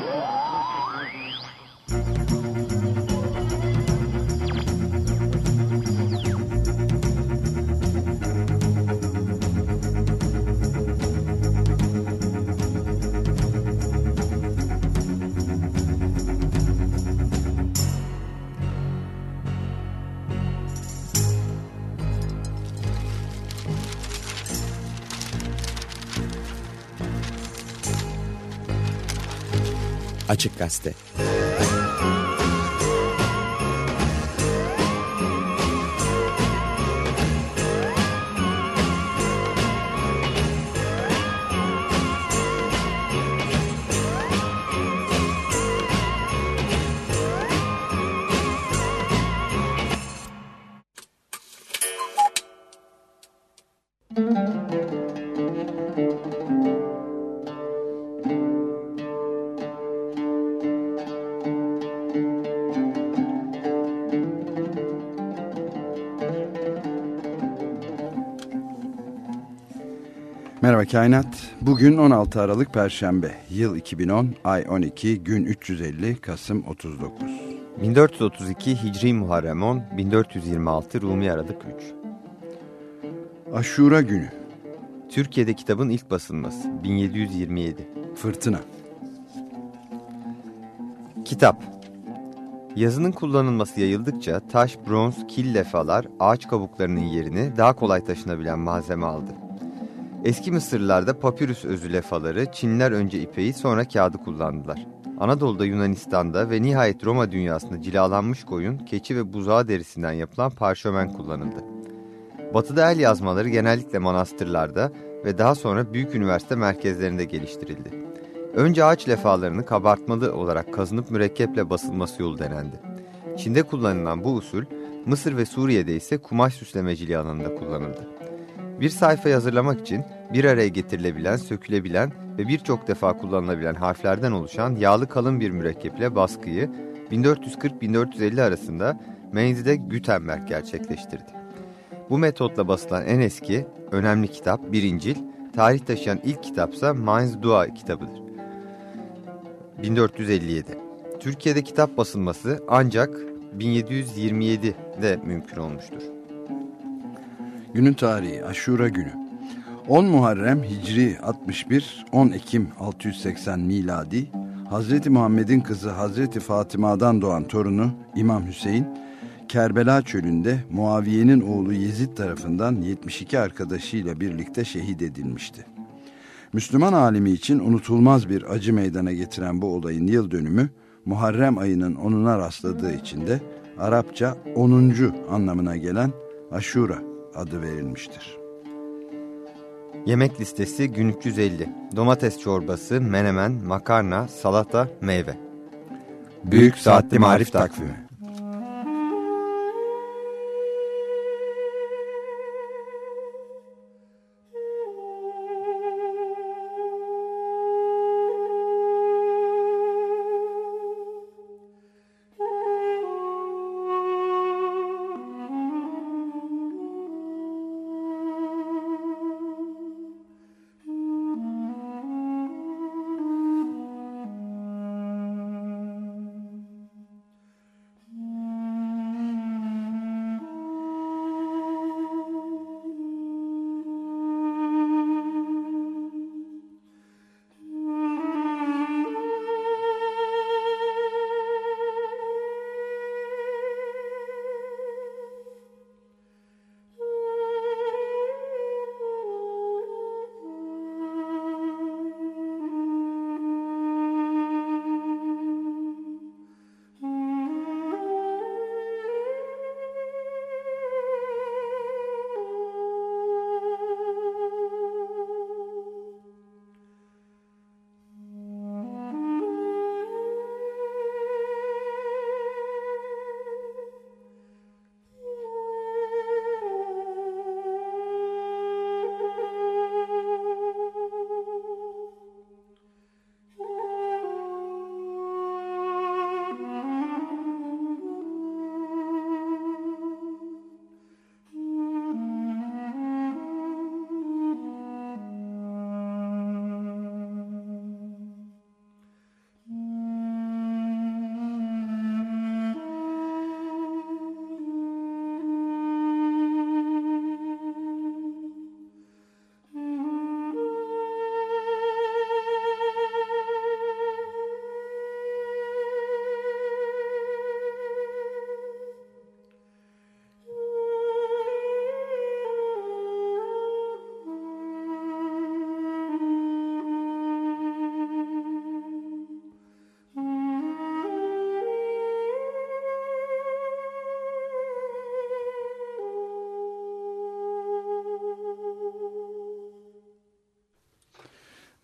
Yeah. Açık Gazete Kainat. Bugün 16 Aralık Perşembe. Yıl 2010, ay 12, gün 350, Kasım 39. 1432 Hicri Muharrem 10, 1426 Rumi Aralık 3. Aşura günü. Türkiye'de kitabın ilk basılması 1727. Fırtına. Kitap Yazının kullanılması yayıldıkça taş, bronz, kil lefalar ağaç kabuklarının yerini daha kolay taşınabilen malzeme aldı. Eski Mısırlılarda papirüs özü lefaları, Çinliler önce ipeyi sonra kağıdı kullandılar. Anadolu'da Yunanistan'da ve nihayet Roma dünyasında cilalanmış koyun, keçi ve buzağı derisinden yapılan parşömen kullanıldı. Batıda el yazmaları genellikle manastırlarda ve daha sonra büyük üniversite merkezlerinde geliştirildi. Önce ağaç lefalarını kabartmalı olarak kazınıp mürekkeple basılması yolu denendi. Çin'de kullanılan bu usul, Mısır ve Suriye'de ise kumaş süslemeciliği alanında kullanıldı. Bir sayfa hazırlamak için bir araya getirilebilen, sökülebilen ve birçok defa kullanılabilen harflerden oluşan yağlı kalın bir mürekkeple baskıyı 1440-1450 arasında Mainz'de Gutenberg gerçekleştirdi. Bu metotla basılan en eski, önemli kitap Birincil, tarih taşıyan ilk kitapsa Mainz Dua kitabıdır. 1457 Türkiye'de kitap basılması ancak 1727'de mümkün olmuştur. Günün tarihi Aşura günü. 10 Muharrem Hicri 61, 10 Ekim 680 miladi Hazreti Muhammed'in kızı Hazreti Fatıma'dan doğan torunu İmam Hüseyin Kerbela çölünde Muaviye'nin oğlu Yezid tarafından 72 arkadaşıyla birlikte şehit edilmişti. Müslüman alimi için unutulmaz bir acı meydana getiren bu olayın yıl dönümü Muharrem ayının onuna rastladığı için de Arapça 10. anlamına gelen Aşura adı verilmiştir. Yemek listesi gün 350. Domates çorbası, menemen, makarna, salata, meyve. Büyük Saatli Marif Takvimi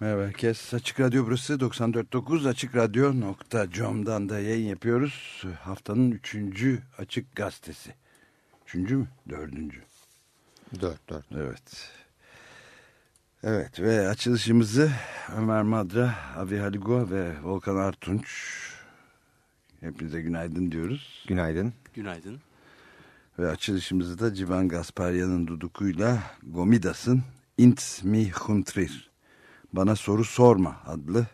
Merhaba herkes. Açık Radyo burası 94.9 Açık Radyo.com'dan da yayın yapıyoruz. Haftanın üçüncü Açık Gazetesi. Üçüncü mü? Dördüncü. Dört, dört. Evet. Evet ve açılışımızı Ömer Madra, Avi Haligo ve Volkan Artunç hepinize günaydın diyoruz. Günaydın. Günaydın. Ve açılışımızı da Civan Gasparyan'ın dudukuyla Gomidas'ın Int mi Huntrir Bana Soru Sorma adlı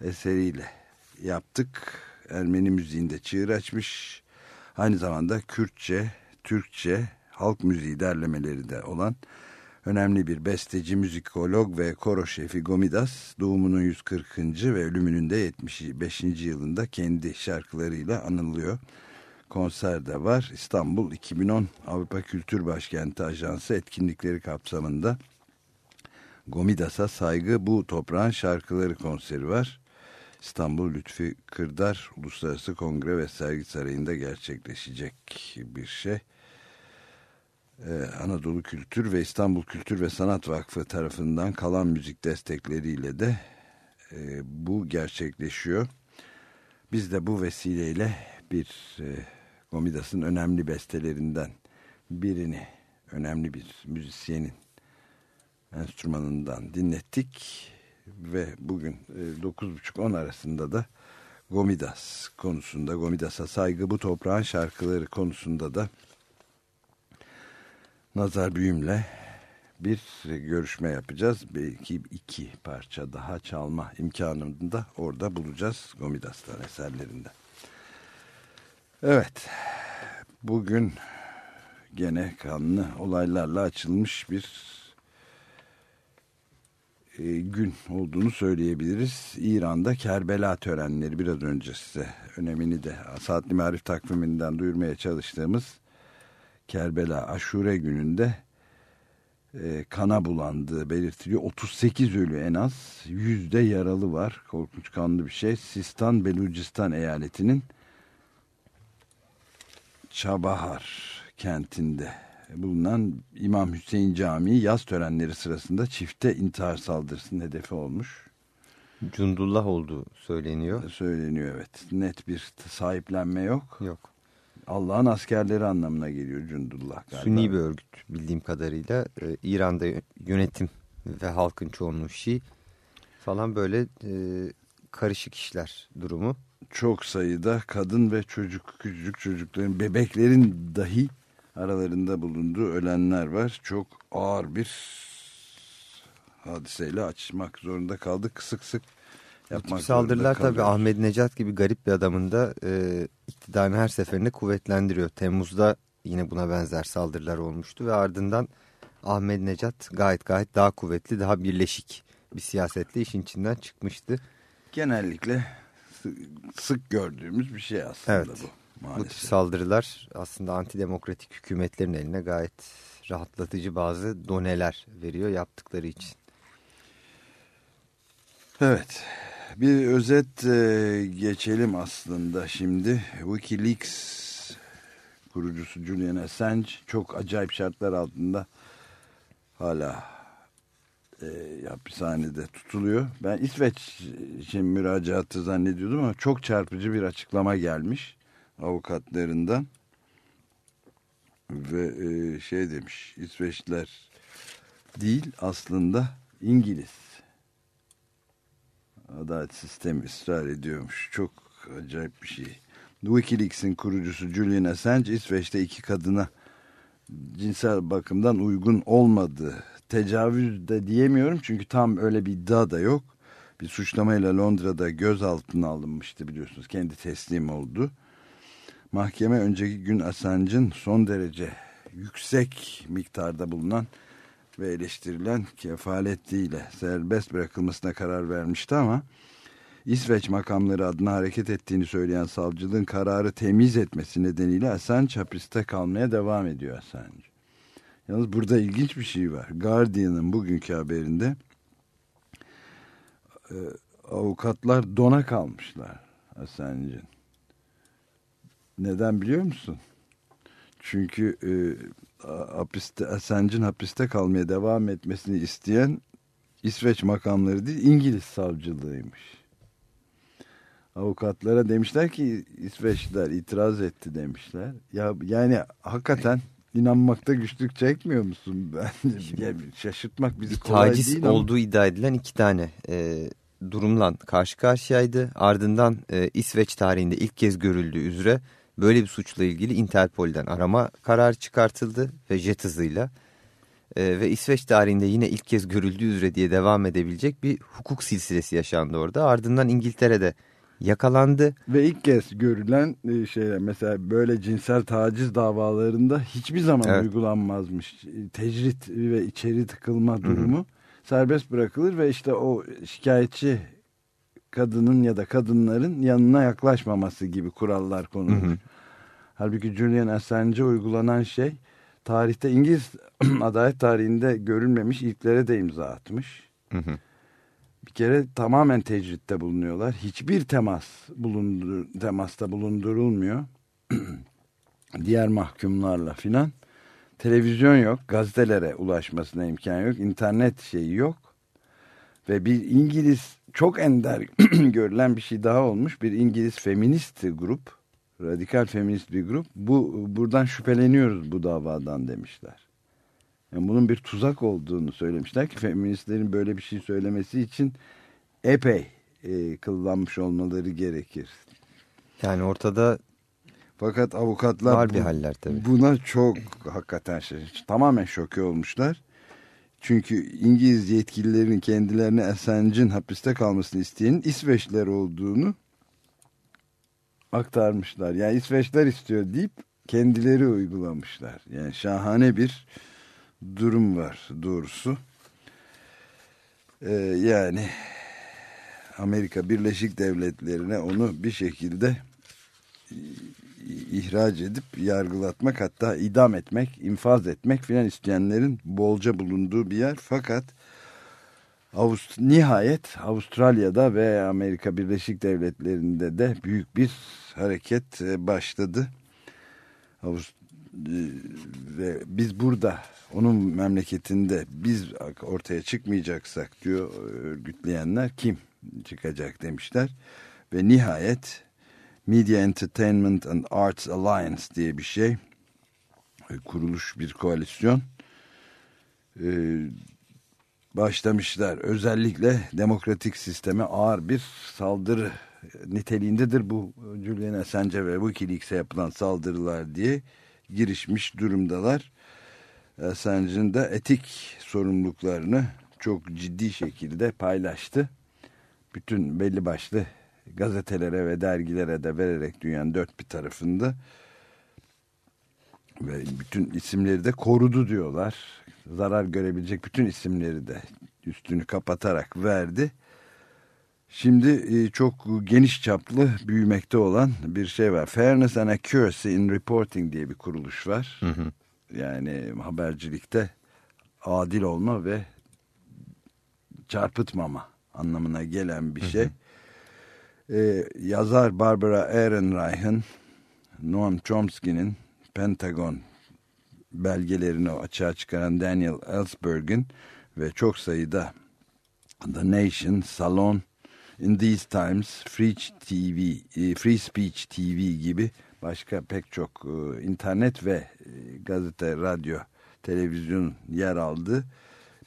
eseriyle yaptık. Ermeni müziğinde çığır açmış. Aynı zamanda Kürtçe, Türkçe, halk müziği derlemeleri de olan önemli bir besteci, müzikolog ve koro şefi Gomidas doğumunun 140. ve ölümünün de 75. yılında kendi şarkılarıyla anılıyor. Konser de var. İstanbul 2010 Avrupa Kültür Başkenti Ajansı etkinlikleri kapsamında Gomidas'a saygı bu toprağın şarkıları konseri var. İstanbul Lütfi Kırdar Uluslararası Kongre ve Sergi Sarayı'nda gerçekleşecek bir şey. Ee, Anadolu Kültür ve İstanbul Kültür ve Sanat Vakfı tarafından kalan müzik destekleriyle de e, bu gerçekleşiyor. Biz de bu vesileyle bir e, Gomidas'ın önemli bestelerinden birini, önemli bir müzisyenin enstrümanından dinlettik ve bugün e, 9.30-10 arasında da Gomidas konusunda, Gomidas'a saygı bu toprağın şarkıları konusunda da Nazar Büyüm'le bir görüşme yapacağız. Belki iki parça daha çalma imkanını da orada bulacağız Gomidas'tan eserlerinde. Evet, bugün gene kanlı olaylarla açılmış bir e, gün olduğunu söyleyebiliriz. İran'da Kerbela törenleri biraz önce size önemini de Saatli Marif takviminden duyurmaya çalıştığımız Kerbela Aşure gününde e, kana bulandığı belirtiliyor. 38 ölü en az, yüzde yaralı var. Korkunç kanlı bir şey. Sistan Belucistan eyaletinin Çabahar kentinde bulunan İmam Hüseyin Camii yaz törenleri sırasında çifte intihar saldırısının hedefi olmuş. Cundullah olduğu söyleniyor. Söyleniyor evet. Net bir sahiplenme yok. Yok. Allah'ın askerleri anlamına geliyor Cundullah galiba. Sünni bir örgüt bildiğim kadarıyla. Ee, İran'da yönetim ve halkın çoğunluğu Şii falan böyle e, karışık işler durumu. Çok sayıda kadın ve çocuk, küçücük çocukların, bebeklerin dahi aralarında bulunduğu ölenler var. Çok ağır bir hadiseyle açmak zorunda kaldık. Sık sık yapmak Bu saldırılar tabii. Ahmet Necat gibi garip bir adamın da e, iktidarını her seferinde kuvvetlendiriyor. Temmuz'da yine buna benzer saldırılar olmuştu ve ardından Ahmet Necat gayet gayet daha kuvvetli, daha birleşik bir siyasetle işin içinden çıkmıştı. Genellikle sık, sık gördüğümüz bir şey aslında Evet. bu. Bu Maalesef. tür saldırılar aslında antidemokratik hükümetlerin eline gayet rahatlatıcı bazı doneler veriyor yaptıkları için. Evet. Bir özet e, geçelim aslında şimdi. Wikileaks kurucusu Julian Assange çok acayip şartlar altında hala e, hapishanede tutuluyor. Ben İsveç için müracaatı zannediyordum ama çok çarpıcı bir açıklama gelmiş avukatlarından. Ve e, şey demiş İsveçliler değil aslında İngiliz adalet sistemi ısrar ediyormuş. Çok acayip bir şey. Wikileaks'in kurucusu Julian Assange İsveç'te iki kadına cinsel bakımdan uygun olmadığı tecavüz de diyemiyorum çünkü tam öyle bir iddia da yok. Bir suçlamayla Londra'da gözaltına alınmıştı biliyorsunuz. Kendi teslim oldu. Mahkeme önceki gün Assange'ın son derece yüksek miktarda bulunan ve eleştirilen kefaletiyle serbest bırakılmasına karar vermişti ama İsveç makamları adına hareket ettiğini söyleyen savcılığın kararı temiz etmesi nedeniyle Assange hapiste kalmaya devam ediyor Assange. Yalnız burada ilginç bir şey var. Guardian'ın bugünkü haberinde e, avukatlar dona kalmışlar Assange'in. Neden biliyor musun? Çünkü e, hapiste Assange'in hapiste kalmaya devam etmesini isteyen İsveç makamları değil İngiliz savcılığıymış. Avukatlara demişler ki İsveçliler itiraz etti demişler. Ya yani hakikaten inanmakta güçlük çekmiyor musun? Ben yani şaşırtmak bizi kolay Taciz değil ama. olduğu iddia edilen iki tane e, durumla karşı karşıyaydı. Ardından e, İsveç tarihinde ilk kez görüldüğü üzere böyle bir suçla ilgili Interpol'den arama kararı çıkartıldı ve jet hızıyla. E, ve İsveç tarihinde yine ilk kez görüldüğü üzere diye devam edebilecek bir hukuk silsilesi yaşandı orada. Ardından İngiltere'de yakalandı. Ve ilk kez görülen e, şeyler mesela böyle cinsel taciz davalarında hiçbir zaman Evet. uygulanmazmış. Tecrit ve içeri tıkılma durumu serbest bırakılır ve işte o şikayetçi kadının ya da kadınların yanına yaklaşmaması gibi kurallar konulur. Halbuki Julian Assange'e uygulanan şey tarihte İngiliz adalet tarihinde görülmemiş ilklere de imza atmış. Hı hı. Bir kere tamamen tecritte bulunuyorlar. Hiçbir temas bulundur, temasta bulundurulmuyor. Diğer mahkumlarla filan. Televizyon yok. Gazetelere ulaşmasına imkan yok. internet şeyi yok. Ve bir İngiliz çok ender görülen bir şey daha olmuş. Bir İngiliz feminist grup. Radikal feminist bir grup. Bu buradan şüpheleniyoruz bu davadan demişler. Yani bunun bir tuzak olduğunu söylemişler ki feministlerin böyle bir şey söylemesi için epey e, kıllanmış olmaları gerekir. Yani ortada Fakat avukatlar var bir haller tabii. buna çok hakikaten şaşırmış. Tamamen şoke olmuşlar. Çünkü İngiliz yetkililerin kendilerine Assange'in hapiste kalmasını isteyenin İsveçler olduğunu aktarmışlar. Yani İsveçler istiyor deyip kendileri uygulamışlar. Yani şahane bir durum var doğrusu. Ee, yani Amerika Birleşik Devletleri'ne onu bir şekilde ihraç edip yargılatmak hatta idam etmek, infaz etmek filan isteyenlerin bolca bulunduğu bir yer. Fakat Avust nihayet Avustralya'da ve Amerika Birleşik Devletleri'nde de büyük bir hareket e, başladı. Avust e, ve biz burada onun memleketinde biz ortaya çıkmayacaksak diyor örgütleyenler kim çıkacak demişler ve nihayet Media Entertainment and Arts Alliance diye bir şey e, kuruluş bir koalisyon e, başlamışlar. Özellikle demokratik sisteme ağır bir saldırı niteliğindedir bu Julian Assange ve Wikileaks'e yapılan saldırılar diye girişmiş durumdalar. Assange'ın da etik sorumluluklarını çok ciddi şekilde paylaştı. Bütün belli başlı gazetelere ve dergilere de vererek dünyanın dört bir tarafında ve bütün isimleri de korudu diyorlar. Zarar görebilecek bütün isimleri de üstünü kapatarak verdi. Şimdi e, çok geniş çaplı büyümekte olan bir şey var. Fairness and Accuracy in Reporting diye bir kuruluş var. Hı hı. Yani habercilikte adil olma ve çarpıtmama anlamına gelen bir şey. Ee, yazar Barbara Ehrenreich'ın Noam Chomsky'nin Pentagon belgelerini açığa çıkaran Daniel Ellsberg'in ve çok sayıda The Nation, Salon, In These Times, Free TV, e, Free Speech TV gibi başka pek çok e, internet ve e, gazete, radyo, televizyon yer aldı.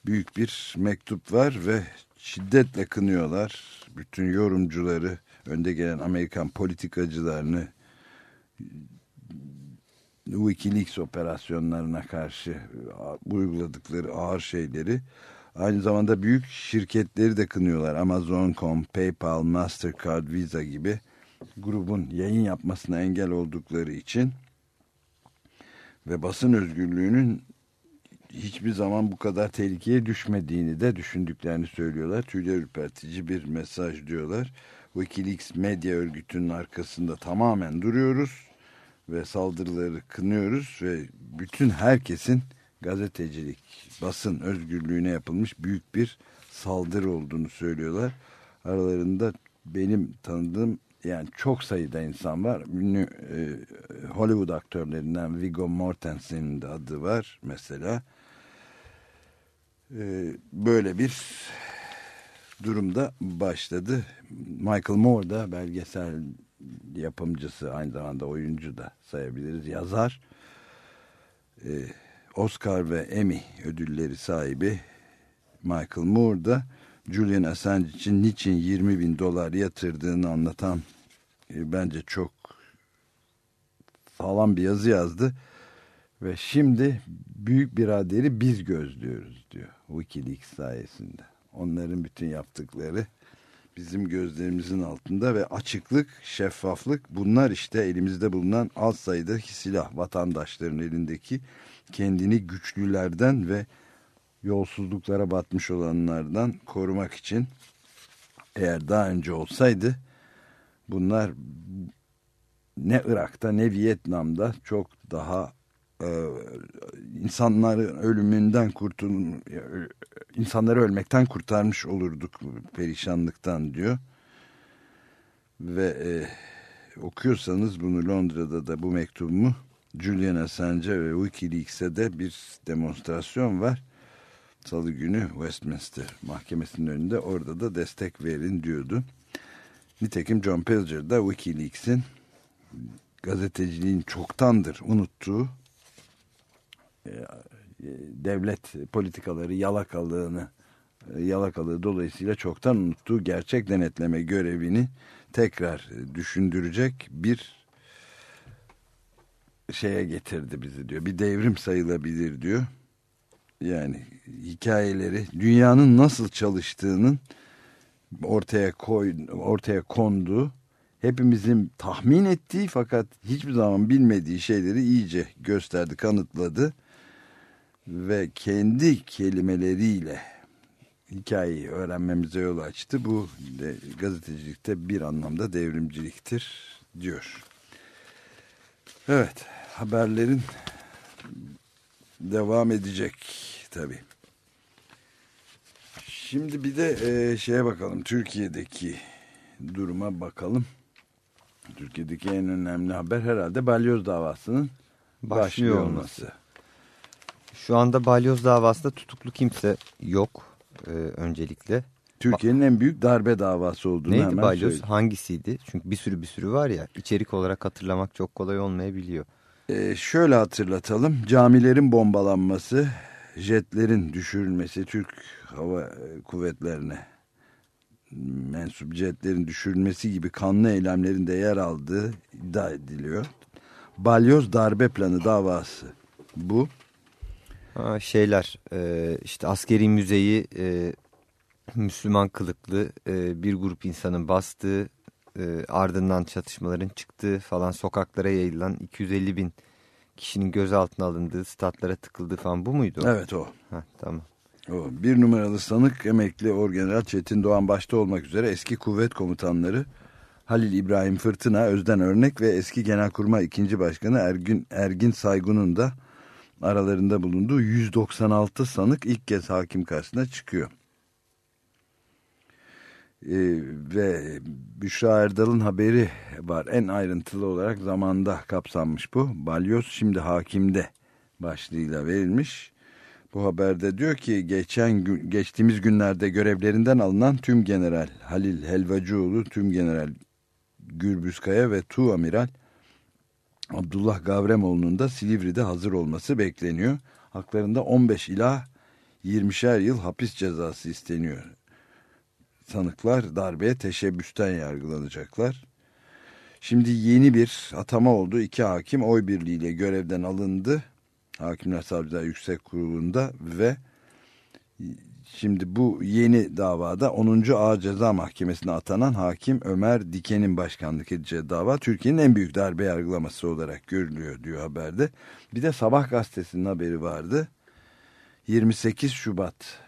Büyük bir mektup var ve şiddetle kınıyorlar. Bütün yorumcuları, önde gelen Amerikan politikacılarını Wikileaks operasyonlarına karşı uyguladıkları ağır şeyleri aynı zamanda büyük şirketleri de kınıyorlar. Amazon.com, PayPal, Mastercard, Visa gibi grubun yayın yapmasına engel oldukları için ve basın özgürlüğünün hiçbir zaman bu kadar tehlikeye düşmediğini de düşündüklerini söylüyorlar. Tüyler ürpertici bir mesaj diyorlar. Wikileaks medya örgütünün arkasında tamamen duruyoruz ve saldırıları kınıyoruz ve bütün herkesin gazetecilik, basın özgürlüğüne yapılmış büyük bir saldırı olduğunu söylüyorlar. Aralarında benim tanıdığım yani çok sayıda insan var. Ünlü e, Hollywood aktörlerinden Viggo Mortensen'in de adı var mesela. Ee, böyle bir durumda başladı. Michael Moore da belgesel yapımcısı aynı zamanda oyuncu da sayabiliriz. Yazar. Ee, Oscar ve Emmy ödülleri sahibi Michael Moore da Julian Assange için niçin 20 bin dolar yatırdığını anlatan e, bence çok sağlam bir yazı yazdı. Ve şimdi büyük biraderi biz gözlüyoruz diyor Wikileaks sayesinde. Onların bütün yaptıkları bizim gözlerimizin altında ve açıklık, şeffaflık bunlar işte elimizde bulunan az sayıdaki silah vatandaşların elindeki kendini güçlülerden ve yolsuzluklara batmış olanlardan korumak için eğer daha önce olsaydı bunlar ne Irak'ta ne Vietnam'da çok daha insanların ölümünden kurtul insanları ölmekten kurtarmış olurduk perişanlıktan diyor ve e, okuyorsanız bunu Londra'da da bu mektubumu Julian Assange ve Wikileaks'e de bir demonstrasyon var. Salı günü Westminster mahkemesinin önünde orada da destek verin diyordu. Nitekim John Pilger da Wikileaks'in gazeteciliğin çoktandır unuttuğu e, devlet politikaları yalakalığını e, yalakalığı dolayısıyla çoktan unuttuğu gerçek denetleme görevini tekrar düşündürecek bir şeye getirdi bizi diyor. Bir devrim sayılabilir diyor. Yani hikayeleri dünyanın nasıl çalıştığının ortaya koy ortaya konduğu hepimizin tahmin ettiği fakat hiçbir zaman bilmediği şeyleri iyice gösterdi, kanıtladı ve kendi kelimeleriyle hikayeyi öğrenmemize yol açtı. Bu de, gazetecilikte bir anlamda devrimciliktir diyor. Evet, haberlerin devam edecek tabi. Şimdi bir de e, şeye bakalım, Türkiye'deki duruma bakalım. Türkiye'deki en önemli haber herhalde balyoz davasının başlıyor, başlıyor olması. Şu anda balyoz davasında tutuklu kimse yok e, öncelikle. Türkiye'nin en büyük darbe davası olduğunu Neydi hemen balyoz? söyleyeyim. Hangisiydi? Çünkü bir sürü bir sürü var ya içerik olarak hatırlamak çok kolay olmayabiliyor. Ee, şöyle hatırlatalım. Camilerin bombalanması, jetlerin düşürülmesi, Türk Hava Kuvvetlerine mensup jetlerin düşürülmesi gibi kanlı eylemlerin de yer aldığı iddia ediliyor. Balyoz darbe planı davası bu. Ha, şeyler e, işte askeri müzeyi e, Müslüman kılıklı e, bir grup insanın bastığı e, ardından çatışmaların çıktığı falan sokaklara yayılan 250 bin kişinin gözaltına alındığı statlara tıkıldığı falan bu muydu? Evet o. Ha, tamam. O bir numaralı sanık emekli Orgeneral Çetin Doğan başta olmak üzere eski kuvvet komutanları Halil İbrahim Fırtına, Özden Örnek ve eski Genelkurmay 2. Başkanı Ergin, Ergin Saygun'un da aralarında bulunduğu 196 sanık ilk kez hakim karşısına çıkıyor. Ee, ve Büşra Erdal'ın haberi var. En ayrıntılı olarak zamanda kapsanmış bu. Balyoz şimdi hakimde başlığıyla verilmiş. Bu haberde diyor ki geçen geçtiğimiz günlerde görevlerinden alınan tüm general Halil Helvacıoğlu, tüm general Gürbüzkaya ve Tu amiral Abdullah Gavremoğlu'nun da Silivri'de hazır olması bekleniyor. Haklarında 15 ila 20'şer yıl hapis cezası isteniyor. Sanıklar darbeye teşebbüsten yargılanacaklar. Şimdi yeni bir atama oldu. İki hakim oy birliğiyle görevden alındı. Hakimler Savcılar Yüksek Kurulu'nda ve şimdi bu yeni davada 10. Ağır Ceza Mahkemesi'ne atanan hakim Ömer Diken'in başkanlık edeceği dava Türkiye'nin en büyük darbe yargılaması olarak görülüyor diyor haberde. Bir de Sabah gazetesinin haberi vardı. 28 Şubat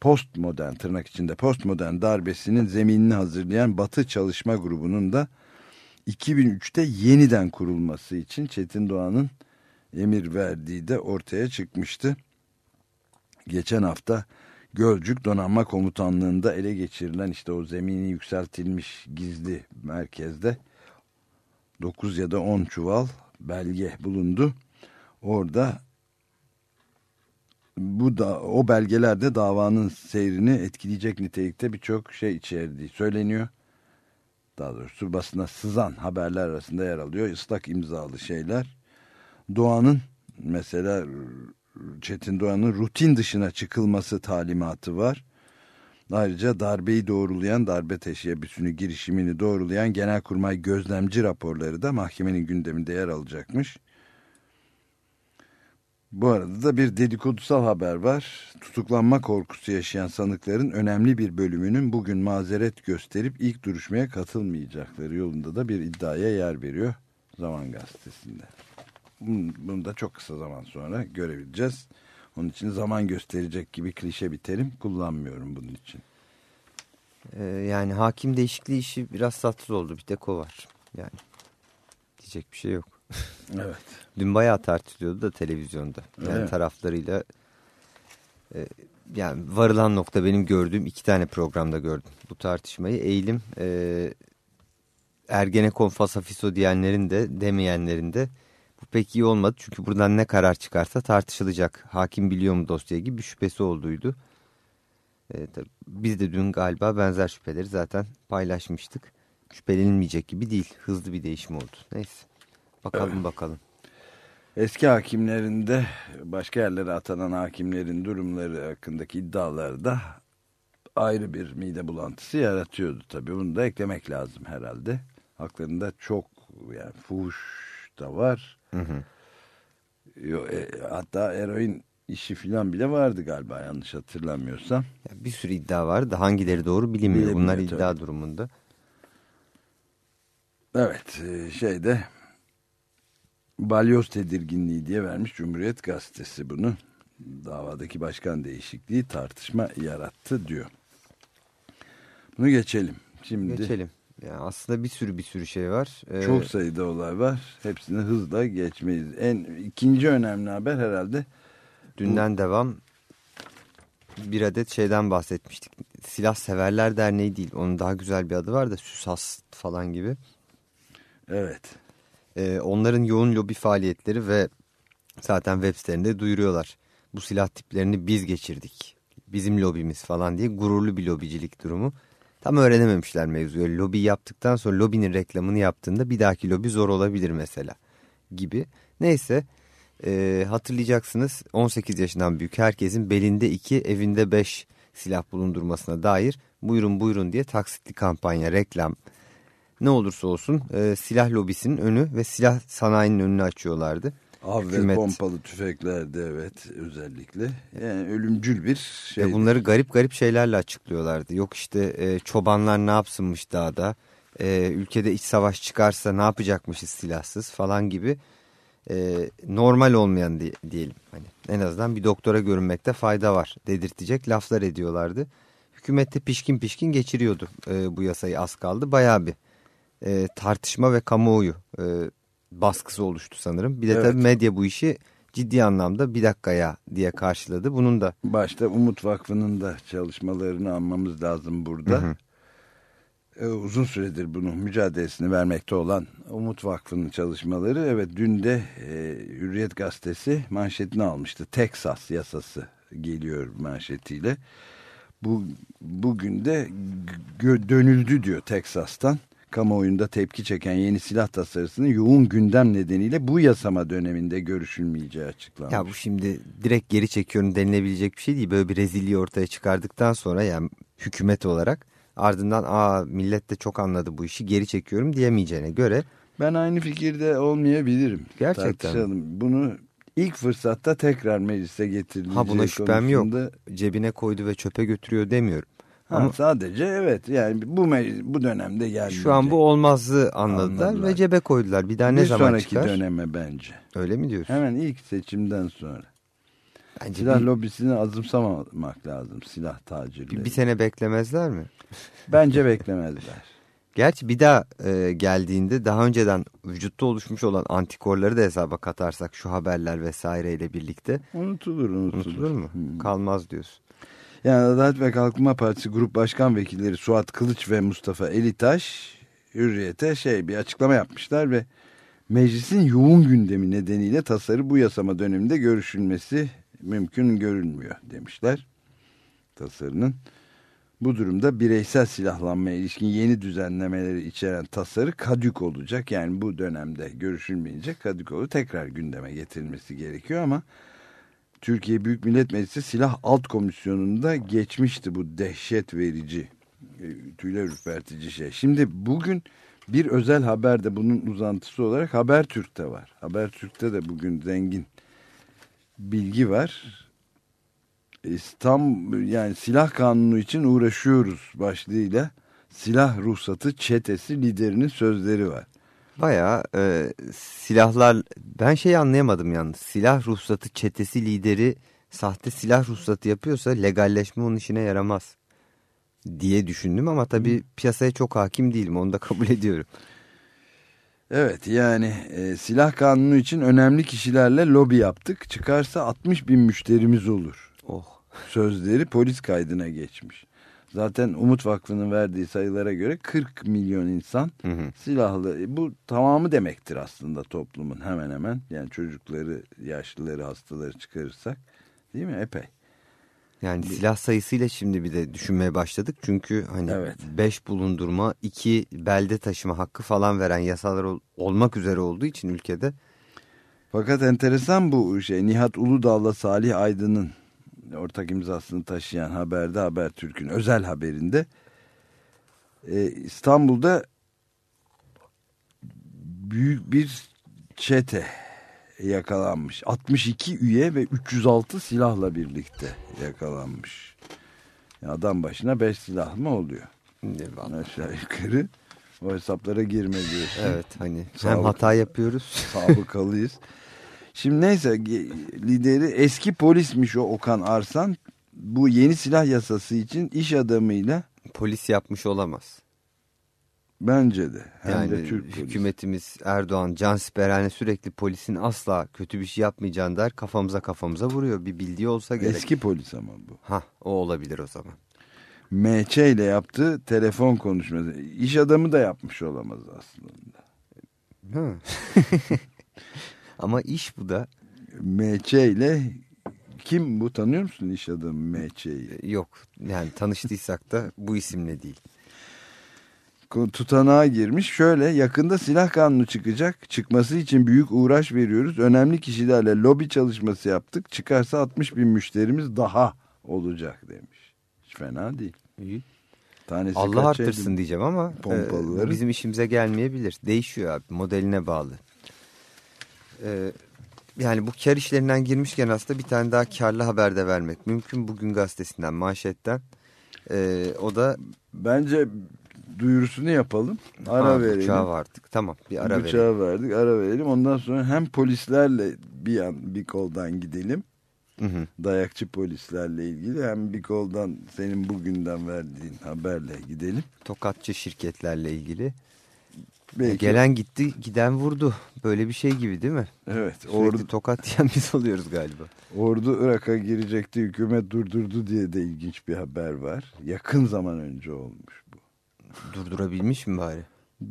postmodern tırnak içinde postmodern darbesinin zeminini hazırlayan Batı Çalışma Grubu'nun da 2003'te yeniden kurulması için Çetin Doğan'ın emir verdiği de ortaya çıkmıştı. Geçen hafta Gölcük Donanma Komutanlığı'nda ele geçirilen işte o zemini yükseltilmiş gizli merkezde 9 ya da 10 çuval belge bulundu. Orada bu da o belgelerde davanın seyrini etkileyecek nitelikte birçok şey içerdiği söyleniyor. Daha doğrusu basına sızan haberler arasında yer alıyor. Islak imzalı şeyler. Doğan'ın mesela Çetin Doğan'ın rutin dışına çıkılması talimatı var. Ayrıca darbeyi doğrulayan, darbe teşebbüsünü girişimini doğrulayan Genelkurmay gözlemci raporları da mahkemenin gündeminde yer alacakmış. Bu arada da bir dedikodusal haber var. Tutuklanma korkusu yaşayan sanıkların önemli bir bölümünün bugün mazeret gösterip ilk duruşmaya katılmayacakları yolunda da bir iddiaya yer veriyor Zaman Gazetesi'nde. Bunu da çok kısa zaman sonra görebileceğiz. Onun için zaman gösterecek gibi klişe bir terim kullanmıyorum bunun için. Ee, yani hakim değişikliği işi biraz tatsız oldu. Bir tek o var. Yani diyecek bir şey yok. Evet. Dün bayağı tartışılıyordu da televizyonda. Yani evet. taraflarıyla e, yani varılan nokta benim gördüğüm iki tane programda gördüm bu tartışmayı. Eğilim e, Ergenekon fasafiso diyenlerin de demeyenlerin de pek iyi olmadı. Çünkü buradan ne karar çıkarsa tartışılacak. Hakim biliyor mu dosya gibi bir şüphesi olduydu. E, tabii, biz de dün galiba benzer şüpheleri zaten paylaşmıştık. Şüphelenilmeyecek gibi değil. Hızlı bir değişim oldu. Neyse. Bakalım evet. bakalım. Eski hakimlerinde başka yerlere atanan hakimlerin durumları hakkındaki iddiaları da ayrı bir mide bulantısı yaratıyordu tabii. Bunu da eklemek lazım herhalde. Haklarında çok yani fuhuş da var. Hı hı. E, hatta eroin işi falan bile vardı galiba yanlış hatırlamıyorsam. bir sürü iddia vardı. Hangileri doğru bilinmiyor. Bilinmiyor Bunlar tabii. iddia durumunda. Evet e, şeyde balyoz tedirginliği diye vermiş Cumhuriyet Gazetesi bunu. Davadaki başkan değişikliği tartışma yarattı diyor. Bunu geçelim. Şimdi geçelim. Yani aslında bir sürü bir sürü şey var. Ee, çok sayıda olay var. Hepsini hızla geçmeyiz. En ikinci önemli haber herhalde. Dünden bu... devam. Bir adet şeyden bahsetmiştik. Silah Severler Derneği değil. Onun daha güzel bir adı var da SÜSAS falan gibi. Evet. Ee, onların yoğun lobi faaliyetleri ve zaten web sitelerinde duyuruyorlar. Bu silah tiplerini biz geçirdik. Bizim lobimiz falan diye gururlu bir lobicilik durumu. Tam öğrenememişler mevzuyu. Lobi yaptıktan sonra lobinin reklamını yaptığında bir dahaki lobi zor olabilir mesela gibi. Neyse e, hatırlayacaksınız 18 yaşından büyük herkesin belinde 2 evinde 5 silah bulundurmasına dair buyurun buyurun diye taksitli kampanya reklam ne olursa olsun e, silah lobisinin önü ve silah sanayinin önünü açıyorlardı. Av ve pompalı tüfeklerde evet özellikle. Yani ölümcül bir şey. Bunları garip garip şeylerle açıklıyorlardı. Yok işte e, çobanlar ne yapsınmış dağda. E, ülkede iç savaş çıkarsa ne yapacakmışız silahsız falan gibi. E, normal olmayan diye, diyelim. Hani en azından bir doktora görünmekte fayda var dedirtecek laflar ediyorlardı. Hükümette pişkin pişkin geçiriyordu e, bu yasayı az kaldı. Bayağı bir e, tartışma ve kamuoyu e, baskısı oluştu sanırım. Bir de evet. tabii medya bu işi ciddi anlamda bir dakikaya diye karşıladı. Bunun da başta Umut Vakfı'nın da çalışmalarını anmamız lazım burada. Hı hı. Ee, uzun süredir bunun mücadelesini vermekte olan Umut Vakfı'nın çalışmaları evet dün de e, Hürriyet Gazetesi manşetini almıştı. Texas yasası geliyor manşetiyle. Bu bugün de dönüldü diyor Texas'tan kamuoyunda tepki çeken yeni silah tasarısının yoğun gündem nedeniyle bu yasama döneminde görüşülmeyeceği açıklanmış. Ya bu şimdi direkt geri çekiyorum denilebilecek bir şey değil. Böyle bir rezilliği ortaya çıkardıktan sonra yani hükümet olarak ardından aa millet de çok anladı bu işi geri çekiyorum diyemeyeceğine göre. Ben aynı fikirde olmayabilirim. Gerçekten. Tartışalım. Bunu ilk fırsatta tekrar meclise getirilecek Ha buna şüphem konusunda... yok. Cebine koydu ve çöpe götürüyor demiyorum. Ha, Ama sadece evet yani bu bu dönemde geldi. Şu an bu olmazdı anladılar, anladılar. ve cebe koydular. Bir daha ne bir zaman çıkar? Bir sonraki döneme bence. Öyle mi diyorsun? Hemen ilk seçimden sonra. Bence silah bir... lobisini azımsamamak lazım silah tacirleri. Bir, bir sene beklemezler mi? Bence beklemezler. Gerçi bir daha e, geldiğinde daha önceden vücutta oluşmuş olan antikorları da hesaba katarsak şu haberler vesaireyle birlikte. Unutulur unutulur. Unutulur mu? Hmm. Kalmaz diyorsun. Yani Adalet ve Kalkınma Partisi Grup Başkan Vekilleri Suat Kılıç ve Mustafa Elitaş Hürriyet'e şey bir açıklama yapmışlar ve meclisin yoğun gündemi nedeniyle tasarı bu yasama döneminde görüşülmesi mümkün görünmüyor demişler tasarının. Bu durumda bireysel silahlanmaya ilişkin yeni düzenlemeleri içeren tasarı kadük olacak. Yani bu dönemde görüşülmeyince kadük olur tekrar gündeme getirilmesi gerekiyor ama Türkiye Büyük Millet Meclisi Silah Alt Komisyonu'nda geçmişti bu dehşet verici, e, tüyler ürpertici şey. Şimdi bugün bir özel haber de bunun uzantısı olarak Habertürk'te var. Habertürk'te de bugün zengin bilgi var. İstanbul yani silah kanunu için uğraşıyoruz başlığıyla silah ruhsatı çetesi liderinin sözleri var. Baya e, silahlar ben şey anlayamadım yalnız silah ruhsatı çetesi lideri sahte silah ruhsatı yapıyorsa legalleşme onun işine yaramaz diye düşündüm ama tabii piyasaya çok hakim değilim onu da kabul ediyorum. Evet yani e, silah kanunu için önemli kişilerle lobi yaptık çıkarsa 60 bin müşterimiz olur. Oh. Sözleri polis kaydına geçmiş. Zaten Umut Vakfı'nın verdiği sayılara göre 40 milyon insan Hı hı. silahlı. E, Bu tamamı demektir aslında toplumun hemen hemen. Yani çocukları, yaşlıları, hastaları çıkarırsak değil mi? Epey. Yani silah sayısıyla şimdi bir de düşünmeye başladık. Çünkü hani Evet. 5 bulundurma, 2 belde taşıma hakkı falan veren yasalar ol- olmak üzere olduğu için ülkede. Fakat enteresan bu şey. Nihat Uludağ'la Salih Aydın'ın ortak imzasını taşıyan haberde Habertürk'ün özel haberinde e, İstanbul'da büyük bir çete yakalanmış. 62 üye ve 306 silahla birlikte yakalanmış. Ya adam başına 5 silah mı oluyor? Aşağı yukarı. O hesaplara girme diyorsun. Evet hani hem Sağlık. hata yapıyoruz. Sabıkalıyız. Şimdi neyse lideri eski polismiş o Okan Arsan. Bu yeni silah yasası için iş adamıyla Polis yapmış olamaz. bence de hem Yani de Türk polisi. hükümetimiz Erdoğan, Cansiperhane sürekli polisin asla kötü bir şey yapmayacağını der kafamıza kafamıza vuruyor. Bir bildiği olsa gerek. Eski polis ama bu. Ha o olabilir o zaman. MÇ ile yaptığı telefon konuşması. İş adamı da yapmış olamaz aslında. Hı. Ama iş bu da MÇ ile kim bu tanıyor musun iş adamı MÇ'yi? e, yok. Yani tanıştıysak da bu isimle değil. tutanağa girmiş. Şöyle yakında silah kanunu çıkacak. Çıkması için büyük uğraş veriyoruz. Önemli kişilerle lobi çalışması yaptık. Çıkarsa 60 bin müşterimiz daha olacak demiş. Hiç fena değil. İyi. Tanesi Allah elli? diyeceğim ama e, bizim işimize gelmeyebilir. Değişiyor abi modeline bağlı. E, yani bu kar işlerinden girmişken aslında bir tane daha karlı haber de vermek mümkün. Bugün gazetesinden manşetten. E, o da Bence duyurusunu yapalım. Ara ha, verelim. bıçağı var artık. Tamam bir ara verelim. Bıçağı verdik. Ara verelim. Ondan sonra hem polislerle bir an bir koldan gidelim. Hı hı. Dayakçı polislerle ilgili hem bir koldan senin bugünden verdiğin haberle gidelim. Tokatçı şirketlerle ilgili. Belki gelen gitti giden vurdu. Böyle bir şey gibi değil mi? Evet. Sürekli Ordu, tokat yiyen biz oluyoruz galiba. ordu Irak'a girecekti. Hükümet durdurdu diye de ilginç bir haber var. Yakın zaman önce olmuş bu. Durdurabilmiş mi bari?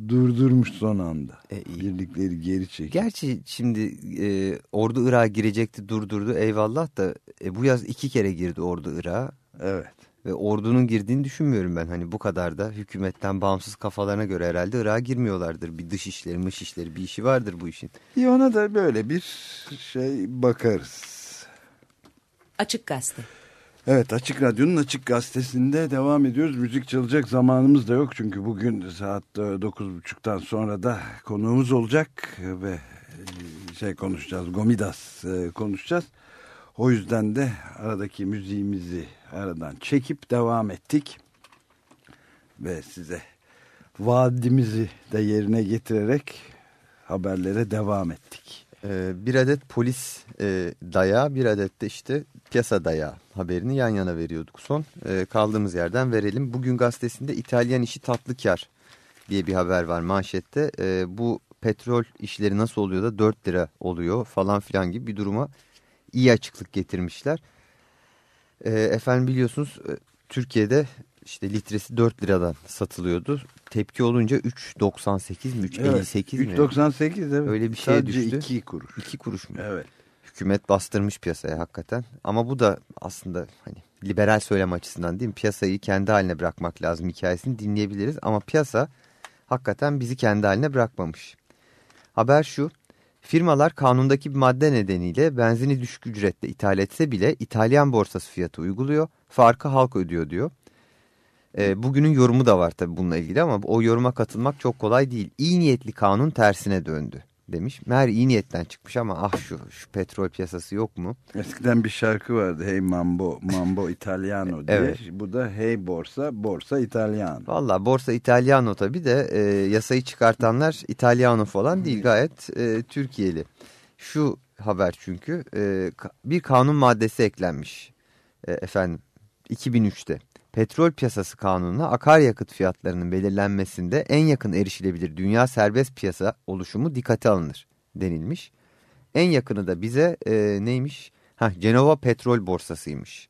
Durdurmuş son anda. E, iyi. Birlikleri geri çekti. Gerçi şimdi e, ordu Irak'a girecekti durdurdu eyvallah da e, bu yaz iki kere girdi ordu Irak'a. Evet. Ve ordunun girdiğini düşünmüyorum ben. Hani bu kadar da hükümetten bağımsız kafalarına göre herhalde Irak'a girmiyorlardır. Bir dış işleri, mış işleri bir işi vardır bu işin. İyi ona da böyle bir şey bakarız. Açık Gazete. Evet Açık Radyo'nun Açık Gazetesi'nde devam ediyoruz. Müzik çalacak zamanımız da yok çünkü bugün saat e, 9.30'dan sonra da konuğumuz olacak ve e, şey konuşacağız. Gomidas e, konuşacağız. O yüzden de aradaki müziğimizi aradan çekip devam ettik. Ve size vaadimizi de yerine getirerek haberlere devam ettik. Ee, bir adet polis e, dayağı bir adet de işte piyasa dayağı haberini yan yana veriyorduk son. Ee, kaldığımız yerden verelim. Bugün gazetesinde İtalyan işi tatlı kar diye bir haber var manşette. Ee, bu petrol işleri nasıl oluyor da 4 lira oluyor falan filan gibi bir duruma iyi açıklık getirmişler. Ee, efendim biliyorsunuz e, Türkiye'de işte litresi 4 liradan satılıyordu. Tepki olunca 3.98 mi 3.58 mi? 3.98 evet. Öyle bir şeye Sadece düştü. 2 kuruş. 2 kuruş mu? Evet. hükümet bastırmış piyasaya hakikaten. Ama bu da aslında hani liberal söylem açısından değil mi? Piyasayı kendi haline bırakmak lazım hikayesini dinleyebiliriz. Ama piyasa hakikaten bizi kendi haline bırakmamış. Haber şu. Firmalar kanundaki bir madde nedeniyle benzini düşük ücretle ithal etse bile İtalyan borsası fiyatı uyguluyor. Farkı halk ödüyor diyor. E, bugünün yorumu da var tabii bununla ilgili ama o yoruma katılmak çok kolay değil. İyi niyetli kanun tersine döndü demiş. Meğer iyi niyetten çıkmış ama ah şu, şu petrol piyasası yok mu? Eskiden bir şarkı vardı Hey Mambo, Mambo Italiano diye. Evet. Bu da Hey Borsa, Borsa Italiano. Valla Borsa Italiano tabii de e, yasayı çıkartanlar İtalyano falan değil gayet e, Türkiye'li. Şu haber çünkü e, bir kanun maddesi eklenmiş e, efendim 2003'te. Petrol piyasası kanununa akaryakıt fiyatlarının belirlenmesinde en yakın erişilebilir dünya serbest piyasa oluşumu dikkate alınır denilmiş. En yakını da bize e, neymiş? Heh, Cenova Petrol Borsası'ymış.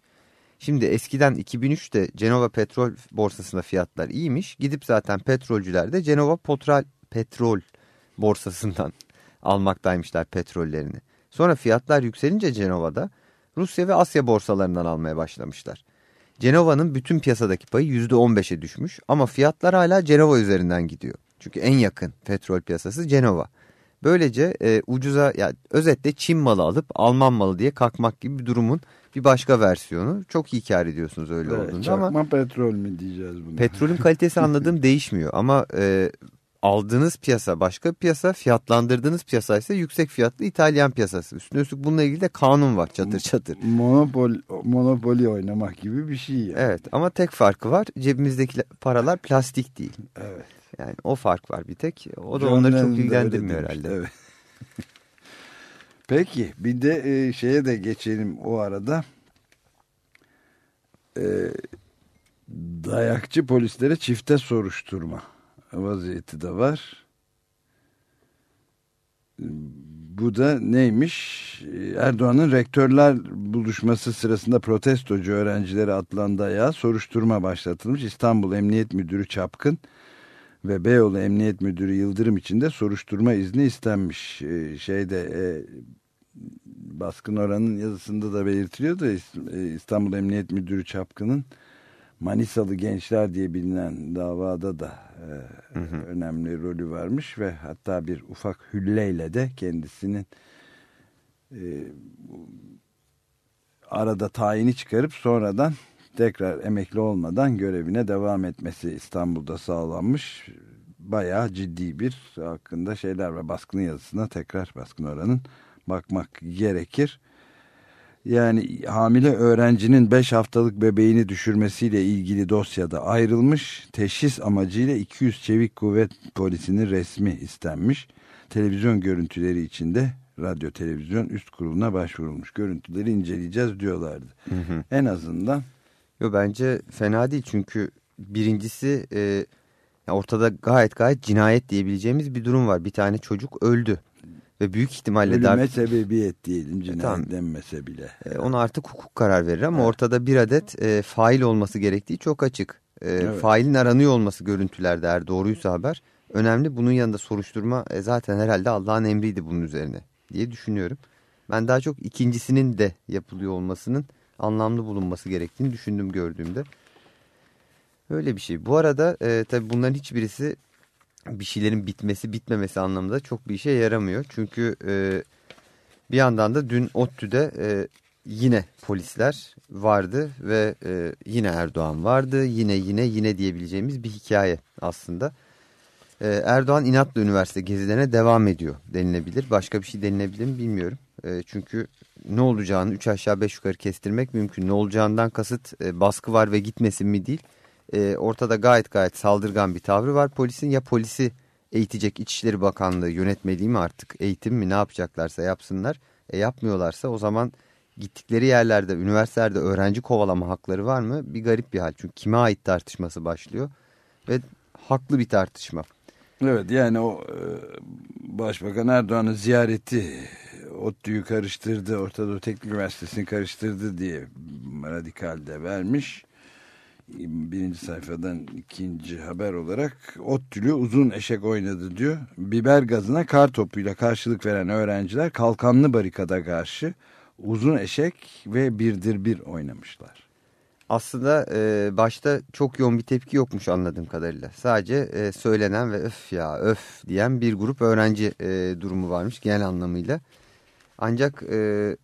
Şimdi eskiden 2003'te Cenova Petrol Borsası'nda fiyatlar iyiymiş. Gidip zaten petrolcüler de Cenova Petrol, Petrol Borsası'ndan almaktaymışlar petrollerini. Sonra fiyatlar yükselince Cenova'da Rusya ve Asya borsalarından almaya başlamışlar. Cenova'nın bütün piyasadaki payı %15'e düşmüş ama fiyatlar hala Cenova üzerinden gidiyor. Çünkü en yakın petrol piyasası Cenova. Böylece e, ucuza ya özetle Çin malı alıp Alman malı diye kalkmak gibi bir durumun bir başka versiyonu. Çok iyi kar ediyorsunuz öyle Evet, olduğunda çakma ama petrol mü diyeceğiz bunu? petrolün kalitesi anladığım değişmiyor ama e, aldığınız piyasa başka piyasa fiyatlandırdığınız piyasa ise yüksek fiyatlı İtalyan piyasası. Üstüne üstlük bununla ilgili de kanun var çatır çatır. Monopol, monopoli oynamak gibi bir şey yani. Evet ama tek farkı var cebimizdeki paralar plastik değil. Evet. Yani o fark var bir tek. O da John onları çok ilgilendirmiyor herhalde. Evet. Peki bir de e, şeye de geçelim o arada. E, dayakçı polislere çifte soruşturma vaziyeti de var. Bu da neymiş? Erdoğan'ın rektörler buluşması sırasında protestocu öğrencilere atılan dayağı soruşturma başlatılmış. İstanbul Emniyet Müdürü Çapkın ve Beyoğlu Emniyet Müdürü Yıldırım için de soruşturma izni istenmiş. Ee, şeyde e, baskın oranın yazısında da belirtiliyor da e, İstanbul Emniyet Müdürü Çapkın'ın Manisalı gençler diye bilinen davada da e, önemli rolü varmış ve hatta bir ufak hülleyle de kendisinin e, arada tayini çıkarıp sonradan tekrar emekli olmadan görevine devam etmesi İstanbul'da sağlanmış. Bayağı ciddi bir hakkında şeyler var. Baskının yazısına tekrar baskın oranın bakmak gerekir. Yani hamile öğrencinin 5 haftalık bebeğini düşürmesiyle ilgili dosyada ayrılmış. Teşhis amacıyla 200 çevik kuvvet polisinin resmi istenmiş. Televizyon görüntüleri içinde radyo televizyon üst kuruluna başvurulmuş. Görüntüleri inceleyeceğiz diyorlardı. En azından Yo, bence fena değil çünkü birincisi e, ortada gayet gayet cinayet diyebileceğimiz bir durum var. Bir tane çocuk öldü ve büyük ihtimalle ölüme dar, sebebiyet diyelim cinayet tamam. denmese bile. e, ona artık hukuk karar verir ama ortada bir adet e, fail olması gerektiği çok açık. E, Evet. Failin aranıyor olması görüntülerde eğer doğruysa haber önemli. Bunun yanında soruşturma e, zaten herhalde Allah'ın emriydi bunun üzerine diye düşünüyorum. Ben daha çok ikincisinin de yapılıyor olmasının anlamlı bulunması gerektiğini düşündüm gördüğümde. Öyle bir şey. Bu arada e, tabii bunların hiçbirisi bir şeylerin bitmesi bitmemesi anlamında çok bir işe yaramıyor. Çünkü e, bir yandan da dün ODTÜ'de e, yine polisler vardı ve e, yine Erdoğan vardı. Yine yine yine diyebileceğimiz bir hikaye aslında. E, Erdoğan inatla üniversite gezilerine devam ediyor denilebilir. Başka bir şey denilebilir mi bilmiyorum. E, çünkü ne olacağını 3 aşağı 5 yukarı kestirmek mümkün. Ne olacağından kasıt e, baskı var ve gitmesin mi değil. E, ortada gayet gayet saldırgan bir tavrı var polisin. Ya polisi eğitecek İçişleri Bakanlığı yönetmeliği mi artık eğitim mi ne yapacaklarsa yapsınlar. E, yapmıyorlarsa o zaman gittikleri yerlerde üniversitelerde öğrenci kovalama hakları var mı? Bir garip bir hal çünkü kime ait tartışması başlıyor ve haklı bir tartışma. Evet yani o e, Başbakan Erdoğan'ın ziyareti ODTÜ'yü karıştırdı, Orta Doğu Teknik Üniversitesi'ni karıştırdı diye radikal de vermiş. Birinci sayfadan ikinci haber olarak ODTÜ'lü uzun eşek oynadı diyor. Biber gazına kar topuyla karşılık veren öğrenciler kalkanlı barikada karşı uzun eşek ve birdir bir oynamışlar. Aslında e, başta çok yoğun bir tepki yokmuş anladığım kadarıyla. Sadece e, söylenen ve öf ya öf diyen bir grup öğrenci e, durumu varmış genel anlamıyla. Ancak e,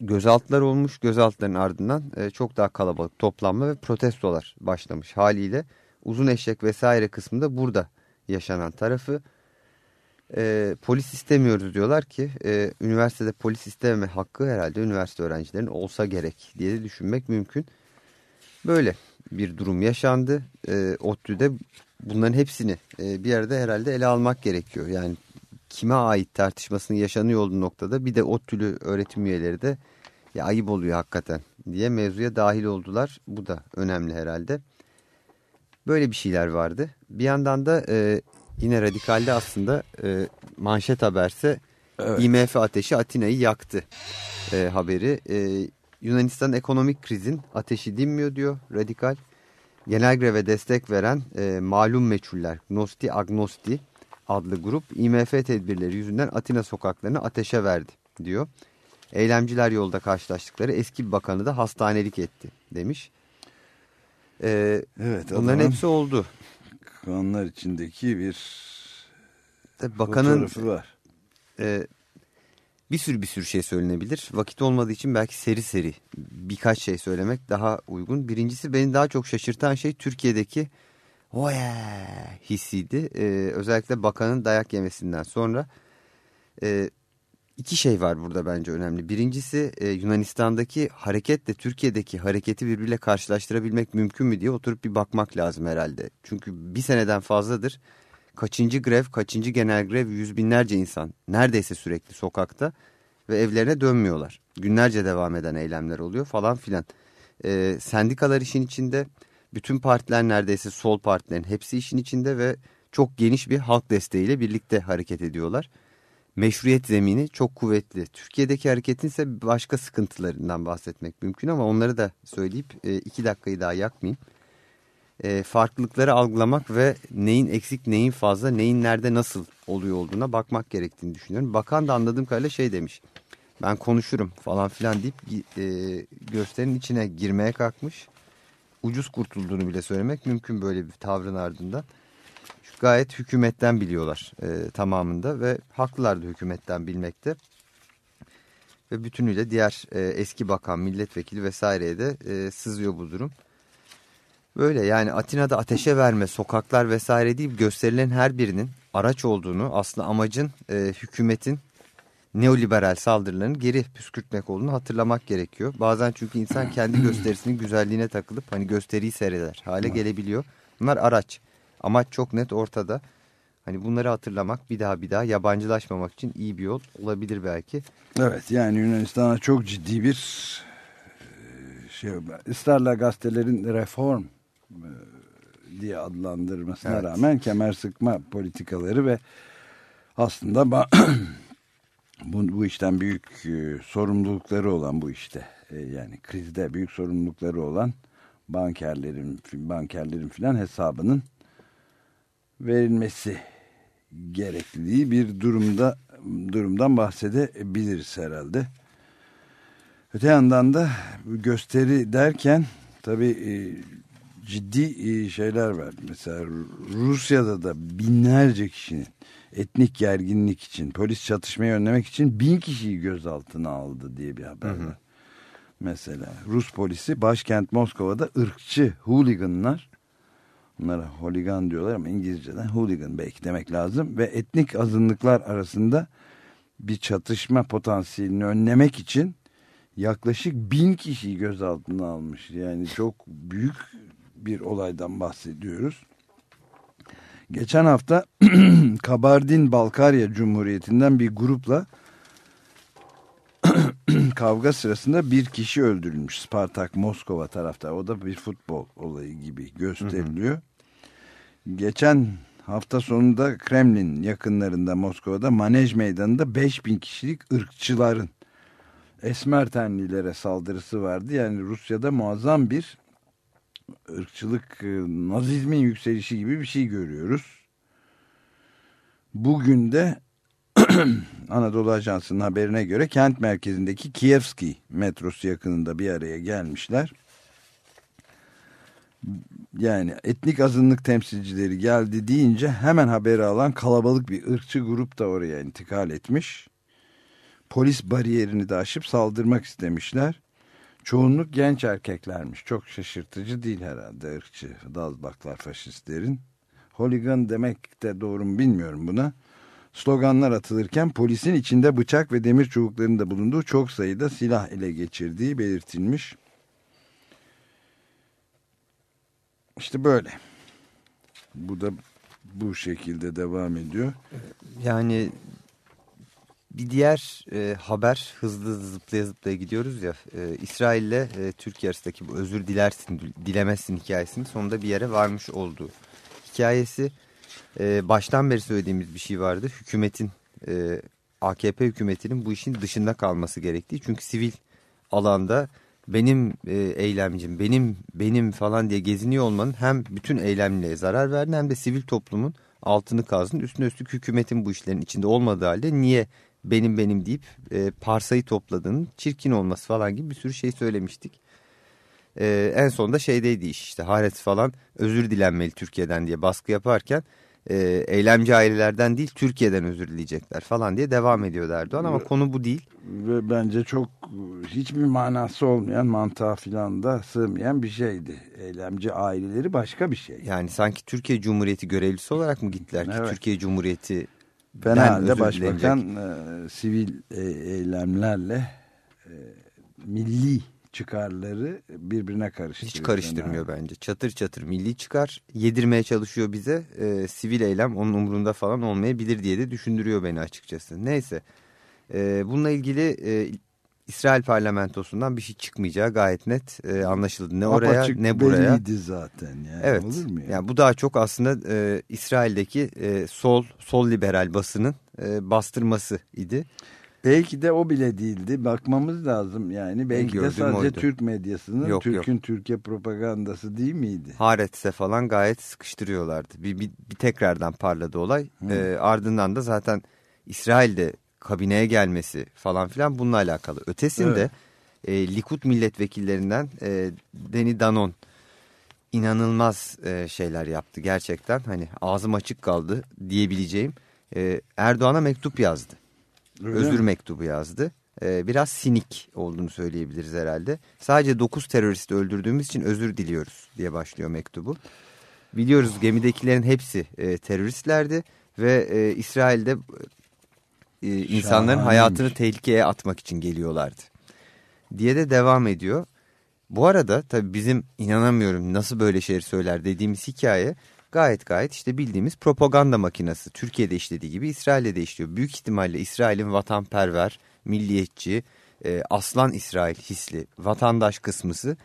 gözaltılar olmuş. Gözaltıların ardından e, çok daha kalabalık toplanma ve protestolar başlamış haliyle. Uzun eşek vesaire kısmında burada yaşanan tarafı. E, polis istemiyoruz diyorlar ki e, üniversitede polis istememe hakkı herhalde üniversite öğrencilerin olsa gerek diye de düşünmek mümkün. Böyle bir durum yaşandı. E, ODTÜ'de bunların hepsini e, bir yerde herhalde ele almak gerekiyor. Yani kime ait tartışmasının yaşanıyor olduğu noktada bir de ODTÜ'lü öğretim üyeleri de ya ayıp oluyor hakikaten diye mevzuya dahil oldular. Bu da önemli herhalde. Böyle bir şeyler vardı. Bir yandan da e, yine radikalde aslında e, manşet haberse evet. IMF ateşi Atina'yı yaktı e, haberi. E, Yunanistan ekonomik krizin ateşi dinmiyor diyor radikal. Genel greve destek veren e, malum meçhuller Gnosti Agnosti adlı grup IMF tedbirleri yüzünden Atina sokaklarını ateşe verdi diyor. Eylemciler yolda karşılaştıkları eski bir bakanı da hastanelik etti demiş. Ee, evet, bunların hepsi oldu. Kanlar içindeki bir Tabii bakanın var. E, bir sürü bir sürü şey söylenebilir. Vakit olmadığı için belki seri seri birkaç şey söylemek daha uygun. Birincisi beni daha çok şaşırtan şey Türkiye'deki oya hissiydi. Ee, özellikle bakanın dayak yemesinden sonra e, iki şey var burada bence önemli. Birincisi e, Yunanistan'daki hareketle Türkiye'deki hareketi birbiriyle karşılaştırabilmek mümkün mü diye oturup bir bakmak lazım herhalde. Çünkü bir seneden fazladır kaçıncı grev, kaçıncı genel grev yüz binlerce insan neredeyse sürekli sokakta ve evlerine dönmüyorlar. Günlerce devam eden eylemler oluyor falan filan. E, sendikalar işin içinde bütün partiler neredeyse sol partilerin hepsi işin içinde ve çok geniş bir halk desteğiyle birlikte hareket ediyorlar. Meşruiyet zemini çok kuvvetli. Türkiye'deki hareketin ise başka sıkıntılarından bahsetmek mümkün ama onları da söyleyip e, iki dakikayı daha yakmayayım. E, farklılıkları algılamak ve neyin eksik, neyin fazla, neyin nerede nasıl oluyor olduğuna bakmak gerektiğini düşünüyorum. Bakan da anladığım kadarıyla şey demiş. Ben konuşurum falan filan deyip e, gösterinin içine girmeye kalkmış ucuz kurtulduğunu bile söylemek mümkün böyle bir tavrın ardından. Çünkü gayet hükümetten biliyorlar e, tamamında ve haklılar da hükümetten bilmekte. Ve bütünüyle diğer e, eski bakan, milletvekili vesaireye de e, sızıyor bu durum. Böyle yani Atina'da ateşe verme, sokaklar vesaire değil gösterilen her birinin araç olduğunu aslında amacın e, hükümetin neoliberal saldırılarını geri püskürtmek olduğunu hatırlamak gerekiyor. Bazen çünkü insan kendi gösterisinin güzelliğine takılıp hani gösteriyi seyreder hale gelebiliyor. Bunlar araç. Amaç çok net ortada. Hani bunları hatırlamak bir daha bir daha yabancılaşmamak için iyi bir yol olabilir belki. Evet yani Yunanistan'a çok ciddi bir e, şey ısrarla gazetelerin reform e, diye adlandırmasına evet. rağmen kemer sıkma politikaları ve aslında bu, bu işten büyük e, sorumlulukları olan bu işte e, yani krizde büyük sorumlulukları olan bankerlerin bankerlerin filan hesabının verilmesi gerekliliği bir durumda durumdan bahsedebiliriz herhalde. Öte yandan da gösteri derken tabi e, ciddi e, şeyler var. Mesela Rusya'da da binlerce kişinin etnik gerginlik için, polis çatışmayı önlemek için bin kişiyi gözaltına aldı diye bir haber hı hı. var. Mesela Rus polisi başkent Moskova'da ırkçı hooliganlar, bunlara holigan diyorlar ama İngilizceden hooligan belki demek lazım ve etnik azınlıklar arasında bir çatışma potansiyelini önlemek için yaklaşık bin kişiyi gözaltına almış. Yani çok büyük bir olaydan bahsediyoruz. Geçen hafta Kabardin Balkarya Cumhuriyeti'nden bir grupla kavga sırasında bir kişi öldürülmüş. Spartak Moskova tarafta. O da bir futbol olayı gibi gösteriliyor. Geçen hafta sonunda Kremlin yakınlarında Moskova'da Manej Meydanı'nda 5000 kişilik ırkçıların esmer tenlilere saldırısı vardı. Yani Rusya'da muazzam bir ırkçılık, e, nazizmin yükselişi gibi bir şey görüyoruz. Bugün de Anadolu Ajansı'nın haberine göre kent merkezindeki Kievski metrosu yakınında bir araya gelmişler. Yani etnik azınlık temsilcileri geldi deyince hemen haberi alan kalabalık bir ırkçı grup da oraya intikal etmiş. Polis bariyerini de aşıp saldırmak istemişler. Çoğunluk genç erkeklermiş. Çok şaşırtıcı değil herhalde ırkçı dazbaklar faşistlerin. Holigan demek de doğru mu bilmiyorum buna. Sloganlar atılırken polisin içinde bıçak ve demir çubuklarının da bulunduğu çok sayıda silah ele geçirdiği belirtilmiş. İşte böyle. Bu da bu şekilde devam ediyor. Yani bir diğer e, haber hızlı zıplaya zıplaya gidiyoruz ya e, İsrail ile e, Türkiye arasındaki bu özür dilersin dilemezsin hikayesinin sonunda bir yere varmış olduğu hikayesi. E, baştan beri söylediğimiz bir şey vardı. Hükümetin e, AKP hükümetinin bu işin dışında kalması gerektiği. Çünkü sivil alanda benim e, eylemcim benim benim falan diye geziniyor olmanın hem bütün eylemliğe zarar verdi hem de sivil toplumun altını kazdın üstüne üstlük hükümetin bu işlerin içinde olmadığı halde niye benim benim deyip e, parsayı topladığının çirkin olması falan gibi bir sürü şey söylemiştik. E, en sonunda şeydeydi iş işte Haret falan özür dilenmeli Türkiye'den diye baskı yaparken e, eylemci ailelerden değil Türkiye'den özür dileyecekler falan diye devam ediyor Erdoğan ama konu bu değil. Ve bence çok hiçbir manası olmayan mantığa filan da sığmayan bir şeydi. Eylemci aileleri başka bir şey. Yani sanki Türkiye Cumhuriyeti görevlisi olarak mı gittiler ki Evet. Türkiye Cumhuriyeti Fena halde başbakan e, sivil e, eylemlerle e, milli çıkarları birbirine karıştırıyor. hiç karıştırmıyor bence. Çatır çatır milli çıkar yedirmeye çalışıyor bize. E, sivil eylem onun umurunda falan olmayabilir diye de düşündürüyor beni açıkçası. Neyse e, bununla ilgili e, İsrail parlamentosundan bir şey çıkmayacağı gayet net e, anlaşıldı. Ne oraya Apaçık ne buraya. belliydi zaten. Yani. Evet. Olur mu ya? Yani bu daha çok aslında e, İsrail'deki e, sol sol liberal basının e, bastırması idi. Belki de o bile değildi. Bakmamız lazım yani. Belki de sadece oydu. Türk medyasının, Yok, Türk'ün Türkiye propagandası değil miydi? Haaretz'e falan gayet sıkıştırıyorlardı. Bir, bir, bir tekrardan parladı olay. E, ardından da zaten İsrail'de kabineye gelmesi falan filan bununla alakalı. Ötesinde e, Likud milletvekillerinden e, Deni Danon inanılmaz e, şeyler yaptı gerçekten. Hani ağzım açık kaldı diyebileceğim. E, Erdoğan'a mektup yazdı. Öyle özür mi? mektubu yazdı. Ee, biraz sinik olduğunu söyleyebiliriz herhalde. Sadece 9 teröristi öldürdüğümüz için özür diliyoruz diye başlıyor mektubu. Biliyoruz gemidekilerin hepsi e, teröristlerdi ve e, İsrail'de e, insanların Şahaneymiş. hayatını tehlikeye atmak için geliyorlardı. Diye de devam ediyor. Bu arada tabii bizim inanamıyorum nasıl böyle şeyler söyler dediğimiz hikaye gayet gayet işte bildiğimiz propaganda makinesi. Türkiye'de işlediği gibi İsrail'de de işliyor. Büyük ihtimalle İsrail'in vatanperver, milliyetçi, e, aslan İsrail hisli vatandaş kısmısı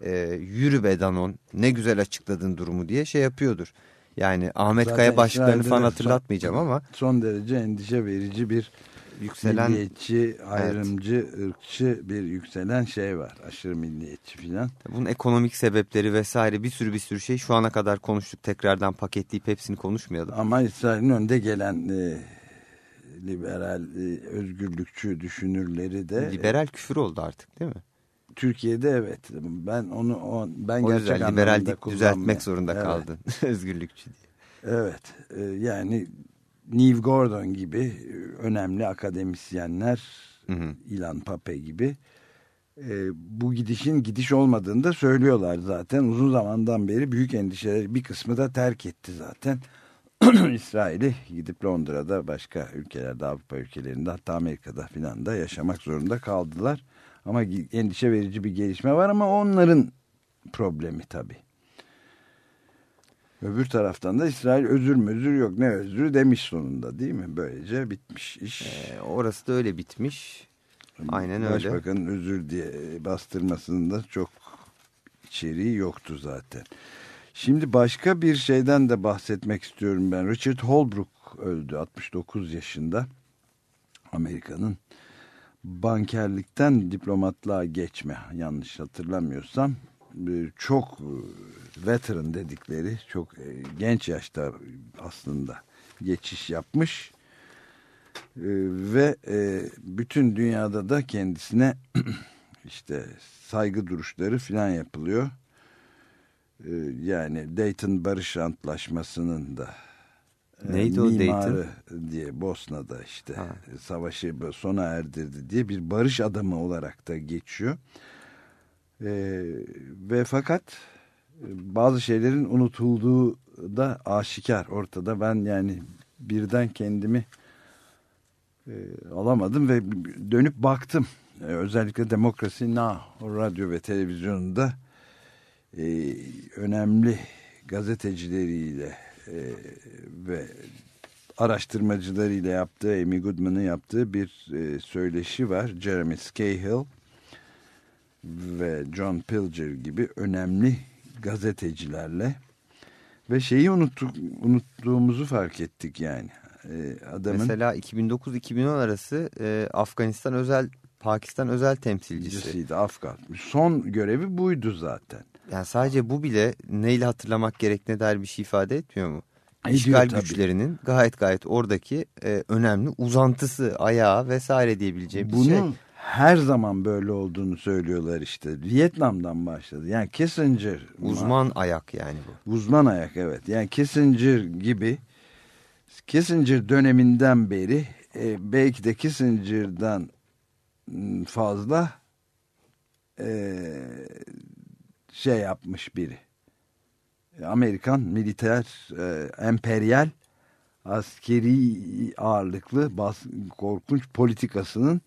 e, yürü be Danon ne güzel açıkladın durumu diye şey yapıyordur. Yani Ahmet Zaten Kaya başlıklarını falan hatırlatmayacağım ama Son derece endişe verici bir yükselen milliyetçi, ayrımcı, ırkçı bir yükselen şey var. Aşırı milliyetçi filan. bunun ekonomik sebepleri vesaire bir sürü bir sürü şey şu ana kadar konuştuk. Tekrardan paketleyip hepsini konuşmayalım. Ama İsrail'in önde gelen e, liberal, e, özgürlükçü düşünürleri de Liberal küfür oldu artık değil mi? Türkiye'de evet. Ben onu o, ben O gerçek yüzden liberal anlamda deyip kullanmıyorum. düzeltmek zorunda Evet, kaldın. Özgürlükçü diye. Evet. e, yani Neve Gordon gibi e, önemli akademisyenler, Hı hı. Ilan Pape gibi e, bu gidişin gidiş olmadığını da söylüyorlar zaten. Uzun zamandan beri büyük endişeler bir kısmı da terk etti zaten. İsrail'i gidip Londra'da başka ülkelerde Avrupa ülkelerinde hatta Amerika'da filan da yaşamak zorunda kaldılar. Ama endişe verici bir gelişme var ama onların problemi tabii. Öbür taraftan da İsrail özür mözür yok ne özrü demiş sonunda değil mi? Böylece bitmiş iş. Ee, orası da öyle bitmiş. Aynen öyle. Başbakanın özür diye bastırmasının da çok içeriği yoktu zaten. Şimdi başka bir şeyden de bahsetmek istiyorum ben. Richard Holbrooke öldü 69 yaşında. Amerika'nın bankerlikten diplomatlığa geçme yanlış hatırlamıyorsam e, çok e, veteran dedikleri çok e, genç yaşta aslında geçiş yapmış ve bütün dünyada da kendisine işte saygı duruşları filan yapılıyor. Yani Dayton Barış Antlaşması'nın da Neydi o mimarı Dayton? diye Bosna'da işte ha. savaşı sona erdirdi diye bir barış adamı olarak da geçiyor. Ee, ve fakat bazı şeylerin unutulduğu da aşikar ortada. Ben yani birden kendimi e, alamadım ve dönüp baktım. E, özellikle Demokrasi Now radyo ve televizyonunda e, önemli gazetecileriyle e, ve araştırmacılarıyla yaptığı, Amy Goodman'ın yaptığı bir e, söyleşi var. Jeremy Scahill ve John Pilger gibi önemli gazetecilerle ve şeyi unuttuk, unuttuğumuzu fark ettik yani. Ee, adamın Mesela 2009-2010 arası e, Afganistan özel Pakistan özel temsilcisi. Afgan. Son görevi buydu zaten. Yani sadece bu bile neyle hatırlamak gerektiğine dair bir şey ifade etmiyor mu? Ediyor, İşgal tabii. güçlerinin gayet gayet oradaki e, önemli uzantısı, ayağı vesaire diyebileceğimiz Bunu, şey her zaman böyle olduğunu söylüyorlar işte. Vietnam'dan başladı. Yani Kissinger. Uzman ayak yani bu. Uzman ayak evet. Yani Kissinger gibi Kissinger döneminden beri e, belki de Kissinger'dan fazla e, şey yapmış biri. Amerikan militer, e, emperyal, askeri ağırlıklı bas, korkunç politikasının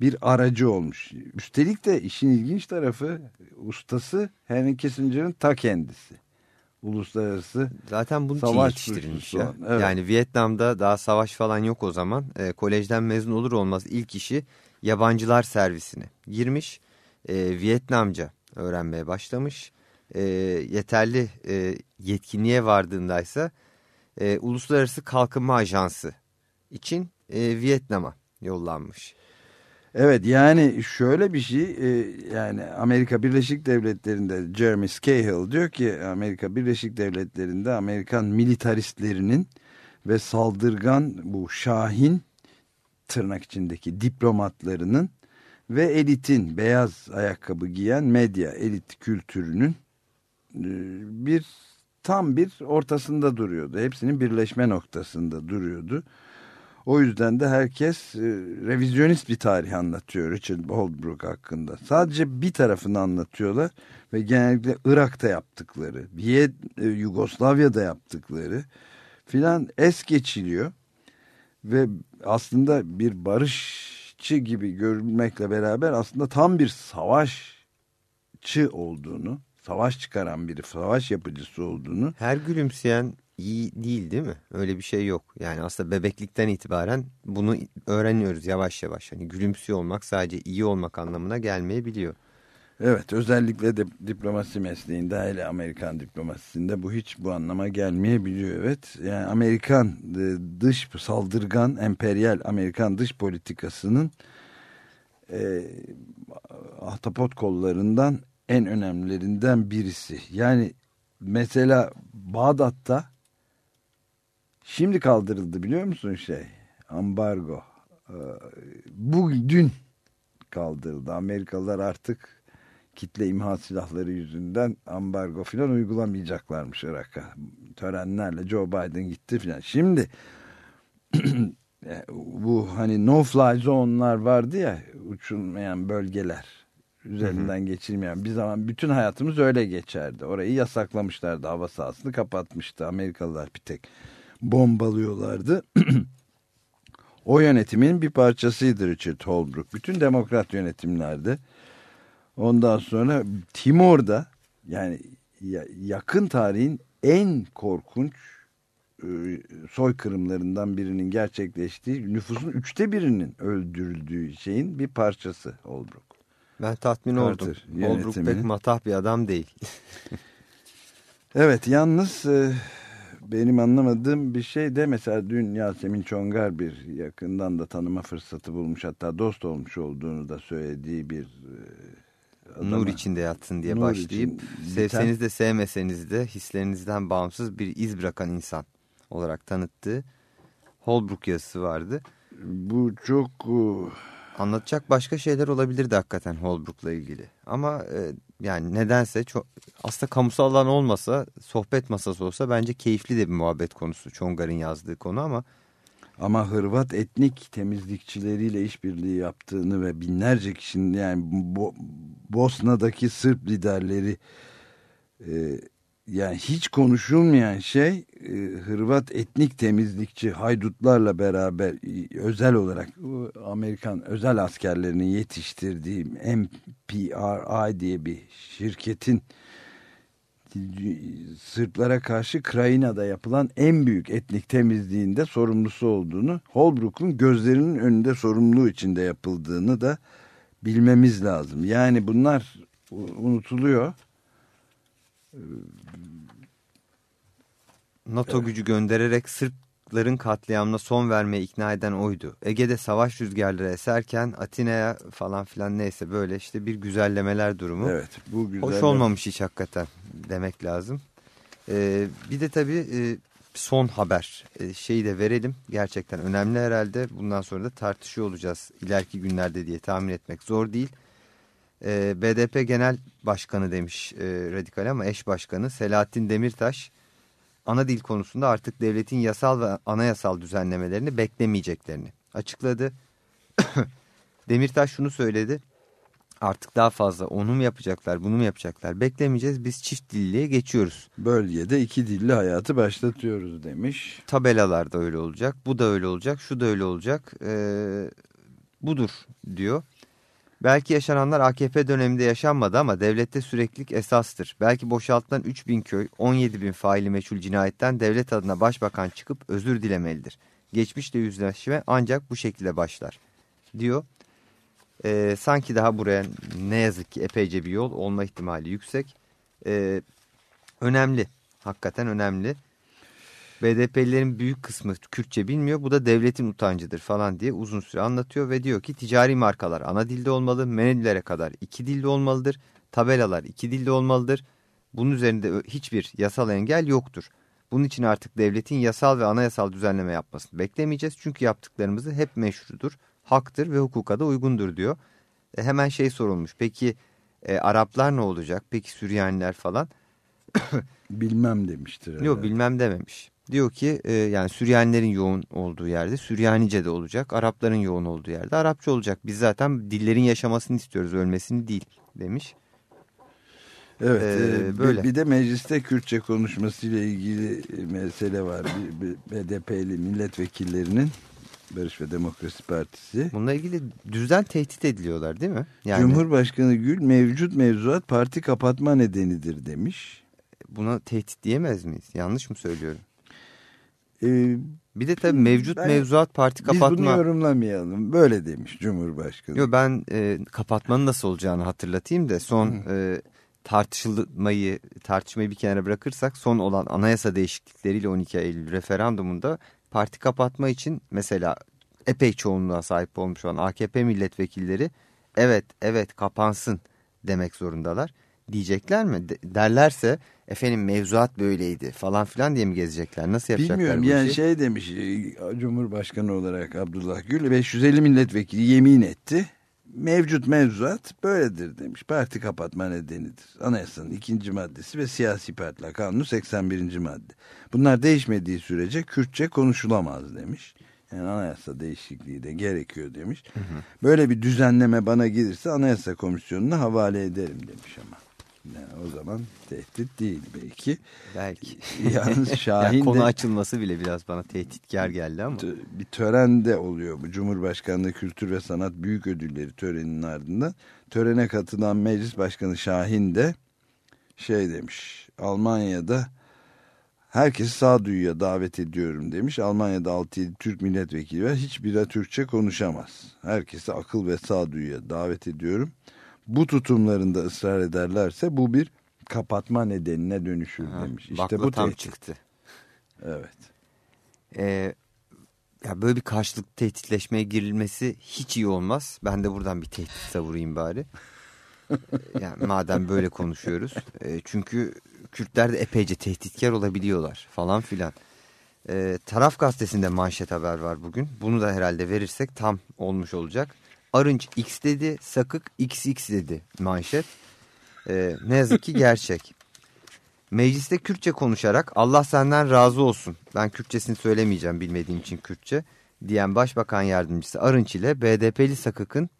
bir aracı olmuş. Üstelik de işin ilginç tarafı ustası Henry Kissinger'ın ta kendisi. Uluslararası Zaten bunu savaş yetiştirilmiş ya. Evet. Yani Vietnam'da daha savaş falan yok o zaman. E, kolejden mezun olur olmaz ilk işi yabancılar servisine girmiş. E, Vietnamca öğrenmeye başlamış. E, yeterli e, yetkinliğe vardığındaysa e, Uluslararası Kalkınma Ajansı için e, Vietnam'a yollanmış. Evet yani şöyle bir şey e, yani Amerika Birleşik Devletleri'nde Jeremy Scahill diyor ki Amerika Birleşik Devletleri'nde Amerikan militaristlerinin ve saldırgan bu Şahin tırnak içindeki diplomatlarının ve elitin beyaz ayakkabı giyen medya elit kültürünün e, bir tam bir ortasında duruyordu. Hepsinin birleşme noktasında duruyordu. O yüzden de herkes e, revizyonist bir tarih anlatıyor Richard Holbrooke hakkında. Sadece bir tarafını anlatıyorlar ve genellikle Irak'ta yaptıkları, e, Yugoslavya'da yaptıkları filan es geçiliyor. Ve aslında bir barışçı gibi görülmekle beraber aslında tam bir savaşçı olduğunu, savaş çıkaran biri, savaş yapıcısı olduğunu. Her gülümseyen iyi değil değil mi? Öyle bir şey yok. Yani aslında bebeklikten itibaren bunu öğreniyoruz yavaş yavaş. Hani gülümsüyor olmak sadece iyi olmak anlamına gelmeyebiliyor. Evet özellikle de diplomasi mesleğinde hele Amerikan diplomasisinde bu hiç bu anlama gelmeyebiliyor. Evet yani Amerikan e, dış saldırgan emperyal Amerikan dış politikasının e, ahtapot kollarından en önemlilerinden birisi. Yani mesela Bağdat'ta Şimdi kaldırıldı biliyor musun şey? Ambargo. Ee, bu dün kaldırıldı. Amerikalılar artık kitle imha silahları yüzünden ambargo falan uygulamayacaklarmış Irak'a. Törenlerle Joe Biden gitti falan. Şimdi e, bu hani no fly zone'lar vardı ya uçulmayan bölgeler üzerinden geçilmeyen bir zaman bütün hayatımız öyle geçerdi. Orayı yasaklamışlardı hava sahasını kapatmıştı Amerikalılar bir tek bombalıyorlardı. o yönetimin bir parçasıydı Richard Holbrooke. Bütün demokrat yönetimlerde. Ondan sonra Timor'da yani yakın tarihin en korkunç e, soykırımlarından birinin gerçekleştiği nüfusun üçte birinin öldürüldüğü şeyin bir parçası Holbrooke. Ben tatmin Carter oldum. Holbrooke pek matah bir adam değil. evet yalnız e, benim anlamadığım bir şey de mesela dün Yasemin Çongar bir yakından da tanıma fırsatı bulmuş hatta dost olmuş olduğunu da söylediği bir e, adama, nur içinde yatsın diye nur başlayıp için sevseniz biten- de sevmeseniz de hislerinizden bağımsız bir iz bırakan insan olarak tanıttığı Holbrook yazısı vardı. bu çok e, Anlatacak başka şeyler olabilirdi hakikaten Holbrook'la ilgili. Ama e, yani nedense çok aslında kamusal alan olmasa sohbet masası olsa bence keyifli de bir muhabbet konusu. Çongar'ın yazdığı konu ama ama Hırvat etnik temizlikçileriyle işbirliği yaptığını ve binlerce kişinin yani Bo- Bosna'daki Sırp liderleri e, yani hiç konuşulmayan şey e, Hırvat etnik temizlikçi haydutlarla beraber e, özel olarak bu Amerikan özel askerlerinin yetiştirdiği MPRI diye bir şirketin Sırplara karşı Krayina'da yapılan en büyük etnik temizliğinde sorumlusu olduğunu, Holbrook'un gözlerinin önünde sorumluluğu içinde yapıldığını da bilmemiz lazım. Yani bunlar unutuluyor. NATO gücü göndererek Sırpların katliamına son vermeye ikna eden oydu. Ege'de savaş rüzgarları eserken Atina'ya falan filan neyse böyle işte bir güzellemeler durumu. Evet, bu güzel. Hoş olmamış hiç hakikaten demek lazım. Ee, bir de tabii e, son haber e, şeyi de verelim. Gerçekten önemli herhalde. Bundan sonra da tartışıyor olacağız ileriki günlerde diye tahmin etmek zor değil. Ee, BDP Genel Başkanı demiş e, radikal ama eş başkanı Selahattin Demirtaş ana dil konusunda artık devletin yasal ve anayasal düzenlemelerini beklemeyeceklerini açıkladı. Demirtaş şunu söyledi. Artık daha fazla onu mu yapacaklar bunu mu yapacaklar beklemeyeceğiz biz çift dilliliğe geçiyoruz. Bölgede iki dilli hayatı başlatıyoruz demiş. Tabelalar da öyle olacak bu da öyle olacak şu da öyle olacak ee, budur diyor. Belki yaşananlar AKP döneminde yaşanmadı ama devlette süreklilik esastır. Belki boşaltılan 3 bin köy, 17 bin faili meçhul cinayetten devlet adına başbakan çıkıp özür dilemelidir. Geçmişle yüzleşme ancak bu şekilde başlar diyor. Ee, sanki daha buraya ne yazık ki epeyce bir yol olma ihtimali yüksek. Ee, önemli, hakikaten önemli. BDP'lilerin büyük kısmı Kürtçe bilmiyor. Bu da devletin utancıdır falan diye uzun süre anlatıyor ve diyor ki ticari markalar ana dilde olmalı. Menülere kadar iki dilde olmalıdır. Tabelalar iki dilde olmalıdır. Bunun üzerinde hiçbir yasal engel yoktur. Bunun için artık devletin yasal ve anayasal düzenleme yapmasını beklemeyeceğiz. Çünkü yaptıklarımızı hep meşrudur, haktır ve hukuka da uygundur diyor. E, hemen şey sorulmuş. Peki e, Araplar ne olacak? Peki Süryaniler falan? Bilmem demiştir. Yok bilmem dememiş. Diyor ki e, yani Süryanilerin yoğun olduğu yerde Süryanice de olacak. Arapların yoğun olduğu yerde Arapça olacak. Biz zaten dillerin yaşamasını istiyoruz ölmesini değil demiş. Evet Ee, e, böyle. bir, bir de mecliste Kürtçe konuşmasıyla ilgili mesele var. Bir, bir BDP'li milletvekillerinin Barış ve Demokrasi Partisi. Bununla ilgili düzden tehdit ediliyorlar değil mi? Yani Cumhurbaşkanı Gül mevcut mevzuat parti kapatma nedenidir demiş. buna tehdit diyemez miyiz? Yanlış mı söylüyorum? Ee, Bir de tabii mevcut Ben- mevzuat parti biz bunu kapatma... yorumlamayalım. Böyle demiş Cumhurbaşkanı. Yo, ben e, kapatmanın nasıl olacağını hatırlatayım da son e, tartışılmayı tartışmayı bir kenara bırakırsak son olan anayasa değişiklikleriyle 12 Eylül referandumunda parti kapatma için mesela epey çoğunluğa sahip olmuş olan AKP milletvekilleri evet evet kapansın demek zorundalar. Diyecekler mi? De- derlerse efendim mevzuat böyleydi falan filan diye mi gezecekler? Nasıl yapacaklar Bilmiyorum bu yani işi? şey demiş e, Cumhurbaşkanı olarak Abdullah Gül 550 milletvekili yemin etti. Mevcut mevzuat böyledir demiş. Parti kapatma nedenidir. Anayasanın ikinci maddesi ve siyasi partiler kanunu 81. madde. Bunlar değişmediği sürece Kürtçe konuşulamaz demiş. Yani anayasa değişikliği de gerekiyor demiş. Böyle bir düzenleme bana gelirse anayasa komisyonuna havale ederim demiş ama. Yani o zaman tehdit değil belki. Belki. Yalnız Yani Şahin konu de açılması bile biraz bana tehditkar geldi ama. Bir törende oluyor bu Cumhurbaşkanlığı Kültür ve Sanat Büyük Ödülleri töreninin ardından törene katılan Meclis Başkanı Şahin de şey demiş Almanya'da herkesi sağduyuya davet ediyorum demiş Almanya'da 6-7 Türk milletvekili var hiçbiri Türkçe konuşamaz herkesi akıl ve sağduyuya davet ediyorum bu tutumlarında ısrar ederlerse bu bir kapatma nedenine dönüşür Ha, demiş işte bu tam tehdit. çıktı. evet Ee, ya böyle bir karşılıklı tehditleşmeye girilmesi hiç iyi olmaz. Ben de buradan bir tehdit savurayım bari. yani madem böyle konuşuyoruz. E, çünkü Kürtler de epeyce tehditkar olabiliyorlar falan filan. E, Taraf gazetesinde manşet haber var bugün. Bunu da herhalde verirsek tam olmuş olacak. Arınç X dedi, Sakık XX dedi manşet. E, ne yazık ki gerçek. Mecliste Kürtçe konuşarak Allah senden razı olsun. Ben Kürtçesini söylemeyeceğim bilmediğim için Kürtçe. Diyen Başbakan Yardımcısı Arınç ile BDP'li Sakık'ın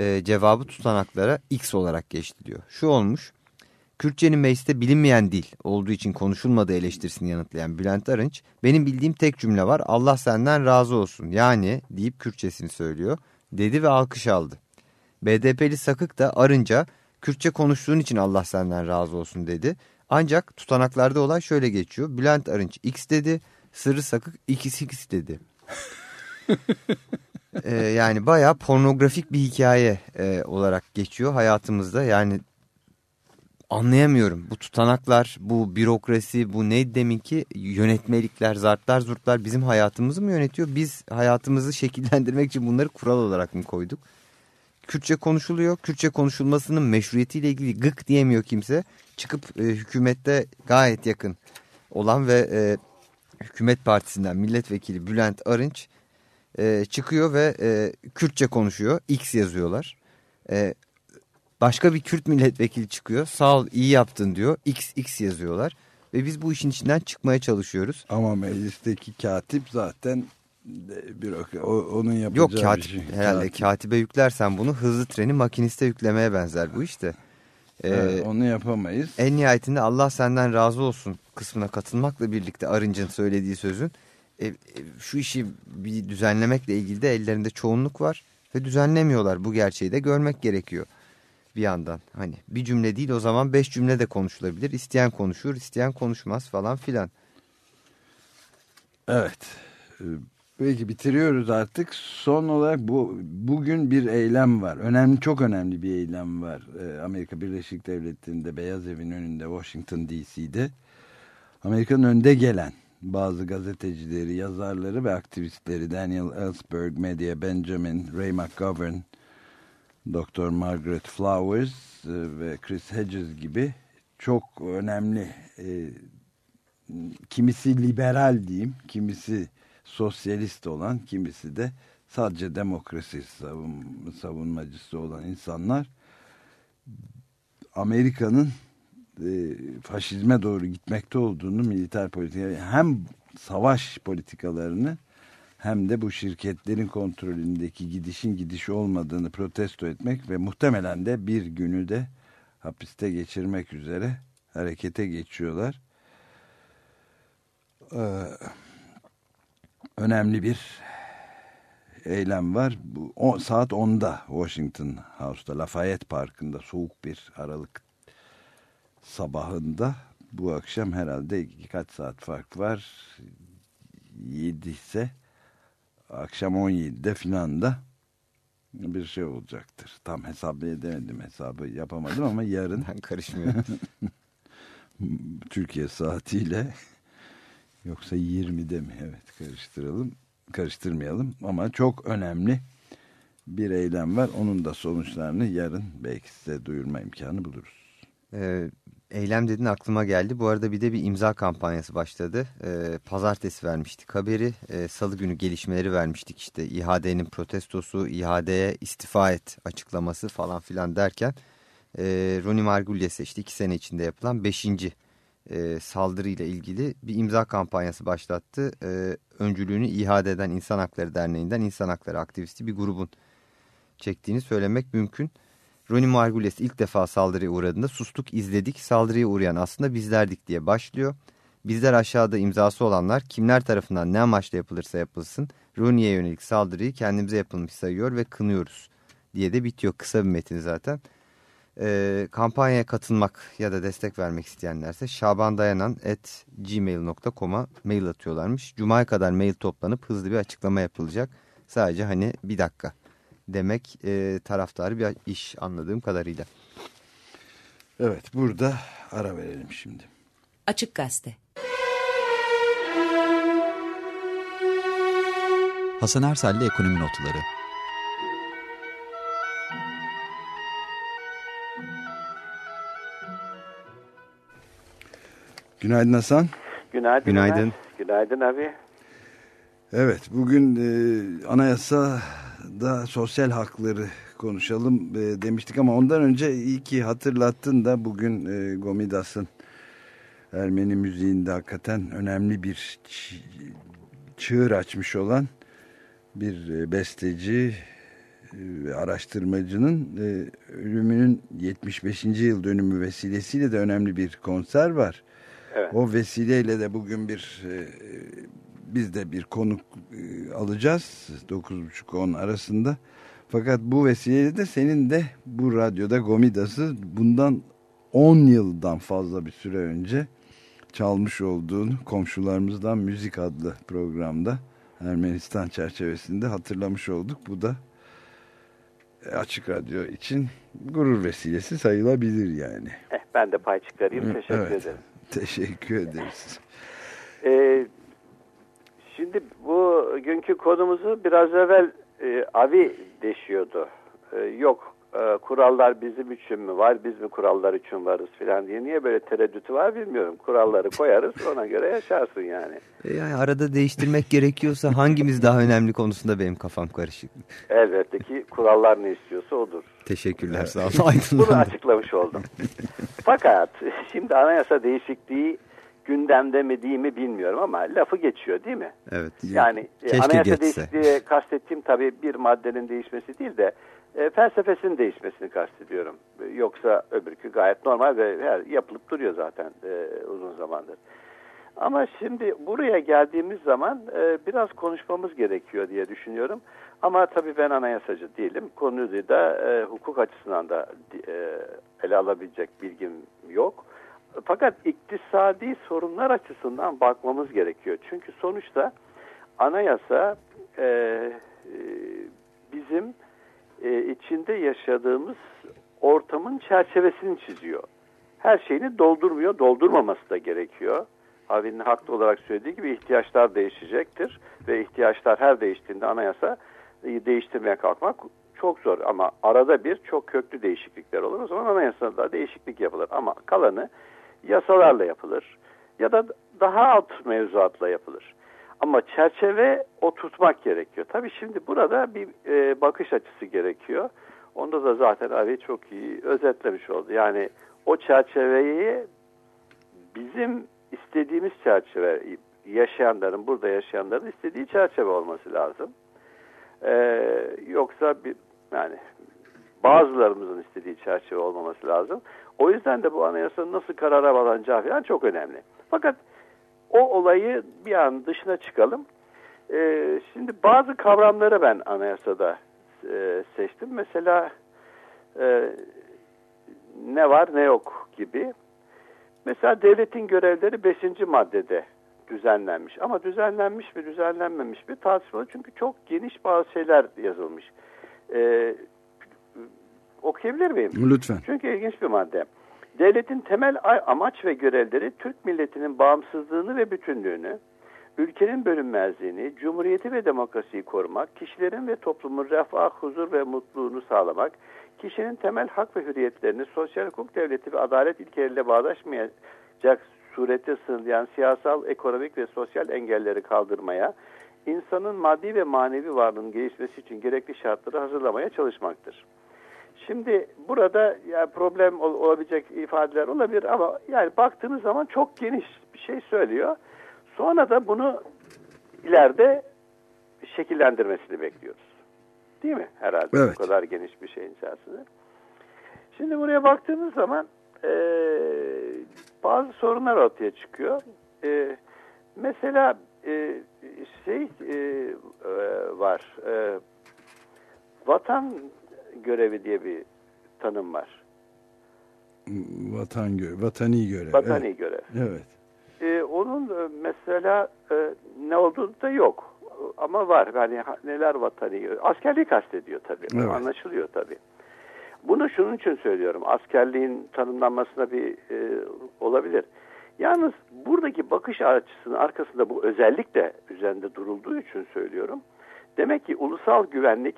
e, cevabı tutanaklara X olarak geçti diyor. Şu olmuş. Kürtçenin mecliste bilinmeyen dil olduğu için konuşulmadığı eleştirisini yanıtlayan Bülent Arınç, benim bildiğim tek cümle var Allah senden razı olsun yani deyip Kürtçesini söylüyor dedi ve alkış aldı. BDP'li Sakık da Arınç'a Kürtçe konuştuğun için Allah senden razı olsun dedi. Ancak tutanaklarda olay şöyle geçiyor. Bülent Arınç X dedi, Sırrı Sakık XX dedi. ee, yani bayağı pornografik bir hikaye e, olarak geçiyor hayatımızda. Yani anlayamıyorum. Bu tutanaklar, bu bürokrasi, bu neydi deminki yönetmelikler, zartlar, zurtlar bizim hayatımızı mı yönetiyor? Biz hayatımızı şekillendirmek için bunları kural olarak mı koyduk? Kürtçe konuşuluyor. Kürtçe konuşulmasının meşruiyetiyle ilgili gık diyemiyor kimse. Çıkıp e, hükümette gayet yakın olan ve e, hükümet partisinden milletvekili Bülent Arınç e, çıkıyor ve e, Kürtçe konuşuyor. X yazıyorlar. E, başka bir Kürt milletvekili çıkıyor. Sağ ol iyi yaptın diyor. X X yazıyorlar. Ve biz bu işin içinden çıkmaya çalışıyoruz. Ama meclisteki katip zaten bir onun yapacağı Yok katip, bir şey. herhalde katip. katibe yüklersen bunu hızlı treni makiniste yüklemeye benzer bu işte. Ee, evet, onu yapamayız. En nihayetinde Allah senden razı olsun kısmına katılmakla birlikte Arınç'ın söylediği sözün e, e, şu işi bir düzenlemekle ilgili de ellerinde çoğunluk var ve düzenlemiyorlar. Bu gerçeği de görmek gerekiyor bir yandan. Hani bir cümle değil o zaman beş cümle de konuşulabilir. İsteyen konuşur, isteyen konuşmaz falan filan. Evet. Ee, peki bitiriyoruz artık. Son olarak bu bugün bir eylem var. Önemli, çok önemli bir eylem var. Ee, Amerika Birleşik Devletleri'nde Beyaz Evin önünde Washington DC'de. Amerika'nın önde gelen bazı gazetecileri, yazarları ve aktivistleri Daniel Ellsberg, Media Benjamin, Ray McGovern, Dr. Margaret Flowers e, ve Chris Hedges gibi çok önemli e, kimisi liberal diyeyim, kimisi sosyalist olan, kimisi de sadece demokrasi savun, savunmacısı olan insanlar Amerika'nın e, faşizme doğru gitmekte olduğunu militer politika hem savaş politikalarını hem de bu şirketlerin kontrolündeki gidişin gidiş olmadığını protesto etmek ve muhtemelen de bir günü de hapiste geçirmek üzere harekete geçiyorlar. Ee, önemli bir eylem var. Bu, o, saat 10'da Washington House'da Lafayette Parkı'nda soğuk bir Aralık sabahında bu akşam herhalde kaç saat fark var 7 ise akşam 17'de filan da bir şey olacaktır. Tam hesabı edemedim hesabı yapamadım ama yarın. Ben karışmıyorum. Türkiye saatiyle yoksa 20'de mi? Evet karıştıralım. Karıştırmayalım ama çok önemli bir eylem var. Onun da sonuçlarını yarın belki size duyurma imkanı buluruz. Ee, eylem dedin aklıma geldi. Bu arada bir de bir imza kampanyası başladı. Ee, pazartesi vermiştik haberi. Ee, Salı günü gelişmeleri vermiştik. İşte İHA'de'nin protestosu, İHA'de'ye istifa et açıklaması falan filan derken. E, Roni Margulies'e işte iki sene içinde yapılan beşinci e, saldırıyla ilgili bir imza kampanyası başlattı. E, öncülüğünü İHA'den İnsan Hakları Derneği'nden insan hakları aktivisti bir grubun çektiğini söylemek mümkün. Ronnie Margules ilk defa saldırıya uğradığında sustuk izledik saldırıya uğrayan aslında bizlerdik diye başlıyor. Bizler aşağıda imzası olanlar kimler tarafından ne amaçla yapılırsa yapılsın Ronnie'ye yönelik saldırıyı kendimize yapılmış sayıyor ve kınıyoruz diye de bitiyor kısa bir metin zaten. E, kampanyaya katılmak ya da destek vermek isteyenlerse şabandayanan.gmail.com'a mail atıyorlarmış. Cuma'ya kadar mail toplanıp hızlı bir açıklama yapılacak. Sadece hani bir dakika demek e, taraftarı bir iş anladığım kadarıyla. Evet burada ara verelim şimdi. Açık Gazete Hasan Ersel'le Ekonomi Notları Günaydın Hasan. Günaydın. Günaydın. Günaydın abi. Evet bugün e, anayasa anayasada sosyal hakları konuşalım e, demiştik ama ondan önce iyi ki hatırlattın da bugün e, Gomidas'ın Ermeni müziğinde hakikaten önemli bir çığır açmış olan bir e, besteci e, ve araştırmacının e, ölümünün 75. yıl dönümü vesilesiyle de önemli bir konser var. Evet. O vesileyle de bugün bir e, biz de bir konuk e, alacağız 9.30-10 arasında. Fakat bu vesileyle de senin de bu radyoda Gomidas'ı bundan 10 yıldan fazla bir süre önce çalmış olduğunu komşularımızdan Müzik adlı programda Ermenistan çerçevesinde hatırlamış olduk. Bu da e, Açık Radyo için gurur vesilesi sayılabilir yani. Eh, ben de pay çıkarayım. Teşekkür Evet. ederim. Teşekkür ederiz. Ee, şimdi bu günkü konumuzu biraz evvel e, Avi deşiyordu. Ee, yok e, kurallar bizim için mi var, biz mi kurallar için varız filan diye. Niye böyle tereddütü var bilmiyorum. Kuralları koyarız ona göre yaşarsın yani. E Yani arada değiştirmek gerekiyorsa hangimiz daha önemli konusunda benim kafam karışık. Elbette ki kurallar ne istiyorsa odur. Teşekkürler sağ olun. Bunu açıklamış oldum. Fakat şimdi anayasa değişikliği gündemde mi değil mi bilmiyorum ama lafı geçiyor değil mi? Evet. Yani e, Keşke anayasa geçse. değişikliği kastettiğim tabii bir maddenin değişmesi değil de e, felsefesinin değişmesini kastediyorum. Yoksa öbürkü gayet normal ve her yapılıp duruyor zaten e, uzun zamandır. Ama şimdi buraya geldiğimiz zaman e, biraz konuşmamız gerekiyor diye düşünüyorum. Ama tabii ben anayasacı değilim. Konuyu da e, hukuk açısından da e, ele alabilecek bilgim yok. Fakat iktisadi sorunlar açısından bakmamız gerekiyor. Çünkü sonuçta anayasa e, e, bizim e, içinde yaşadığımız ortamın çerçevesini çiziyor. Her şeyini doldurmuyor, doldurmaması da gerekiyor. Abinin haklı olarak söylediği gibi ihtiyaçlar değişecektir ve ihtiyaçlar her değiştiğinde anayasa e, değiştirmeye kalkmak çok zor ama arada bir çok köklü değişiklikler olur. O zaman anayasada değişiklik yapılır ama kalanı yasalarla yapılır ya da daha alt mevzuatla yapılır. Ama çerçeve oturtmak gerekiyor. Tabii şimdi burada bir e, bakış açısı gerekiyor. Onda da zaten abi çok iyi özetlemiş oldu. Yani o çerçeveyi bizim istediğimiz çerçeve, yaşayanların, burada yaşayanların istediği çerçeve olması lazım. Ee, yoksa bir yani bazılarımızın istediği çerçeve olmaması lazım. O yüzden de bu anayasanın nasıl karara bağlanacağı falan çok önemli. Fakat o olayı bir an dışına çıkalım. Ee, şimdi bazı kavramları ben anayasada e, seçtim. Mesela e, ne var ne yok gibi. Mesela devletin görevleri 5. maddede düzenlenmiş. Ama düzenlenmiş mi düzenlenmemiş mi tartışmalı. Çünkü çok geniş bazı şeyler yazılmış. Ee, okuyabilir miyim? Lütfen. Çünkü ilginç bir madde. Devletin temel amaç ve görevleri Türk milletinin bağımsızlığını ve bütünlüğünü, ülkenin bölünmezliğini, cumhuriyeti ve demokrasiyi korumak, kişilerin ve toplumun refah, huzur ve mutluluğunu sağlamak, kişinin temel hak ve hürriyetlerini sosyal hukuk devleti ve adalet ilkeleriyle bağdaşmayacak surette sınırlayan siyasal, ekonomik ve sosyal engelleri kaldırmaya, insanın maddi ve manevi varlığının gelişmesi için gerekli şartları hazırlamaya çalışmaktır. Şimdi burada yani problem ol, olabilecek ifadeler olabilir ama yani baktığınız zaman çok geniş bir şey söylüyor. Sonra da bunu ileride şekillendirmesini bekliyoruz. Değil mi herhalde Evet. bu kadar geniş bir şeyin içerisinde. Şimdi buraya baktığımız zaman e, bazı sorunlar ortaya çıkıyor. E, mesela e, şey e, e, var. E, vatan görevi diye bir tanım var. Vatan gö vatani görev. Vatani evet. görev. Evet. E, onun e, mesela e, ne olduğu da yok. Ama var. Yani neler vatani. Askerliği kastediyor tabii. Evet. Anlaşılıyor tabii. Bunu şunun için söylüyorum. Askerliğin tanımlanmasına bir e, olabilir. Yalnız buradaki bakış açısının arkasında bu özellikle üzerinde durulduğu için söylüyorum. Demek ki ulusal güvenlik,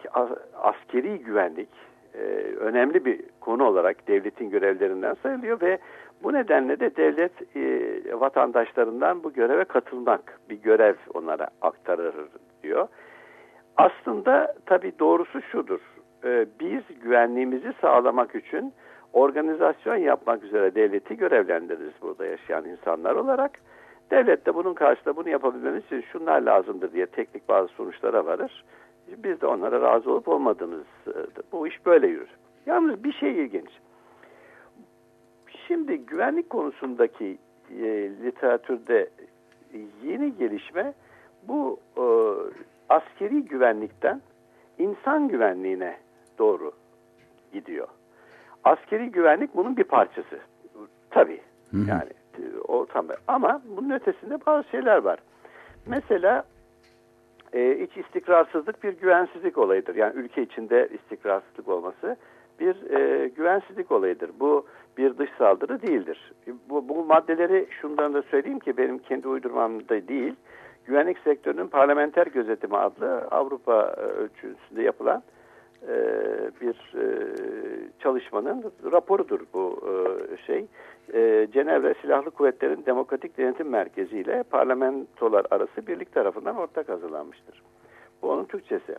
askeri güvenlik e, önemli bir konu olarak devletin görevlerinden sayılıyor ve Bu nedenle de devlet e, vatandaşlarından bu göreve katılmak, bir görev onlara aktarır diyor. Aslında tabii doğrusu şudur. E, biz güvenliğimizi sağlamak için organizasyon yapmak üzere devleti görevlendiririz burada yaşayan insanlar olarak. Devlet de bunun karşısında bunu yapabilmemiz için şunlar lazımdır diye teknik bazı sonuçlara varır. Biz de onlara razı olup olmadığımız bu iş böyle yürür. Yalnız bir şey ilginç. Şimdi güvenlik konusundaki e, literatürde yeni gelişme bu e, askeri güvenlikten insan güvenliğine doğru gidiyor. Askeri güvenlik bunun bir parçası. Tabii. Hı hı. Yani o tam ama bunun ötesinde bazı şeyler var. Mesela e, iç istikrarsızlık bir güvensizlik olayıdır. Yani ülke içinde istikrarsızlık olması bir e, güvensizlik olayıdır. Bu bir dış saldırı değildir. Bu, bu maddeleri şundan da söyleyeyim ki benim kendi uydurmamda değil. Güvenlik sektörünün parlamenter gözetimi adlı Avrupa e, ölçüsünde yapılan e, bir e, çalışmanın raporudur bu e, şey. E, Cenevre Silahlı Kuvvetlerin Demokratik Denetim Merkezi ile parlamentolar arası birlik tarafından ortak hazırlanmıştır. Bu onun Türkçesi.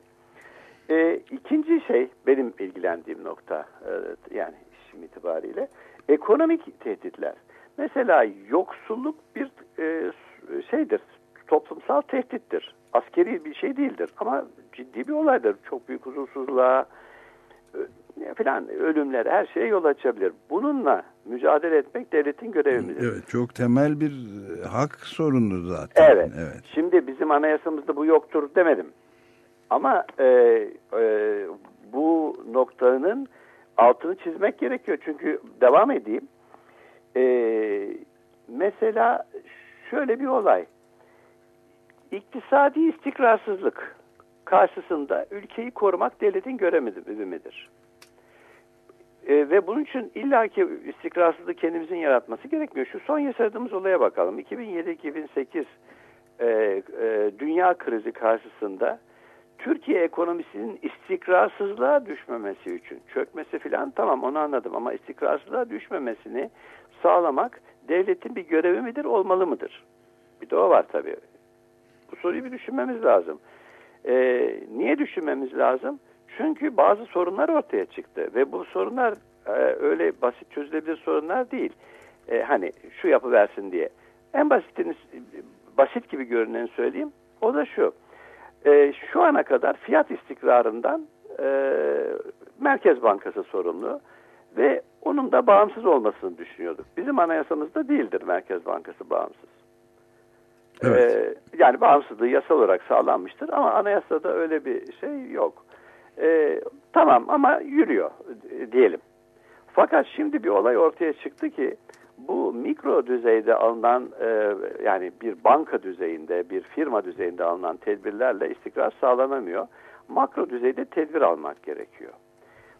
E, ikinci şey benim ilgilendiğim nokta e, yani işim itibariyle ekonomik tehditler. Mesela yoksulluk bir e, şeydir, toplumsal tehdittir. Askeri bir şey değildir ama ciddi bir olaydır. Çok büyük huzursuzluğa e, falan ölümler her şeye yol açabilir. Bununla mücadele etmek devletin görevidir. Evet çok temel bir hak sorunu zaten. Evet. evet. Şimdi bizim anayasamızda bu yoktur demedim. Ama e, e, bu noktanın altını çizmek gerekiyor. Çünkü devam edeyim. E, mesela şöyle bir olay. İktisadi istikrarsızlık karşısında ülkeyi korumak devletin görevi E, ve bunun için illaki istikrarsızlığı kendimizin yaratması gerekmiyor. Şu son yaşadığımız olaya bakalım. 2007-2008 e, e, dünya krizi karşısında Türkiye ekonomisinin istikrarsızlığa düşmemesi için çökmesi filan tamam onu anladım ama istikrarsızlığa düşmemesini sağlamak devletin bir görevi midir olmalı mıdır? Bir de o var tabii. Bu soruyu bir düşünmemiz lazım. Ee, niye düşünmemiz lazım? Çünkü bazı sorunlar ortaya çıktı ve bu sorunlar e, öyle basit çözülebilir sorunlar değil. E, hani şu yapı versin diye. En basitini basit gibi görünen söyleyeyim. O da şu e, şu ana kadar fiyat istikrarından e, Merkez Bankası sorumlu ve onun da bağımsız olmasını düşünüyorduk. Bizim anayasamızda değildir Merkez Bankası bağımsız. Evet. Ee, yani bağımsızlığı yasal olarak sağlanmıştır ama anayasada öyle bir şey yok. Ee, tamam ama yürüyor diyelim. Fakat şimdi bir olay ortaya çıktı ki bu mikro düzeyde alınan e, yani bir banka düzeyinde, bir firma düzeyinde alınan tedbirlerle istikrar sağlanamıyor. Makro düzeyde tedbir almak gerekiyor.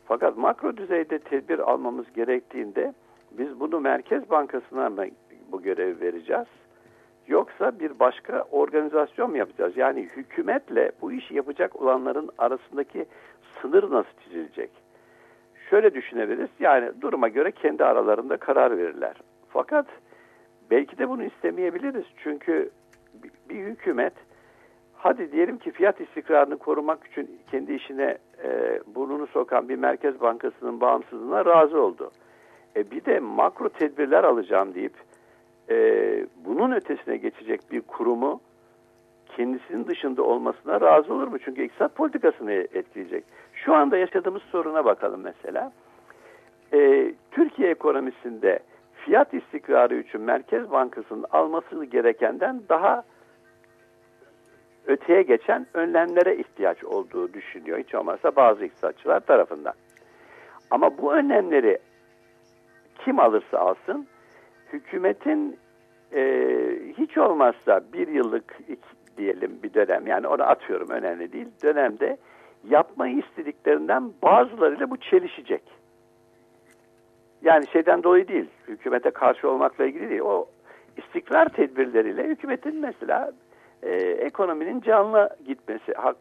Fakat makro düzeyde tedbir almamız gerektiğinde biz bunu Merkez Bankası'na mı bu görevi vereceğiz? Yoksa bir başka organizasyon mu yapacağız? Yani hükümetle bu işi yapacak olanların arasındaki sınır nasıl çizilecek? Şöyle düşünebiliriz. Yani duruma göre kendi aralarında karar verirler. Fakat belki de bunu istemeyebiliriz. Çünkü bir hükümet hadi diyelim ki fiyat istikrarını korumak için kendi işine e, burnunu sokan bir merkez bankasının bağımsızlığına razı oldu. E, bir de makro tedbirler alacağım deyip e, bunun ötesine geçecek bir kurumu kendisinin dışında olmasına razı olur mu? Çünkü iktisat politikasını etkileyecek. Şu anda yaşadığımız soruna bakalım mesela. E, Türkiye ekonomisinde fiyat istikrarı için Merkez Bankası'nın alması gerekenden daha öteye geçen önlemlere ihtiyaç olduğu düşünüyor. Hiç olmazsa bazı iktisatçılar tarafından. Ama bu önlemleri kim alırsa alsın hükümetin e, hiç olmazsa bir yıllık diyelim bir dönem yani onu atıyorum önemli değil dönemde yapmayı istediklerinden bazılarıyla bu çelişecek. Yani şeyden dolayı değil, hükümete karşı olmakla ilgili değil. O istikrar tedbirleriyle hükümetin mesela e, ekonominin canlı gitmesi hak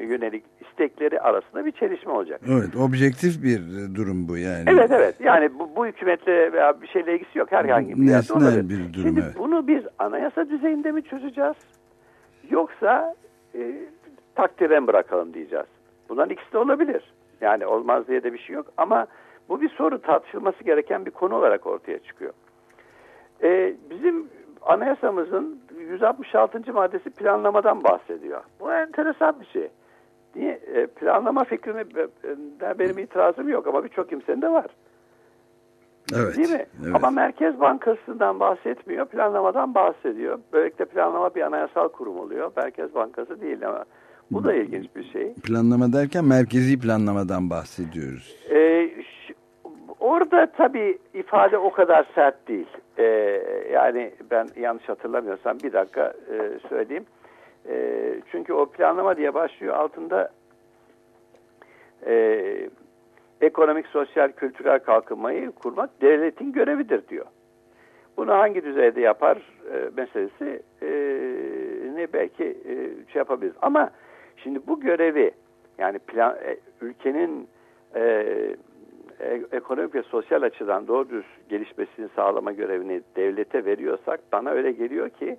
yönelik istekleri arasında bir çelişme olacak. Evet, objektif bir e, durum bu yani. Evet evet. Yani bu, bu hükümetle veya bir şeyle ilgisi yok herhangi bir yerde olabilir. bir durum, Şimdi evet. bunu biz anayasa düzeyinde mi çözeceğiz? Yoksa e, takdire mi bırakalım diyeceğiz. Bunların ikisi de olabilir. Yani olmaz diye de bir şey yok ama bu bir soru tartışılması gereken bir konu olarak ortaya çıkıyor. E, bizim anayasamızın 166. maddesi planlamadan bahsediyor. Bu enteresan bir şey. Niye? E, planlama fikrine e, benim itirazım yok ama birçok kimsenin de var. Evet. Değil mi? Evet. Ama Merkez Bankası'ndan bahsetmiyor, planlamadan bahsediyor. Böylelikle planlama bir anayasal kurum oluyor. Merkez Bankası değil ama bu da ilginç bir şey. Planlama derken merkezi planlamadan bahsediyoruz. Ee, orada tabii ifade o kadar sert değil. Ee, yani ben yanlış hatırlamıyorsam bir dakika e, söyleyeyim. E, çünkü o planlama diye başlıyor. Altında e, ekonomik, sosyal, kültürel kalkınmayı kurmak devletin görevidir diyor. Bunu hangi düzeyde yapar e, meselesi e, ne belki e, şey yapabiliriz. Ama şimdi bu görevi yani plan, e, ülkenin e, ekonomik ve sosyal açıdan doğru düz gelişmesini sağlama görevini devlete veriyorsak bana öyle geliyor ki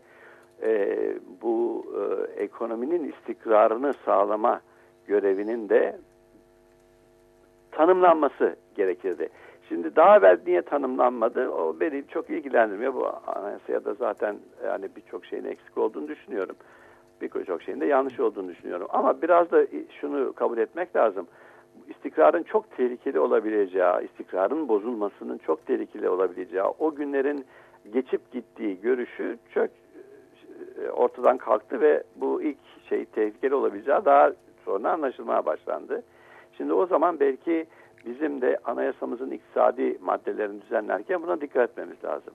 e, bu e, ekonominin istikrarını sağlama görevinin de tanımlanması gerekirdi. Şimdi daha evvel niye tanımlanmadı o beni çok ilgilendirmiyor. Bu anayasaya da zaten yani birçok şeyin eksik olduğunu düşünüyorum. Birçok şeyin de yanlış olduğunu düşünüyorum. Ama biraz da şunu kabul etmek lazım. İstikrarın çok tehlikeli olabileceği, istikrarın bozulmasının çok tehlikeli olabileceği, o günlerin geçip gittiği görüşü çok e, ortadan kalktı ve bu ilk şey tehlikeli olabileceği daha sonra anlaşılmaya başlandı. Şimdi o zaman belki bizim de anayasamızın iktisadi maddelerini düzenlerken buna dikkat etmemiz lazım.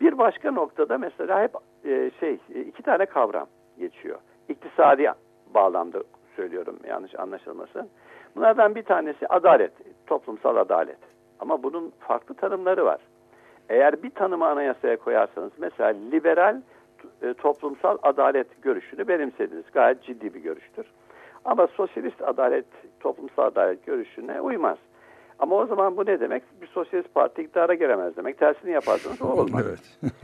Bir başka noktada mesela hep e, şey e, iki tane kavram geçiyor. İktisadi bağlamda söylüyorum yanlış anlaşılmasın. Bunlardan bir tanesi adalet, toplumsal adalet. Ama bunun farklı tanımları var. Eğer bir tanımı anayasaya koyarsanız mesela liberal e, toplumsal adalet görüşünü benimsediniz. Gayet ciddi bir görüştür. Ama sosyalist adalet, toplumsal adalet görüşüne uymaz. Ama o zaman bu ne demek? Bir sosyalist parti iktidara gelemez demek. Tersini yaparsanız o olmaz. Evet.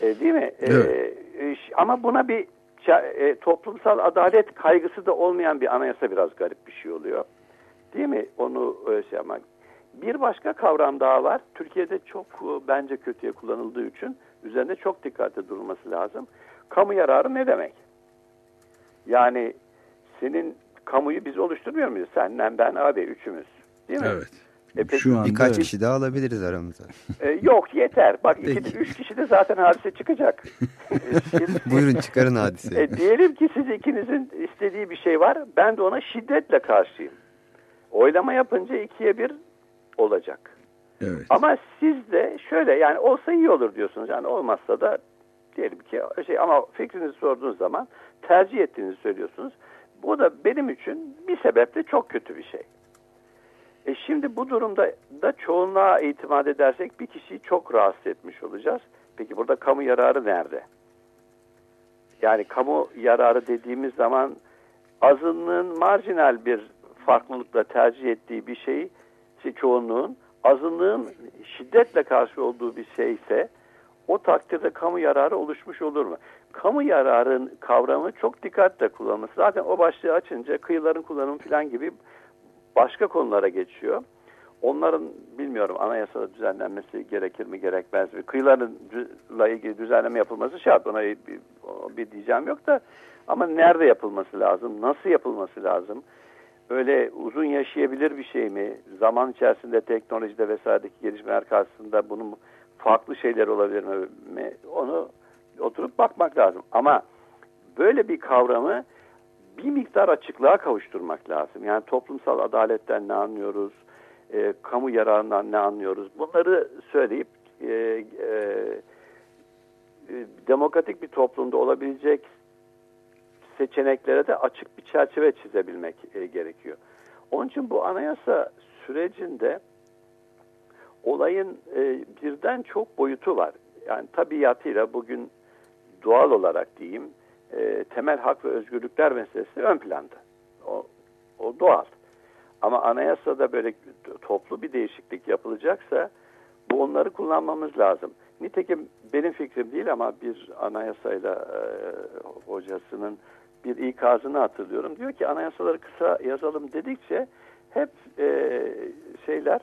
E, değil mi? Evet. E, ama buna bir e, toplumsal adalet kaygısı da olmayan bir anayasa biraz garip bir şey oluyor. Değil mi? Onu e, şey yapmak. Bir başka kavram daha var. Türkiye'de çok e, bence kötüye kullanıldığı için üzerinde çok dikkatli durulması lazım. Kamu yararı ne demek? Yani senin kamuyu biz oluşturmuyor muyuz? Senden ben abi üçümüz. Değil mi? Evet. E peki, Şu anda Birkaç kişi daha alabiliriz aramıza. e, yok yeter. Bak iki, üç kişi de zaten hadise çıkacak. E, Şimdi- Buyurun çıkarın hadiseyi. E, diyelim ki siz ikinizin istediği bir şey var. Ben de ona şiddetle karşıyım. Oylama yapınca ikiye bir olacak. Evet. Ama siz de şöyle yani olsa iyi olur diyorsunuz. Yani olmazsa da diyelim ki şey ama fikrinizi sorduğunuz zaman tercih ettiğinizi söylüyorsunuz. Bu da benim için bir sebeple çok kötü bir şey. E şimdi bu durumda da çoğunluğa itimat edersek bir kişiyi çok rahatsız etmiş olacağız. Peki burada kamu yararı nerede? Yani kamu yararı dediğimiz zaman azınlığın marjinal bir farklılıkla tercih ettiği bir şey, şey çoğunluğun azınlığın şiddetle karşı olduğu bir şey ise o takdirde kamu yararı oluşmuş olur mu? Kamu yararın kavramı çok dikkatle kullanılması. Zaten o başlığı açınca kıyıların kullanımı falan gibi başka konulara geçiyor. Onların bilmiyorum anayasada düzenlenmesi gerekir mi gerekmez mi? Kıyılarla ilgili düzenleme yapılması şart. Ona bir, bir diyeceğim yok da ama nerede yapılması lazım? Nasıl yapılması lazım? Öyle uzun yaşayabilir bir şey mi? Zaman içerisinde teknolojide vesairedeki gelişmeler karşısında bunun farklı şeyler olabilir mi? Onu oturup bakmak lazım. Ama böyle bir kavramı bir miktar açıklığa kavuşturmak lazım. Yani toplumsal adaletten ne anlıyoruz? E, kamu yararından ne anlıyoruz? Bunları söyleyip e, e, demokratik bir toplumda olabilecek seçeneklere de açık bir çerçeve çizebilmek e, gerekiyor. Onun için bu anayasa sürecinde olayın e, birden çok boyutu var. Yani tabiatıyla bugün doğal olarak diyeyim e, temel hak ve özgürlükler meselesi ön planda. O, o, doğal. Ama anayasada böyle toplu bir değişiklik yapılacaksa bu onları kullanmamız lazım. Nitekim benim fikrim değil ama bir anayasayla e, hocasının bir ikazını hatırlıyorum. Diyor ki anayasaları kısa yazalım dedikçe hep e, şeyler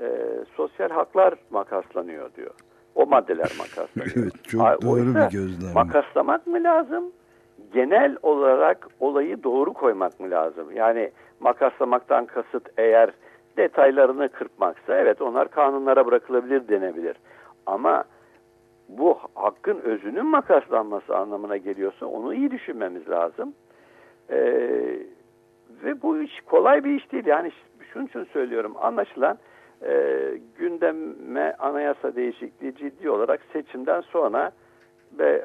e, sosyal haklar makaslanıyor diyor. O maddeler makaslanıyor. evet, çok doğru bir gözlem. Makaslamak mı lazım? Genel olarak olayı doğru koymak mı lazım? Yani makaslamaktan kasıt eğer detaylarını kırpmaksa evet onlar kanunlara bırakılabilir denebilir. Ama bu hakkın özünün makaslanması anlamına geliyorsa onu iyi düşünmemiz lazım. Ee, ve bu iş kolay bir iş değil. Yani şunun için söylüyorum. Anlaşılan e, gündeme anayasa değişikliği ciddi olarak seçimden sonra ve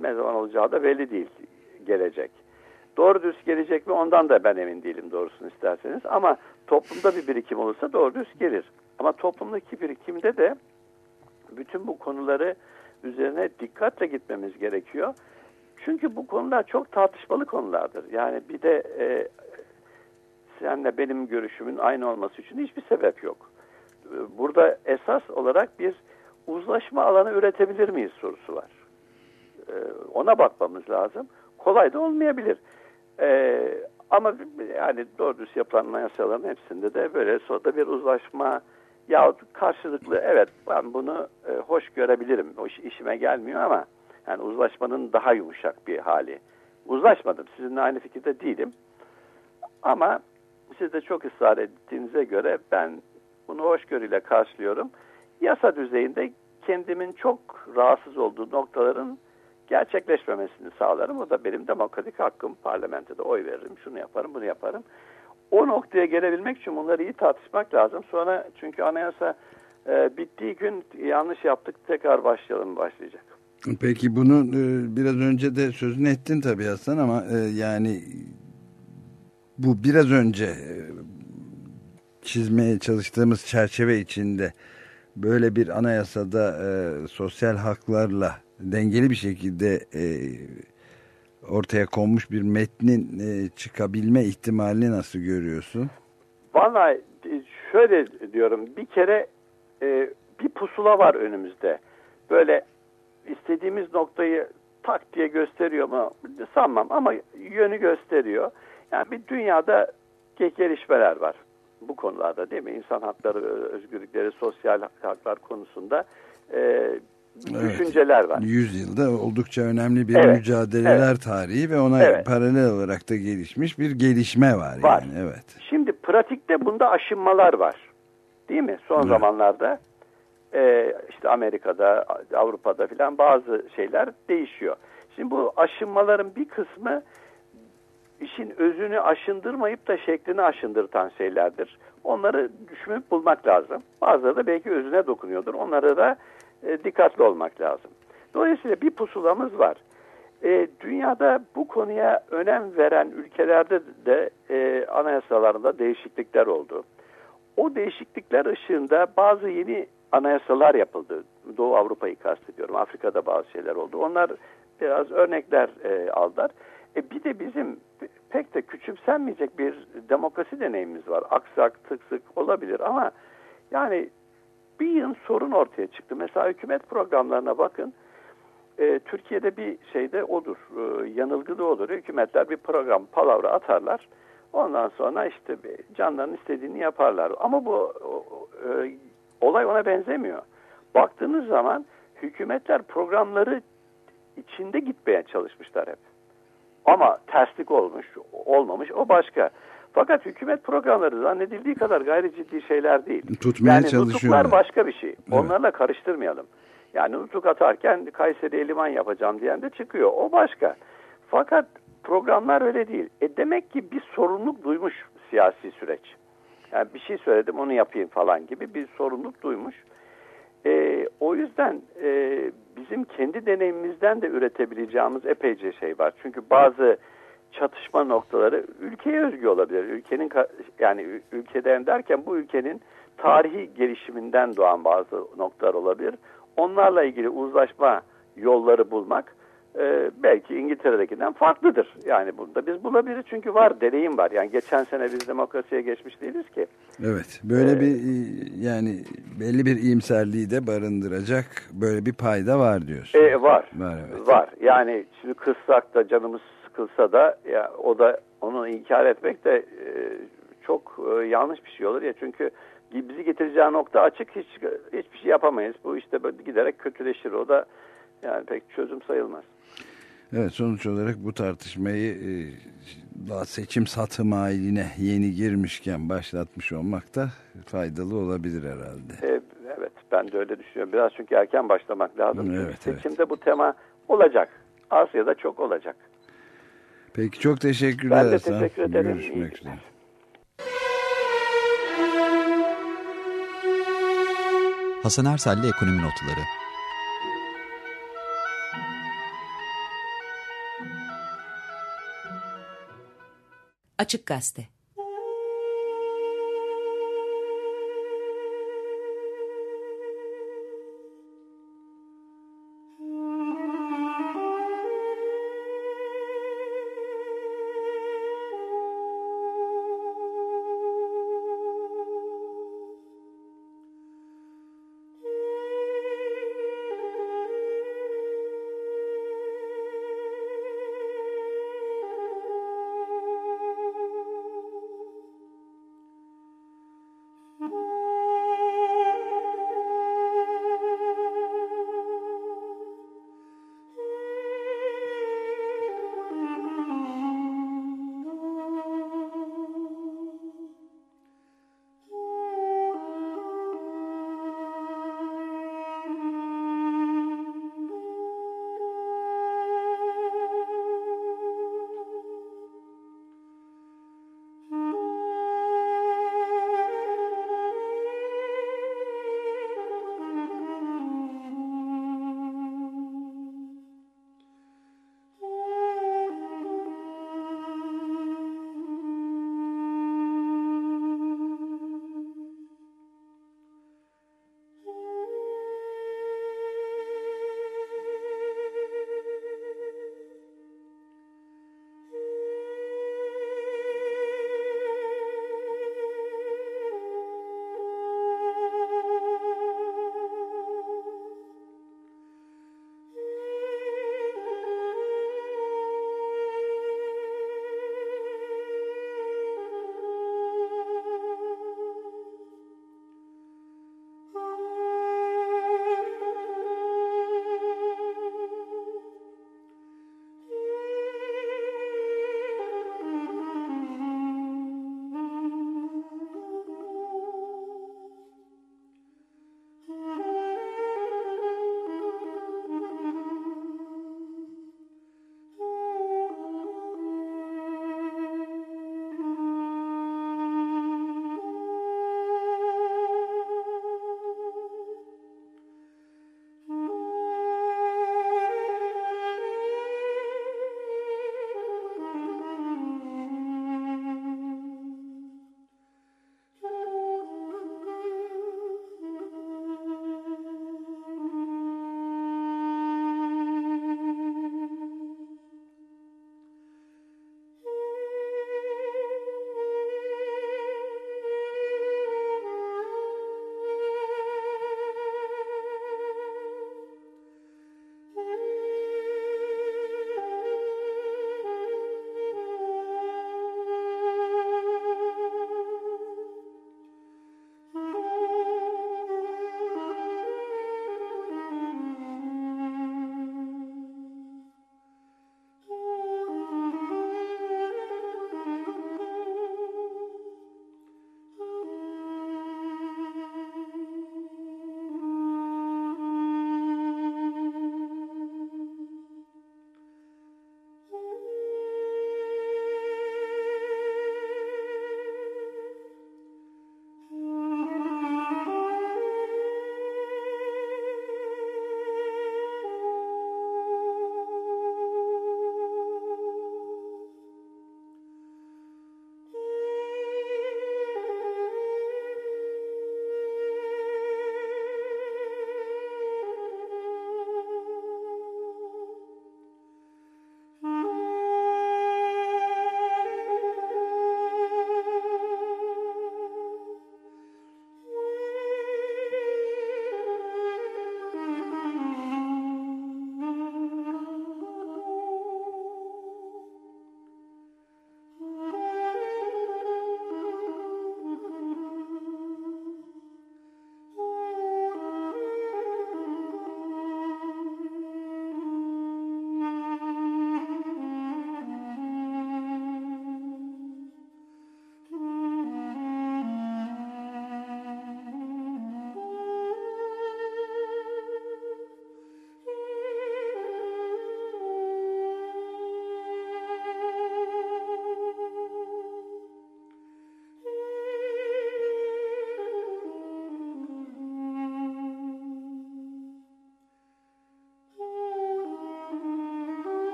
ne zaman olacağı da belli değil gelecek. Doğru düz gelecek mi ondan da ben emin değilim doğrusunu isterseniz. Ama toplumda bir birikim olursa doğru düz gelir. Ama toplumdaki birikimde de bütün bu konuları üzerine dikkatle gitmemiz gerekiyor. Çünkü bu konular çok tartışmalı konulardır. Yani bir de e, senle benim görüşümün aynı olması için hiçbir sebep yok. Burada esas olarak bir uzlaşma alanı üretebilir miyiz sorusu var. E, ona bakmamız lazım. Kolay da olmayabilir. E, ama yani doğru düz yapılan anayasaların hepsinde de böyle sonra bir uzlaşma ya karşılıklı evet ben bunu e, hoş görebilirim. O iş, işime gelmiyor ama yani uzlaşmanın daha yumuşak bir hali. Uzlaşmadım. Sizinle aynı fikirde değilim. Ama siz de çok ısrar ettiğinize göre ben bunu hoşgörüyle karşılıyorum. Yasa düzeyinde kendimin çok rahatsız olduğu noktaların gerçekleşmemesini sağlarım. O da benim demokratik hakkım. Parlamentoda oy veririm, şunu yaparım, bunu yaparım o noktaya gelebilmek için bunları iyi tartışmak lazım. Sonra çünkü anayasa e, bittiği gün yanlış yaptık tekrar başlayalım başlayacak. Peki bunu e, biraz önce de sözünü ettin tabii Hasan ama e, yani bu biraz önce e, çizmeye çalıştığımız çerçeve içinde böyle bir anayasada e, sosyal haklarla dengeli bir şekilde e, ortaya konmuş bir metnin e, çıkabilme ihtimalini nasıl görüyorsun? Vallahi e, şöyle diyorum bir kere e, bir pusula var önümüzde. Böyle istediğimiz noktayı tak diye gösteriyor mu sanmam ama yönü gösteriyor. Yani bir dünyada gelişmeler var bu konularda değil mi? İnsan hakları, özgürlükleri, sosyal haklar konusunda e, evet. düşünceler var. Yüzyılda oldukça önemli bir evet. mücadeleler evet. tarihi ve ona evet. paralel olarak da gelişmiş bir gelişme var. Var. Yani. Evet. Şimdi pratikte bunda aşınmalar var. Değil mi? Son evet. zamanlarda e, işte Amerika'da, Avrupa'da filan bazı şeyler değişiyor. Şimdi bu aşınmaların bir kısmı işin özünü aşındırmayıp da şeklini aşındırtan şeylerdir. Onları düşünüp bulmak lazım. Bazıları da belki özüne dokunuyordur. Onları da e, dikkatli olmak lazım. Dolayısıyla bir pusulamız var. E, dünyada bu konuya önem veren ülkelerde de e, anayasalarında değişiklikler oldu. O değişiklikler ışığında bazı yeni anayasalar yapıldı. Doğu Avrupa'yı kastediyorum. Afrika'da bazı şeyler oldu. Onlar biraz örnekler e, aldılar. E, bir de bizim pek de küçümsenmeyecek bir demokrasi deneyimimiz var. Aksak, tık sık olabilir ama yani bir yığın sorun ortaya çıktı. Mesela hükümet programlarına bakın. E, Türkiye'de bir şeyde odur, e, yanılgı da olur. Hükümetler bir program, palavra atarlar. Ondan sonra işte canların istediğini yaparlar. Ama bu e, olay ona benzemiyor. Baktığınız zaman hükümetler programları içinde gitmeye çalışmışlar hep. Ama terslik olmuş, olmamış o başka. Fakat hükümet programları zannedildiği kadar gayri ciddi şeyler değil. Tutmaya yani nutuklar başka bir şey. Evet. Onlarla karıştırmayalım. Yani nutuk atarken Kayseri liman yapacağım diyen de çıkıyor. O başka. Fakat programlar öyle değil. E demek ki bir sorumluluk duymuş siyasi süreç. Yani bir şey söyledim onu yapayım falan gibi bir sorumluluk duymuş. E, o yüzden e, bizim kendi deneyimimizden de üretebileceğimiz epeyce şey var. Çünkü bazı çatışma noktaları ülkeye özgü olabilir. Ülkenin yani ülkeden derken bu ülkenin tarihi gelişiminden doğan bazı noktalar olabilir. Onlarla ilgili uzlaşma yolları bulmak e, belki İngiltere'dekinden farklıdır. Yani bunda biz bulabiliriz çünkü var deneyim var. Yani geçen sene biz demokrasiye geçmiş değiliz ki. Evet böyle ee, bir yani belli bir iyimserliği de barındıracak böyle bir payda var diyorsun. E, var. Var, evet. var. Yani şimdi kızsak da canımız sıkılsa da ya o da onu inkar etmek de e, çok e, yanlış bir şey olur ya çünkü bizi getireceği nokta açık hiç hiçbir şey yapamayız. Bu işte böyle giderek kötüleşir. O da yani pek çözüm sayılmaz. Evet sonuç olarak bu tartışmayı e, daha seçim satım haline yeni girmişken başlatmış olmak da faydalı olabilir herhalde. E, evet ben de öyle düşünüyorum. Biraz çünkü erken başlamak lazım. Evet, Seçimde evet. bu tema olacak. Az ya da çok olacak. Peki çok teşekkürler. Ben de teşekkür ederim. Görüşmek üzere. Hasan Ersel'le Ekonomi Notları Açık Gazete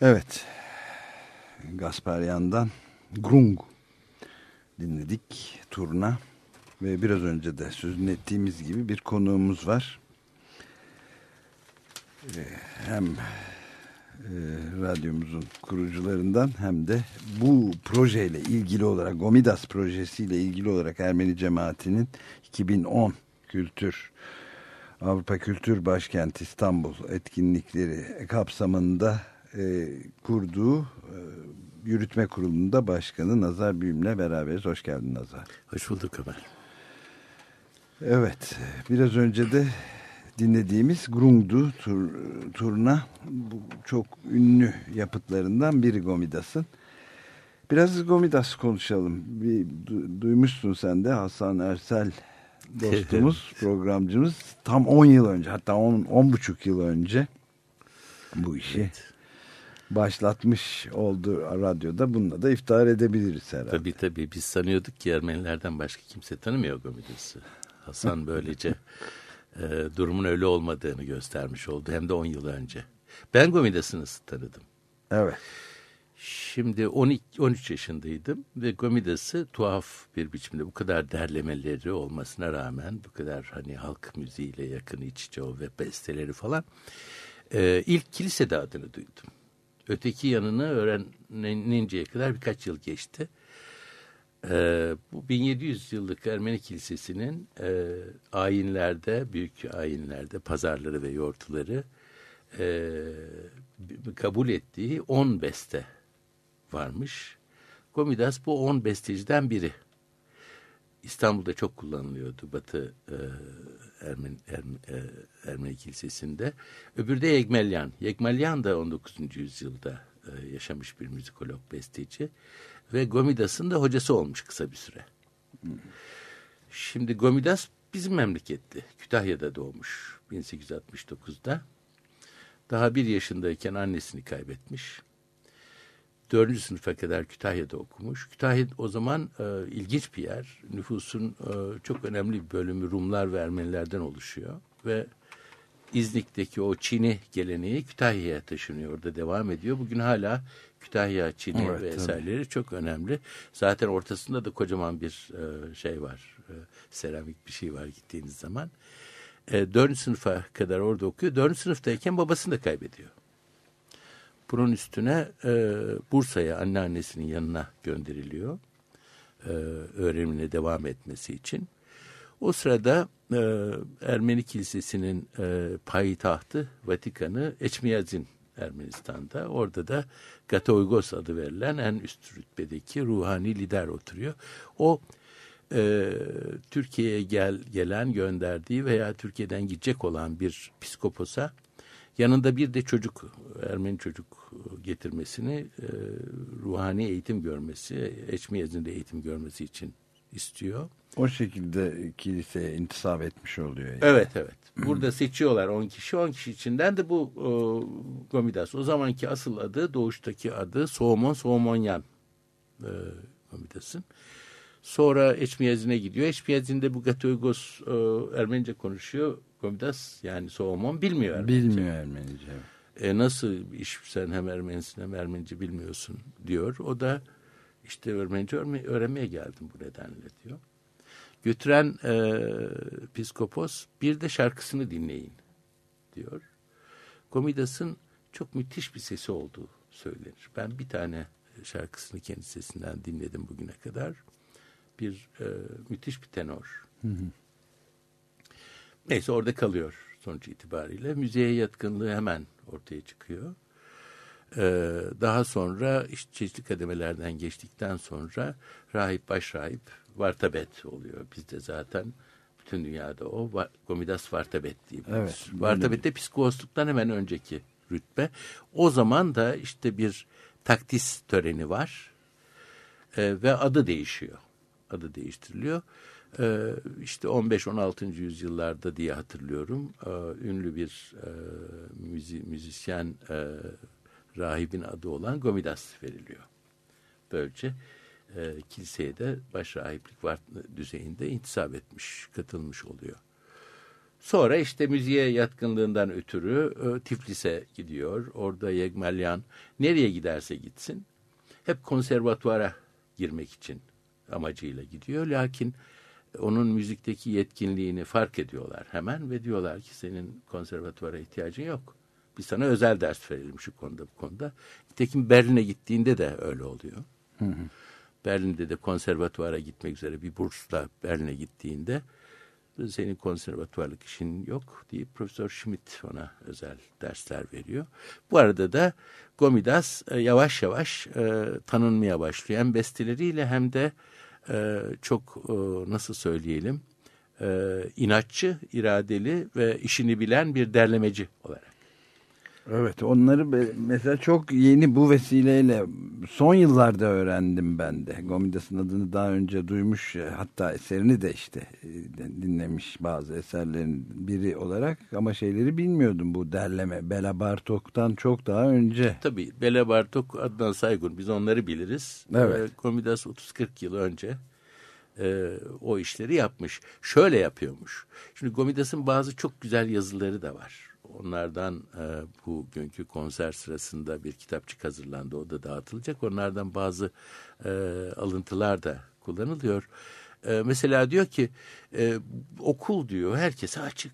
Evet. Gasparyan'dan Grung dinledik. Turna. Ve biraz önce de sözünü ettiğimiz gibi bir konuğumuz var. Ee, hem e, radyomuzun kurucularından hem de bu projeyle ilgili olarak Gomidas projesiyle ilgili olarak Ermeni cemaatinin 2010 kültür Avrupa Kültür Başkenti İstanbul etkinlikleri kapsamında e, kurduğu e, yürütme kurulunda başkanı Nazar Büyüm'le beraberiz. Hoş geldin Nazar. Hoş bulduk Ömer. Evet, biraz önce de dinlediğimiz Grungdu tur, turna bu çok ünlü yapıtlarından biri Gomidas'ın. Biraz Gomidas konuşalım. Bir, du, duymuşsun sen de Hasan Ersel dostumuz, programcımız tam 10 yıl önce hatta 10, 10 buçuk yıl önce bu işi evet. Başlatmış oldu radyoda. Bununla da iftihar edebiliriz herhalde. Tabii tabii biz sanıyorduk ki Ermenilerden başka kimse tanımıyor Gomidas'ı. Hasan böylece e, durumun öyle olmadığını göstermiş oldu. Hem de 10 yıl önce. Ben Gomidas'ı nasıl tanıdım? Evet. Şimdi 12, 13 yaşındaydım ve Gomidas'ı tuhaf bir biçimde bu kadar derlemeleri olmasına rağmen bu kadar hani halk müziğiyle yakın iç içe o ve besteleri falan e, ilk kilisede adını duydum. Öteki yanını öğreninceye kadar birkaç yıl geçti. Ee, bu 1700 yıllık Ermeni Kilisesi'nin e, ayinlerde, büyük ayinlerde pazarları ve yortuları e, kabul ettiği 10 beste varmış. Gomidas bu 10 besteciden biri. İstanbul'da çok kullanılıyordu Batı e, Ermeni, Ermeni, e, Ermeni Kilisesi'nde. Öbürü de Yegmelyan. Yegmelyan da 19. yüzyılda e, yaşamış bir müzikolog, besteci ve Gomidas'ın da hocası olmuş kısa bir süre. Şimdi Gomidas bizim memleketti. Kütahya'da doğmuş 1869'da. Daha bir yaşındayken annesini kaybetmiş. Dördüncü sınıfa kadar Kütahya'da okumuş. Kütahya o zaman e, ilginç bir yer. Nüfusun e, çok önemli bir bölümü Rumlar ve Ermenilerden oluşuyor. Ve İznik'teki o Çin'i geleneği Kütahya'ya taşınıyor. Orada devam ediyor. Bugün hala Kütahya Çin'i evet, ve eserleri tabii. çok önemli. Zaten ortasında da kocaman bir e, şey var. E, seramik bir şey var gittiğiniz zaman. E, dördüncü sınıfa kadar orada okuyor. Dördüncü sınıftayken babasını da kaybediyor. Bunun üstüne e, Bursa'ya anneannesinin yanına gönderiliyor. E, öğrenimine devam etmesi için. O sırada e, Ermeni Kilisesi'nin e, payitahtı Vatikan'ı Eçmiyazin Ermenistan'da. Orada da Gatoygos adı verilen en üst rütbedeki ruhani lider oturuyor. O e, Türkiye'ye gel, gelen gönderdiği veya Türkiye'den gidecek olan bir psikoposa yanında bir de çocuk Ermeni çocuk getirmesini e, ruhani eğitim görmesi, Eçmiyaz'ın eğitim görmesi için istiyor. O şekilde kiliseye intisap etmiş oluyor. Yani. Evet evet. Burada seçiyorlar 10 kişi. 10 kişi içinden de bu e, Gomidas. O zamanki asıl adı doğuştaki adı Soğumon Soğumonyan e, Gomidas'ın. Sonra Eçmiyazin'e gidiyor. Eçmiyazin'de bu Gatoygos e, Ermenice konuşuyor. Gomidas yani Soğumon bilmiyor Ermenice. Bilmiyor Ermenice. E, nasıl iş sen hem Ermenisin hem Ermenice bilmiyorsun diyor. O da işte Ermenice öğrenmeye geldim bu nedenle diyor götüren e, piskopos bir de şarkısını dinleyin diyor. Komidas'ın çok müthiş bir sesi olduğu söylenir. Ben bir tane şarkısını kendi sesinden dinledim bugüne kadar. Bir e, müthiş bir tenor. Hı hı. Neyse orada kalıyor sonuç itibariyle. Müziğe yatkınlığı hemen ortaya çıkıyor. Ee, daha sonra işte çeşitli kademelerden geçtikten sonra rahip başrahip Vartabet oluyor. Bizde zaten bütün dünyada o Gomidas Vartabet diye Evet, Vartabet de psikosluktan hemen önceki rütbe. O zaman da işte bir takdis töreni var ee, ve adı değişiyor. Adı değiştiriliyor. Ee, işte 15-16. yüzyıllarda diye hatırlıyorum. Ee, ünlü bir e, müzi, müzisyen e, rahibin adı olan Gomidas veriliyor. Böylece e, kiliseye de başrahiplik var düzeyinde intisap etmiş, katılmış oluyor. Sonra işte müziğe yatkınlığından ötürü Tiflis'e gidiyor. Orada Yegmelyan nereye giderse gitsin hep konservatuvara girmek için amacıyla gidiyor. Lakin onun müzikteki yetkinliğini fark ediyorlar hemen ve diyorlar ki senin konservatuvara ihtiyacın yok. Biz sana özel ders verelim şu konuda bu konuda. Nitekim Berlin'e gittiğinde de öyle oluyor. Berlin'de de konservatuvara gitmek üzere bir bursla Berlin'e gittiğinde senin konservatuvarlık işin yok deyip Profesör Schmidt ona özel dersler veriyor. Bu arada da Gomidas e, yavaş yavaş e, tanınmaya başlıyor. Hem besteleriyle hem de e, çok e, nasıl söyleyelim e, inatçı, iradeli ve işini bilen bir derlemeci olarak. Evet onları mesela çok yeni bu vesileyle son yıllarda öğrendim ben de. Gomidas'ın adını daha önce duymuş e, hatta eserini de işte e, dinlemiş bazı eserlerin biri olarak ama şeyleri bilmiyordum bu derleme. Bela Bartok'tan çok daha önce. Tabii Bela Bartok, Adnan Saygun biz onları biliriz. Evet. Ee, Komidas 30-40 yıl önce e, o işleri yapmış. Şöyle yapıyormuş. Şimdi Gomidas'ın bazı çok güzel yazıları da var. Onlardan e, bugünkü konser sırasında bir kitapçık hazırlandı. O da dağıtılacak. Onlardan bazı e, alıntılar da kullanılıyor. E, mesela diyor ki e, okul diyor herkese açık.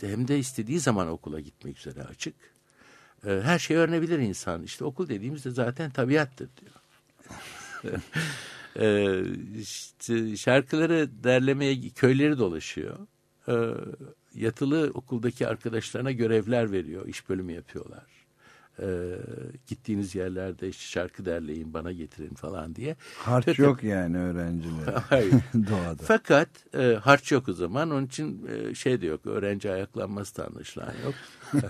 Hem de istediği zaman okula gitmek üzere açık. E, her şey öğrenebilir insan. İşte okul dediğimizde zaten tabiattır diyor. e, işte şarkıları derlemeye köyleri dolaşıyor. E, yatılı okuldaki arkadaşlarına görevler veriyor. iş bölümü yapıyorlar. E, gittiğiniz yerlerde şarkı derleyin bana getirin falan diye. Harç Fakat- yok yani öğrencilere Hayır. doğada. Fakat e, harç yok o zaman. Onun için e, şey de yok. Öğrenci ayaklanması da anlaşılan yok.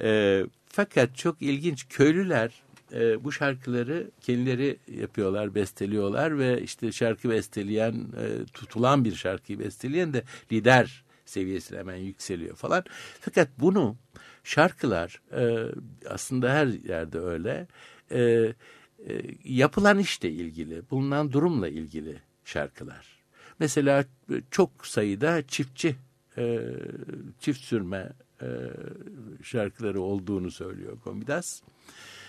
e, fakat çok ilginç. Köylüler e, bu şarkıları kendileri yapıyorlar, besteliyorlar ve işte şarkı besteleyen, e, tutulan bir şarkıyı besteleyen de lider seviyesine hemen yükseliyor falan. Fakat bunu şarkılar e, aslında her yerde öyle e, e, yapılan işle ilgili, bulunan durumla ilgili şarkılar. Mesela çok sayıda çiftçi, e, çift sürme e, şarkıları olduğunu söylüyor Komidas.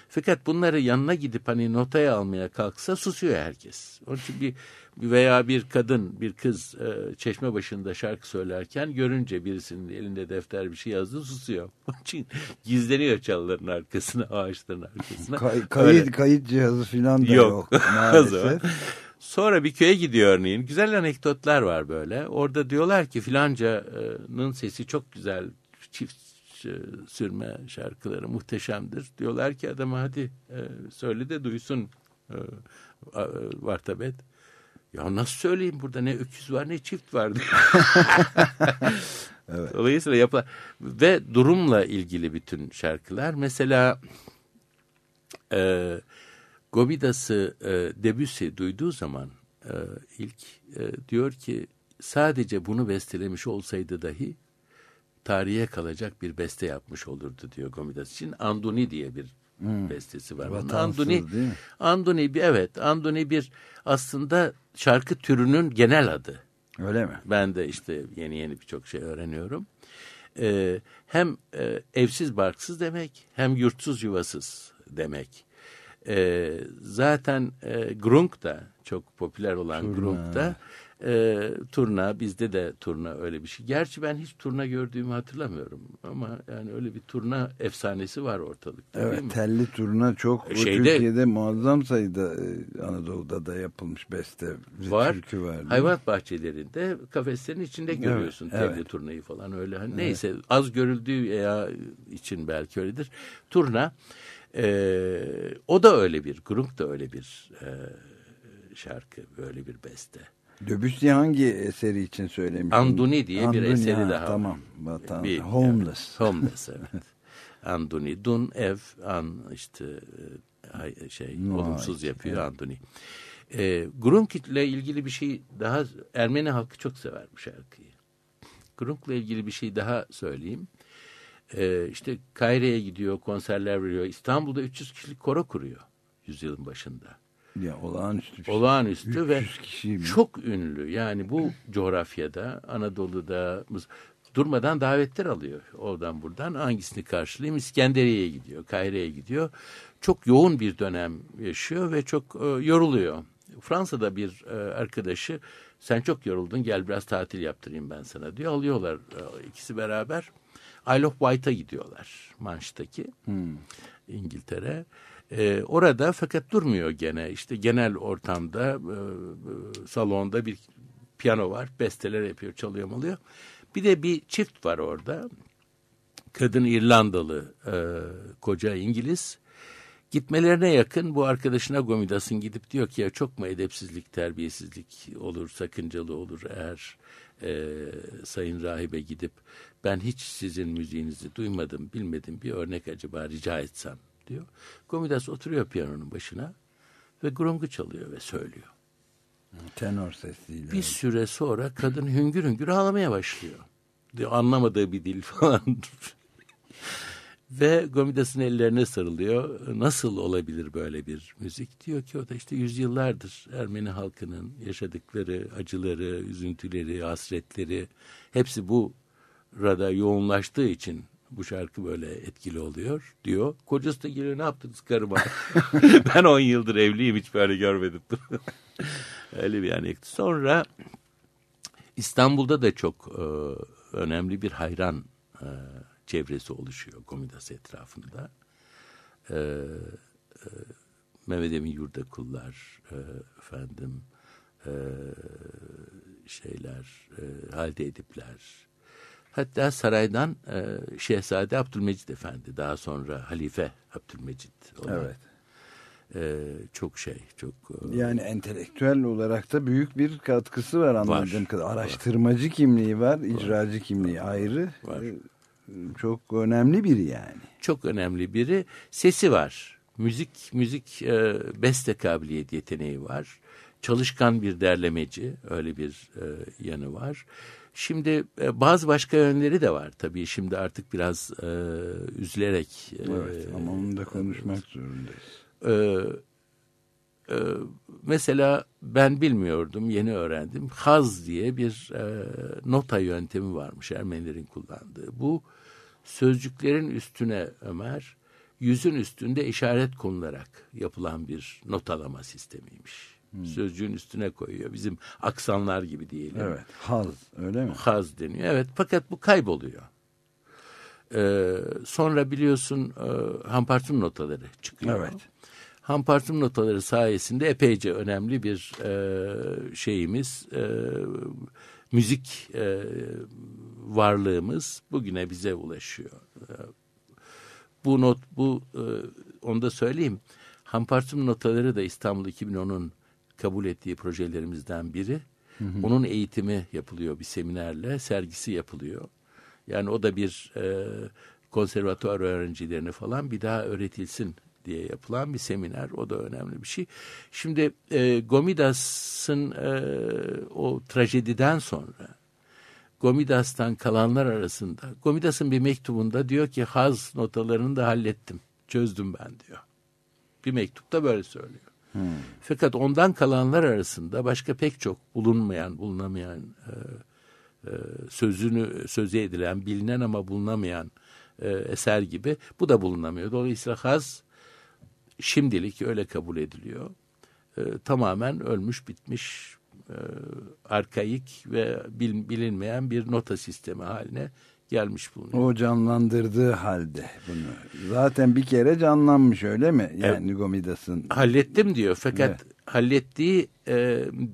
Fakat bunları yanına gidip hani notaya almaya kalksa susuyor herkes. Onun için bir veya bir kadın, bir kız e, çeşme başında şarkı söylerken görünce birisinin elinde defter bir şey yazdı susuyor. Onun için gizleniyor çalıların arkasına, ağaçların arkasına. Kay- Öyle. kayıt, kayıt cihazı falan da Yok. yok, maalesef. Sonra bir köye gidiyor örneğin. Güzel anekdotlar var böyle. Orada diyorlar ki filancanın sesi çok güzel. Çift e, sürme şarkıları muhteşemdir. Diyorlar ki adama hadi e, söyle de duysun e, Vartabet. Ya nasıl söyleyeyim burada ne öküz var ne çift var diyor. Dolayısıyla yapılan ve durumla ilgili bütün şarkılar. Mesela e, Gomidas'ı e, Debussy duyduğu zaman e, ilk e, diyor ki sadece bunu bestelemiş olsaydı dahi tarihe kalacak bir beste yapmış olurdu diyor Gomidas için. Andoni diye bir bestesi var. Vatansız Andoni? Andoni bir evet Andoni bir aslında şarkı türünün genel adı. Öyle mi? Ben de işte yeni yeni birçok şey öğreniyorum. Ee, hem e, evsiz barksız demek hem yurtsuz yuvasız demek. Ee, zaten e, Grunk da çok popüler olan Turna. Grunk da e, turna bizde de turna öyle bir şey. Gerçi ben hiç turna gördüğümü hatırlamıyorum ama yani öyle bir turna efsanesi var ortalıkta değil mi? Evet telli turuna çok bu Şeyde- Türkiye'de muazzam sayıda e, Anadolu'da da yapılmış beste var. türkü var. Hayvanat bahçelerinde kafeslerin içinde görüyorsun evet. telli turnayı falan öyle. Hani Neyse az görüldüğü ya için belki öyledir. Turna e, o da öyle bir, grup da öyle bir e, şarkı, böyle bir beste. Debussy hangi eseri için söylemiş? Andoni diye bir Andoni, eseri ha, daha. Tamam. Vatan, Bir- homeless. evet, homeless evet. Andoni, dun, ev, an işte e, şey Vay, olumsuz yapıyor Andoni. E, Grunk ile ilgili bir şey daha Ermeni halkı çok sever bu şarkıyı. Grunk'la ilgili bir şey daha söyleyeyim. E, işte Kaire'ye gidiyor, konserler veriyor. İstanbul'da 300 kişilik koro kuruyor yüzyılın başında. Ya olağanüstü bir şey. Olağanüstü ve 300 kişi çok ünlü. Yani bu coğrafyada, Anadolu'da, durmadan davetler alıyor oradan buradan. Hangisini karşılayayım? İskenderiye'ye gidiyor, Kahire'ye gidiyor. Çok yoğun bir dönem yaşıyor ve çok e, yoruluyor. Fransa'da bir e, arkadaşı sen çok yoruldun gel biraz tatil yaptırayım ben sana diyor. Alıyorlar e, ikisi beraber. Isle of Wight'a gidiyorlar Manş'taki İngiltere. E, orada fakat durmuyor gene. İşte genel ortamda e, e, salonda bir piyano var besteler yapıyor çalıyor malıyor. Bir de bir çift var orada. Kadın İrlandalı e, koca İngiliz. Gitmelerine yakın bu arkadaşına Gomidas'ın gidip diyor ki ya çok mu edepsizlik terbiyesizlik olur sakıncalı olur eğer e, sayın rahibe gidip ben hiç sizin müziğinizi duymadım bilmedim bir örnek acaba rica etsem diyor. Gomidas oturuyor piyanonun başına ve grungu çalıyor ve söylüyor. Tenor sesiyle. Bir süre sonra kadın hüngür hüngür ağlamaya başlıyor. Diyor, anlamadığı bir dil falan. Ve Gomidas'ın ellerine sarılıyor. Nasıl olabilir böyle bir müzik? Diyor ki o da işte yüzyıllardır Ermeni halkının yaşadıkları acıları, üzüntüleri, hasretleri hepsi bu rada yoğunlaştığı için bu şarkı böyle etkili oluyor diyor. Kocası da geliyor ne yaptınız karıma? ben 10 yıldır evliyim hiç böyle görmedim. Öyle bir anekdot. Sonra İstanbul'da da çok e, önemli bir hayran e, çevresi oluşuyor Komidas etrafında. E, e, Mehmet Emin Yurdakullar, e, efendim e, şeyler, e, Halide Edipler, Hatta saraydan e, Şehzade Abdülmecit Efendi daha sonra Halife Abdülmecit olan Evet. e, çok şey çok e, Yani entelektüel olarak da büyük bir katkısı var anladığım Var. kadar. Araştırmacı kimliği var, icracı kimliği ayrı. Var. Ee, Çok önemli biri yani. çok önemli biri. Sesi var. Müzik müzik e, beste kabiliyet yeteneği var. Çalışkan bir derlemeci öyle bir e, yanı var. Şimdi e, bazı başka yönleri de var tabii. Şimdi artık biraz e, üzülerek e, Evet ama onu da konuşmak zorundayız. Ee, e, mesela ben bilmiyordum, yeni öğrendim. Haz diye bir e, nota yöntemi varmış Ermenilerin kullandığı. Bu sözcüklerin üstüne Ömer, yüzün üstünde işaret konularak yapılan bir notalama sistemiymiş. Sözcüğün üstüne koyuyor. Bizim aksanlar gibi diyelim. Evet. Haz öyle mi? Haz deniyor. Evet fakat bu kayboluyor. Ee, sonra biliyorsun e, hampartım notaları çıkıyor. Evet. Hampartım notaları sayesinde epeyce önemli bir e, şeyimiz, e, müzik e, varlığımız bugüne bize ulaşıyor. E, bu not, bu e, onu da söyleyeyim. Hampartım notaları da İstanbul 2010'un kabul ettiği projelerimizden biri. Onun eğitimi yapılıyor bir seminerle, sergisi yapılıyor. Yani o da bir e, konservatuar öğrencilerine falan bir daha öğretilsin diye yapılan bir seminer. O da önemli bir şey. Şimdi e, Gomidas'ın e, o trajediden sonra Gomidas'tan kalanlar arasında Gomidas'ın bir mektubunda diyor ki haz notalarını da hallettim. Çözdüm ben diyor. Bir mektupta böyle söylüyor. Fakat ondan kalanlar arasında başka pek çok bulunmayan, bulunamayan e, e, sözünü söze edilen, bilinen ama bulunamayan e, eser gibi bu da bulunamıyor. Dolayısıyla haz şimdilik öyle kabul ediliyor. E, tamamen ölmüş bitmiş e, arkaik ve bil, bilinmeyen bir nota sistemi haline gelmiş bulunuyor. O canlandırdığı halde bunu. Zaten bir kere canlanmış öyle mi? Yani Gomidas'ın. Hallettim diyor fakat Evet. hallettiği e,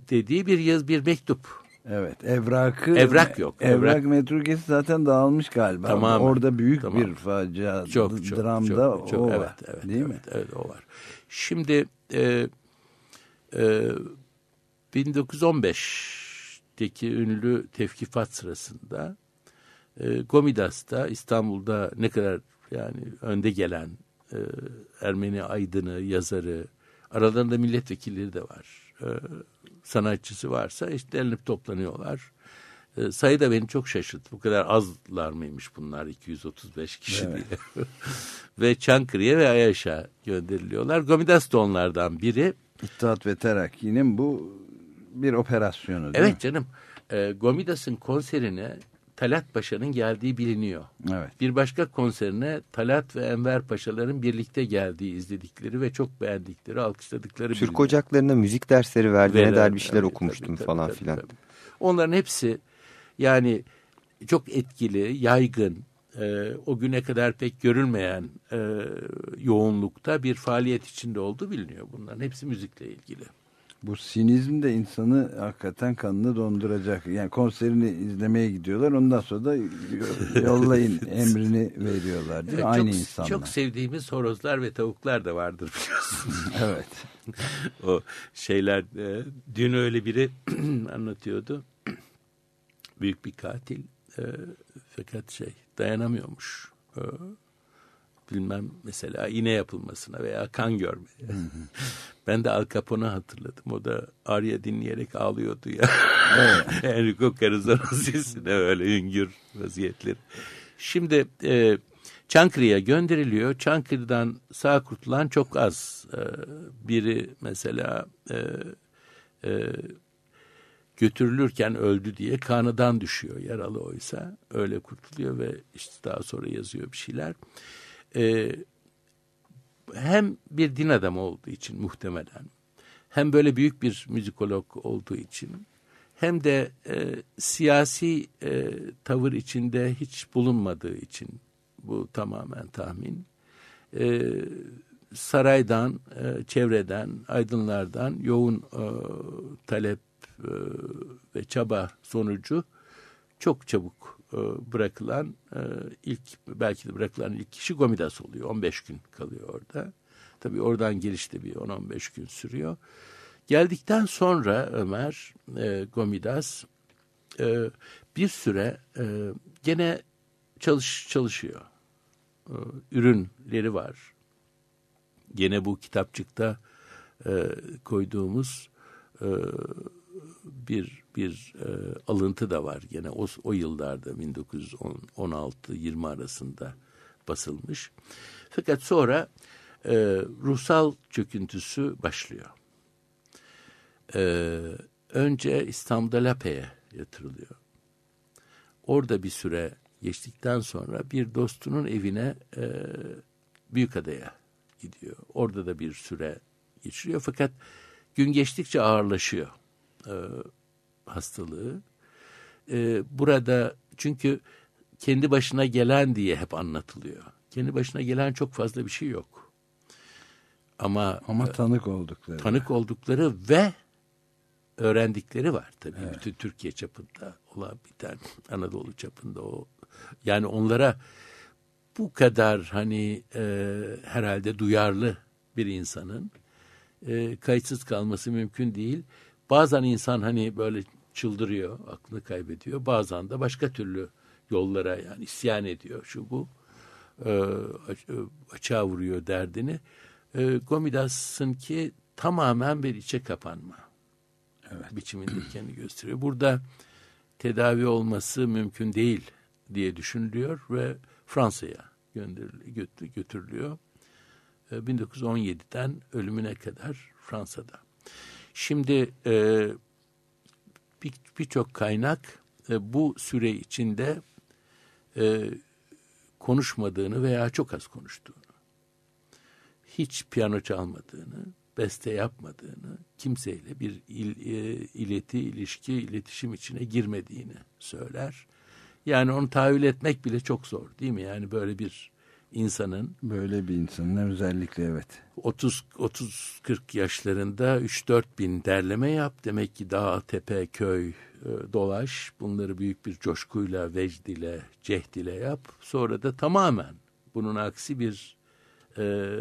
dediği bir yaz bir mektup. Evet evrakı. Evrak yok, Evrak, evrak- metrukesi zaten dağılmış galiba. Tamamen, Orada büyük tamamen. bir facia Çok çok dramda çok, çok, o evet, var. evet, değil evet, mi? Evet o var. Şimdi e, e, 1915'teki ünlü tevkifat sırasında e, Gomidas'ta İstanbul'da ne kadar yani önde gelen e, Ermeni aydını, yazarı, aralarında milletvekilleri de var. E, sanatçısı varsa işte elinip toplanıyorlar. E, sayı da beni çok şaşırttı. Bu kadar azlar mıymış bunlar 235 kişi Evet. diye. ve Çankırı'ya ve Ayaş'a gönderiliyorlar. Gomidas da onlardan biri. İttihat ve Terakki'nin bu bir operasyonu değil Evet mi? canım. E, Gomidas'ın konserine Talat Paşa'nın geldiği biliniyor. Evet. Bir başka konserine Talat ve Enver Paşaların birlikte geldiği izledikleri ve çok beğendikleri, alkışladıkları Türk biliniyor. ocaklarına müzik dersleri verdiğine Veren, dair bir şeyler tabii, okumuştum tabii, falan tabii, filan. tabii. Onların hepsi yani çok etkili, yaygın, e, o güne kadar pek görülmeyen e, yoğunlukta bir faaliyet içinde olduğu biliniyor. Bunların hepsi müzikle ilgili. Bu sinizm de insanı hakikaten kanını donduracak. Yani konserini izlemeye gidiyorlar. Ondan sonra da yollayın emrini veriyorlar değil mi? Evet, Aynı çok, insanlar. Çok sevdiğimiz horozlar ve tavuklar da vardır biliyorsun. Evet. o şeyler e, dün öyle biri anlatıyordu. Büyük bir katil e, fakat şey dayanamıyormuş. Bilmem mesela iğne yapılmasına veya kan görmeye. ben de Al Capone'u hatırladım. O da Arya dinleyerek ağlıyordu ya. Enrico Caruso'nun sesine öyle hüngür vaziyetleri. Şimdi e, Çankırı'ya gönderiliyor. Çankırı'dan sağ kurtulan çok az. E, biri mesela e, e, götürülürken öldü diye kanıdan düşüyor yaralı oysa. Öyle kurtuluyor ve işte daha sonra yazıyor bir şeyler. E, hem bir din adamı olduğu için muhtemelen hem böyle büyük bir müzikolog olduğu için hem de e, siyasi e, tavır içinde hiç bulunmadığı için bu tamamen tahmin. E, saraydan, e, çevreden, aydınlardan yoğun e, talep e, ve çaba sonucu çok çabuk bırakılan e, ilk belki de bırakılan ilk kişi Gomidas oluyor. 15 gün kalıyor orada. Tabii oradan gelişte bir 10-15 gün sürüyor. Geldikten sonra Ömer e, Gomidas e, bir süre e, gene çalış çalışıyor. E, ürünleri var. Gene bu kitapçıkta e, koyduğumuz e, bir bir e, alıntı da var. Gene o, o yıllarda 1916-20 arasında basılmış. Fakat sonra e, ruhsal çöküntüsü başlıyor. Ee, önce İstanbul'da Lape'ye yatırılıyor. Orada bir süre geçtikten sonra bir dostunun evine e, Büyükada'ya gidiyor. Orada da bir süre geçiriyor fakat gün geçtikçe ağırlaşıyor e, hastalığı. E, burada çünkü kendi başına gelen diye hep anlatılıyor. Kendi başına gelen çok fazla bir şey yok. Ama Ama tanık oldukları. tanık oldukları ve öğrendikleri var tabii. Bütün Türkiye çapında olan biten Anadolu çapında o. Yani onlara bu kadar hani e, herhalde duyarlı bir insanın e, kayıtsız kalması mümkün değil. Bazen insan hani böyle çıldırıyor, aklını kaybediyor. Bazen de başka türlü yollara yani isyan ediyor şu bu. E, e, açığa vuruyor derdini. E, Gomidas'ın ki tamamen bir içe kapanma biçiminde kendini gösteriyor. Burada tedavi olması mümkün değil diye düşünülüyor ve Fransa'ya götürülüyor. E, 1917'den ölümüne kadar Fransa'da. Şimdi e, bir- birçok kaynak e, bu süre içinde e, konuşmadığını veya çok az konuştuğunu, hiç piyano çalmadığını, beste yapmadığını, kimseyle bir il, e, ileti, ilişki, iletişim içine girmediğini söyler. Yani onu tahayyül etmek bile çok zor değil mi? Yani böyle bir insanın Böyle bir insanın özellikle evet. 30 30 40 yaşlarında 3-4 bin derleme yap. Demek ki dağ, tepe, köy e, dolaş. Bunları büyük bir coşkuyla, vecd ile, cehd ile yap. Sonra da tamamen bunun aksi bir e,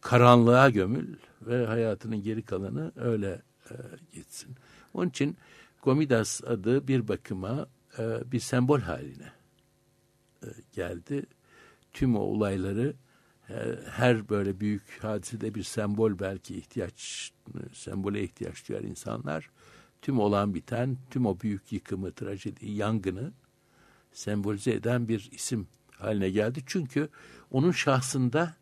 karanlığa gömül ve hayatının geri kalanı öyle e, geçsin. Onun için Gomidas adı bir bakıma e, bir sembol haline e, geldi. Tüm o olayları e, her böyle büyük hadisede bir sembol belki ihtiyaç, sembole ihtiyaç duyar insanlar. Tüm olan biten, tüm o büyük yıkımı, trajediyi, yangını sembolize eden bir isim haline geldi. Çünkü onun şahsında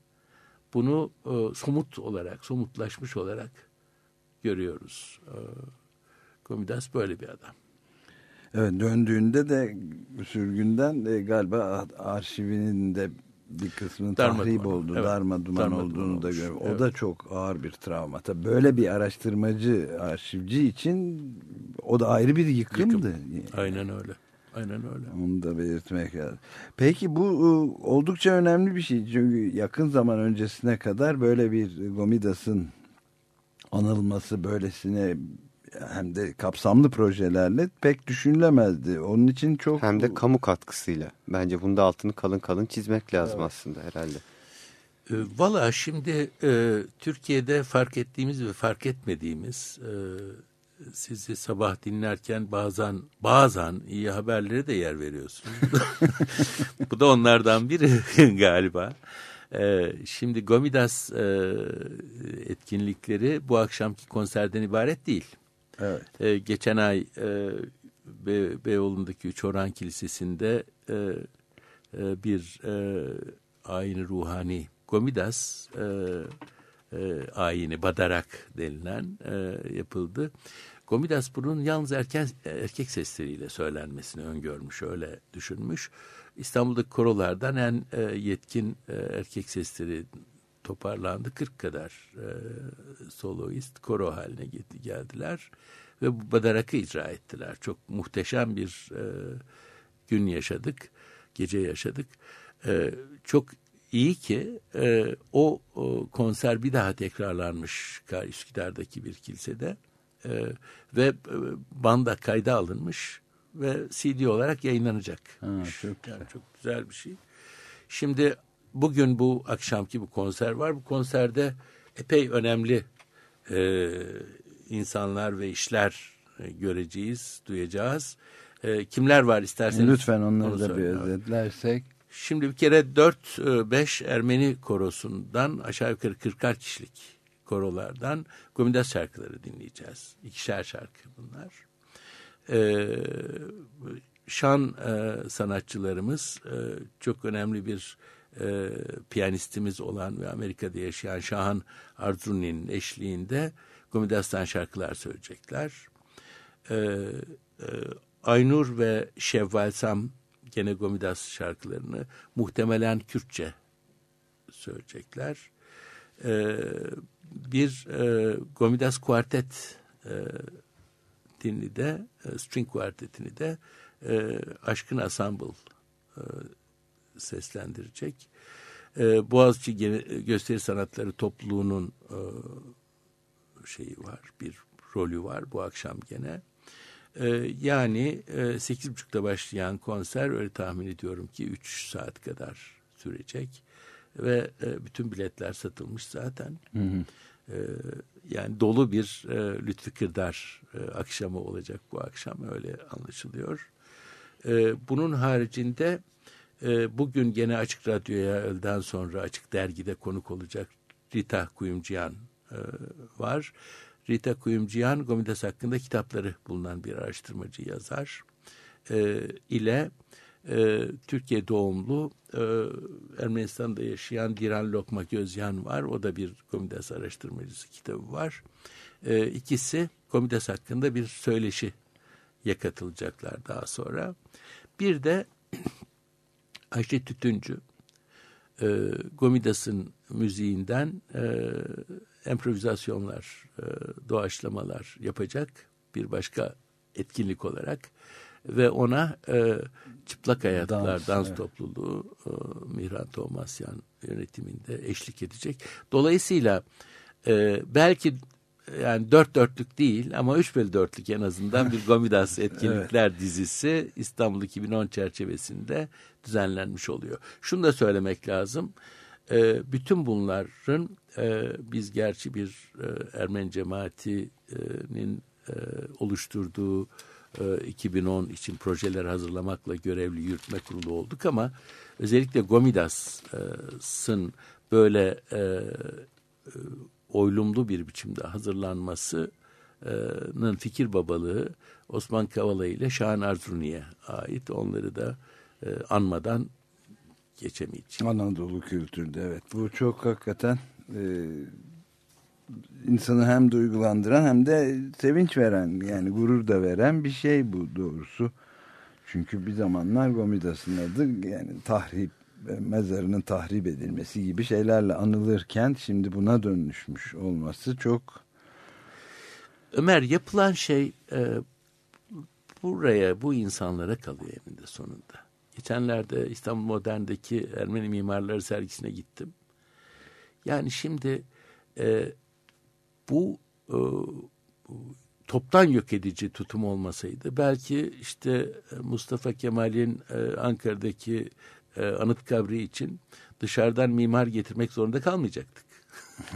bunu e, somut olarak, somutlaşmış olarak görüyoruz. E, Komidas böyle bir adam. Evet döndüğünde de sürgünden e, galiba arşivinin de bir kısmının Darma tahrip duman. oldu, Evet. darma duman Darma olduğunu duman da olmuş. gör. O Evet. da çok ağır bir travma. Tabii böyle bir araştırmacı, arşivci için o da ayrı bir yıkımdı. Aynen öyle. Aynen öyle. Onu da belirtmek lazım. Peki bu e, oldukça önemli bir şey. Çünkü yakın zaman öncesine kadar böyle bir Gomidas'ın anılması böylesine hem de kapsamlı projelerle pek düşünülemezdi. Onun için çok... Hem de kamu katkısıyla. Bence bunda altını kalın kalın çizmek lazım aslında herhalde. E, Valla şimdi e, Türkiye'de fark ettiğimiz ve fark etmediğimiz e, sizi sabah dinlerken bazen bazen iyi haberlere de yer veriyorsunuz. Bu da onlardan biri galiba. E, şimdi Gomidas e, etkinlikleri bu akşamki konserden ibaret değil. Evet. E, geçen ay e, Be Beyoğlu'ndaki Çoran Kilisesi'nde e, e, bir e, ayini ruhani Gomidas e, e, ayini Badarak denilen e, yapıldı. Gomidas bunun yalnız erken, erkek sesleriyle söylenmesini öngörmüş, öyle düşünmüş. İstanbul'daki korolardan en e, yetkin e, erkek sesleri toparlandı. 40 kadar e, soloist koro haline get- geldiler ve bu Badarak'ı icra ettiler. Çok muhteşem bir e, gün yaşadık, gece yaşadık. E, çok iyi ki e, o, o konser bir daha tekrarlanmış Üsküdar'daki bir kilisede e, ve e, banda kayda alınmış ve CD olarak yayınlanacak. Ha, çok Yani çok güzel bir şey. Şimdi bugün bu akşamki bu konser var. Bu konserde epey önemli e, insanlar ve işler e, göreceğiz, duyacağız. E, kimler var isterseniz? Lütfen onları onu da bir özetlersek. Şimdi bir kere 4-5 Ermeni korosundan aşağı yukarı 40'ar kişilik korolardan Gomidas şarkıları dinleyeceğiz. İkişer şarkı bunlar. Ee, şan e, sanatçılarımız e, çok önemli bir e, piyanistimiz olan ve Amerika'da yaşayan Şahan Arzuni'nin eşliğinde Gomidas'tan şarkılar söyleyecekler. Ee, e, Aynur ve Şevval Sam gene Gomidas şarkılarını muhtemelen Kürtçe söyleyecekler. Ee, bir e, Gomidas kuartet e, dinli de e, string kuartetini de e, Aşkın Ensemble e, seslendirecek. E, Boğaziçi Gösteri Sanatları Topluluğu'nun e, şeyi var, bir rolü var bu akşam gene. Ee, yani e, sekiz buçukta başlayan konser öyle tahmin ediyorum ki 3 saat kadar sürecek ve e, bütün biletler satılmış zaten. Ee, yani dolu bir e, Lütfi Kırdar e, akşamı olacak bu akşam öyle anlaşılıyor. Ee, bunun haricinde e, bugün gene Açık Radyo'ya öğleden sonra Açık Dergi'de konuk olacak Rita Kuyumcuyan e, var. Rita Kuyumcuyan Gomidas hakkında kitapları bulunan bir araştırmacı yazar e, ile e, Türkiye doğumlu e, Ermenistan'da yaşayan Diran Lokma Gözyan var. O da bir Gomidas araştırmacısı kitabı var. E, ikisi Gomidas hakkında bir söyleşi katılacaklar daha sonra. Bir de Ayşe Tütüncü e, Gomidas'ın müziğinden e, improvizasyonlar, e, doğaçlamalar yapacak bir başka etkinlik olarak ve ona e, Çıplak Hayatlar Dans, Dans, evet. Topluluğu e, Mihran Tomasyan yönetiminde eşlik edecek. Dolayısıyla e, belki yani dört dörtlük değil ama üç bölü dörtlük en azından bir Gomidas etkinlikler dizisi İstanbul 2010 çerçevesinde düzenlenmiş oluyor. Şunu da söylemek lazım. E, bütün bunların e, biz gerçi bir e, Ermeni cemaatinin e, oluşturduğu e, 2010 için projeler hazırlamakla görevli yürütme kurulu olduk ama özellikle Gomidas'ın böyle e, e, oylumlu bir biçimde hazırlanmasının fikir babalığı Osman Kavala ile Şahan Arzuni'ye ait. Onları da e, anmadan geçemeyeceğim. Anadolu kültürde evet. Bu çok hakikaten e, insanı hem duygulandıran hem de sevinç veren yani gurur da veren bir şey bu doğrusu. Çünkü bir zamanlar Gomidas'ın adı yani tahrip mezarının tahrip edilmesi gibi şeylerle anılırken şimdi buna dönüşmüş olması çok Ömer yapılan şey e, buraya bu insanlara kalıyor eninde sonunda. Geçenlerde İstanbul Modern'deki Ermeni mimarları sergisine gittim. Yani şimdi e, bu e, toptan yok edici tutum olmasaydı belki işte Mustafa Kemal'in e, Ankara'daki e, anıt kabri için dışarıdan mimar getirmek zorunda kalmayacaktık.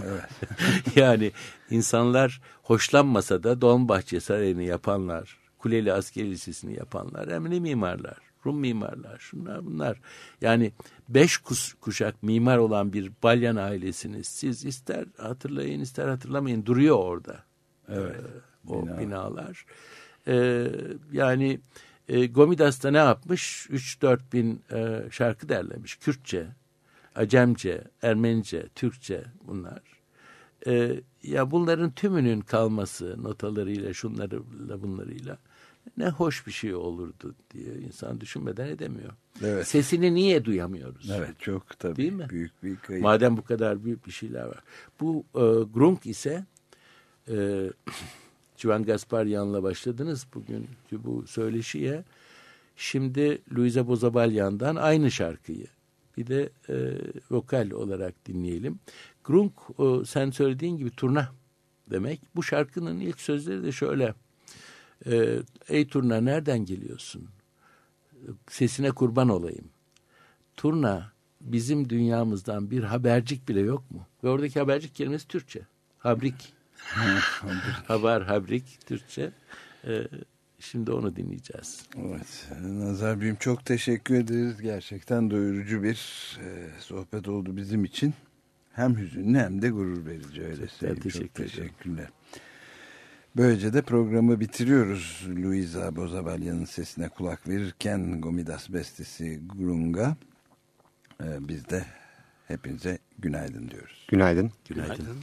Evet. yani insanlar hoşlanmasa da Dolmabahçe Sarayı'nı yapanlar, Kuleli Askeri Lisesi'ni yapanlar, Ermeni mimarlar, Rum mimarlar, şunlar bunlar. Yani beş kuşak mimar olan bir Balyan ailesiniz. Siz ister hatırlayın ister hatırlamayın duruyor orada. Evet. Ee, o bina. binalar. Ee, yani e, Gomidas da ne yapmış? 3-4 bin e, şarkı derlemiş. Kürtçe, Acemce, Ermenice, Türkçe bunlar. E, ya bunların tümünün kalması notalarıyla, şunlarıyla, bunlarıyla ne hoş bir şey olurdu diye insan düşünmeden edemiyor. Evet. Sesini niye duyamıyoruz? Evet çok tabii. Değil mi? Büyük bir kayıp. Madem bu kadar büyük bir şeyler var. Bu e, Grunk ise e, Civan Gasparyan'la başladınız bugünkü bu söyleşiye. Şimdi Luisa Bozabalyan'dan aynı şarkıyı bir de e, vokal olarak dinleyelim. Grunk e, sen söylediğin gibi turna demek. Bu şarkının ilk sözleri de şöyle. E, Ey turna nereden geliyorsun? Sesine kurban olayım. Turna bizim dünyamızdan bir habercik bile yok mu? Ve oradaki habercik kelimesi Türkçe. Habrik. Haber, habrik Türkçe. E, Şimdi onu dinleyeceğiz. Evet. Nazar Bey'im çok teşekkür ederiz. Gerçekten doyurucu bir e, sohbet oldu bizim için. Hem hüzünlü hem de gurur verici öyle söyleyeyim. Teşekkür çok teşekkürler. Böylece de programı bitiriyoruz. Luisa Bozabalyan'ın sesine kulak verirken Gomidas bestesi Grunga. Ee, biz de hepinize günaydın diyoruz. Günaydın. Günaydın. günaydın.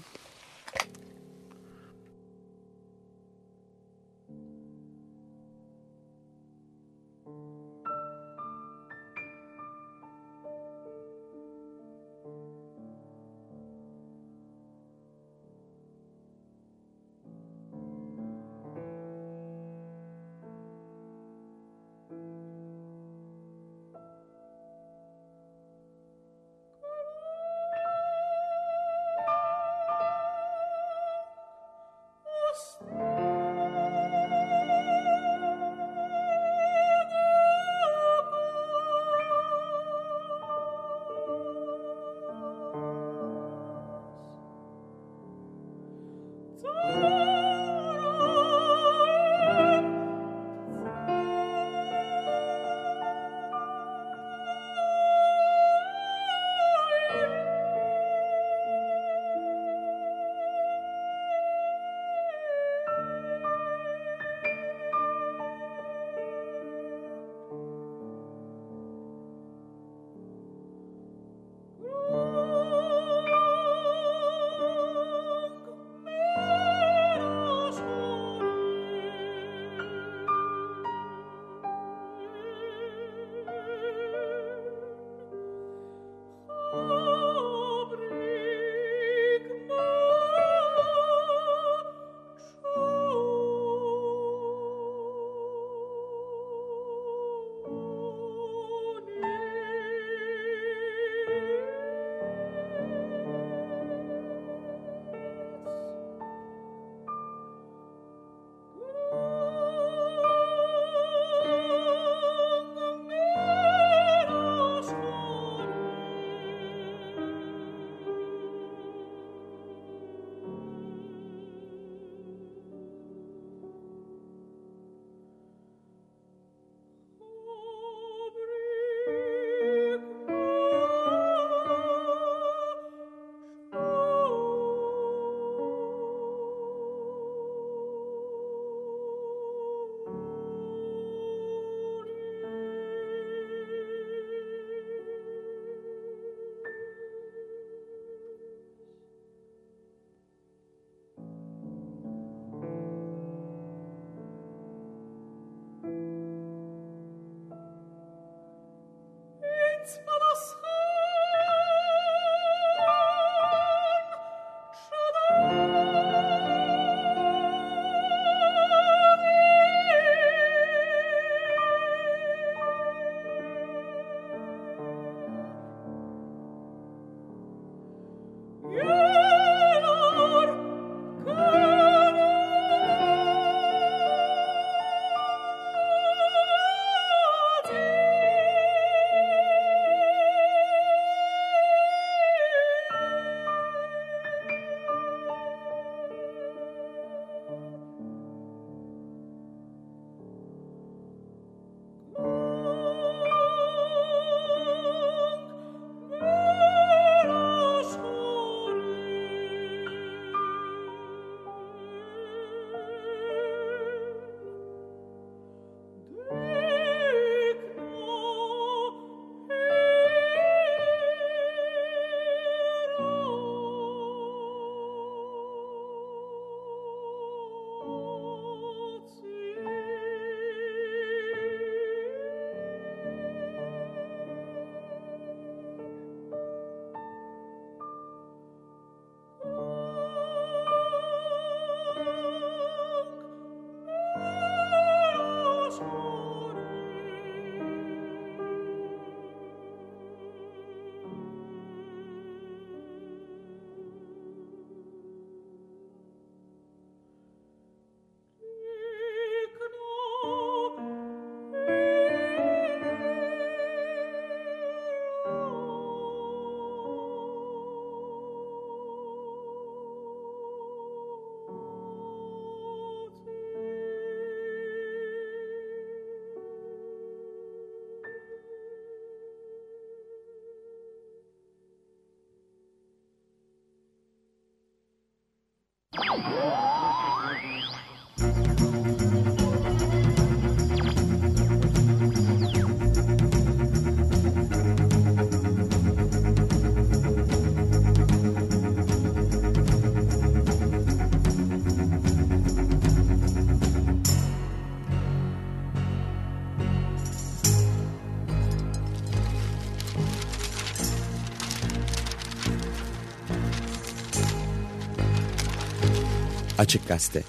Açık Gazete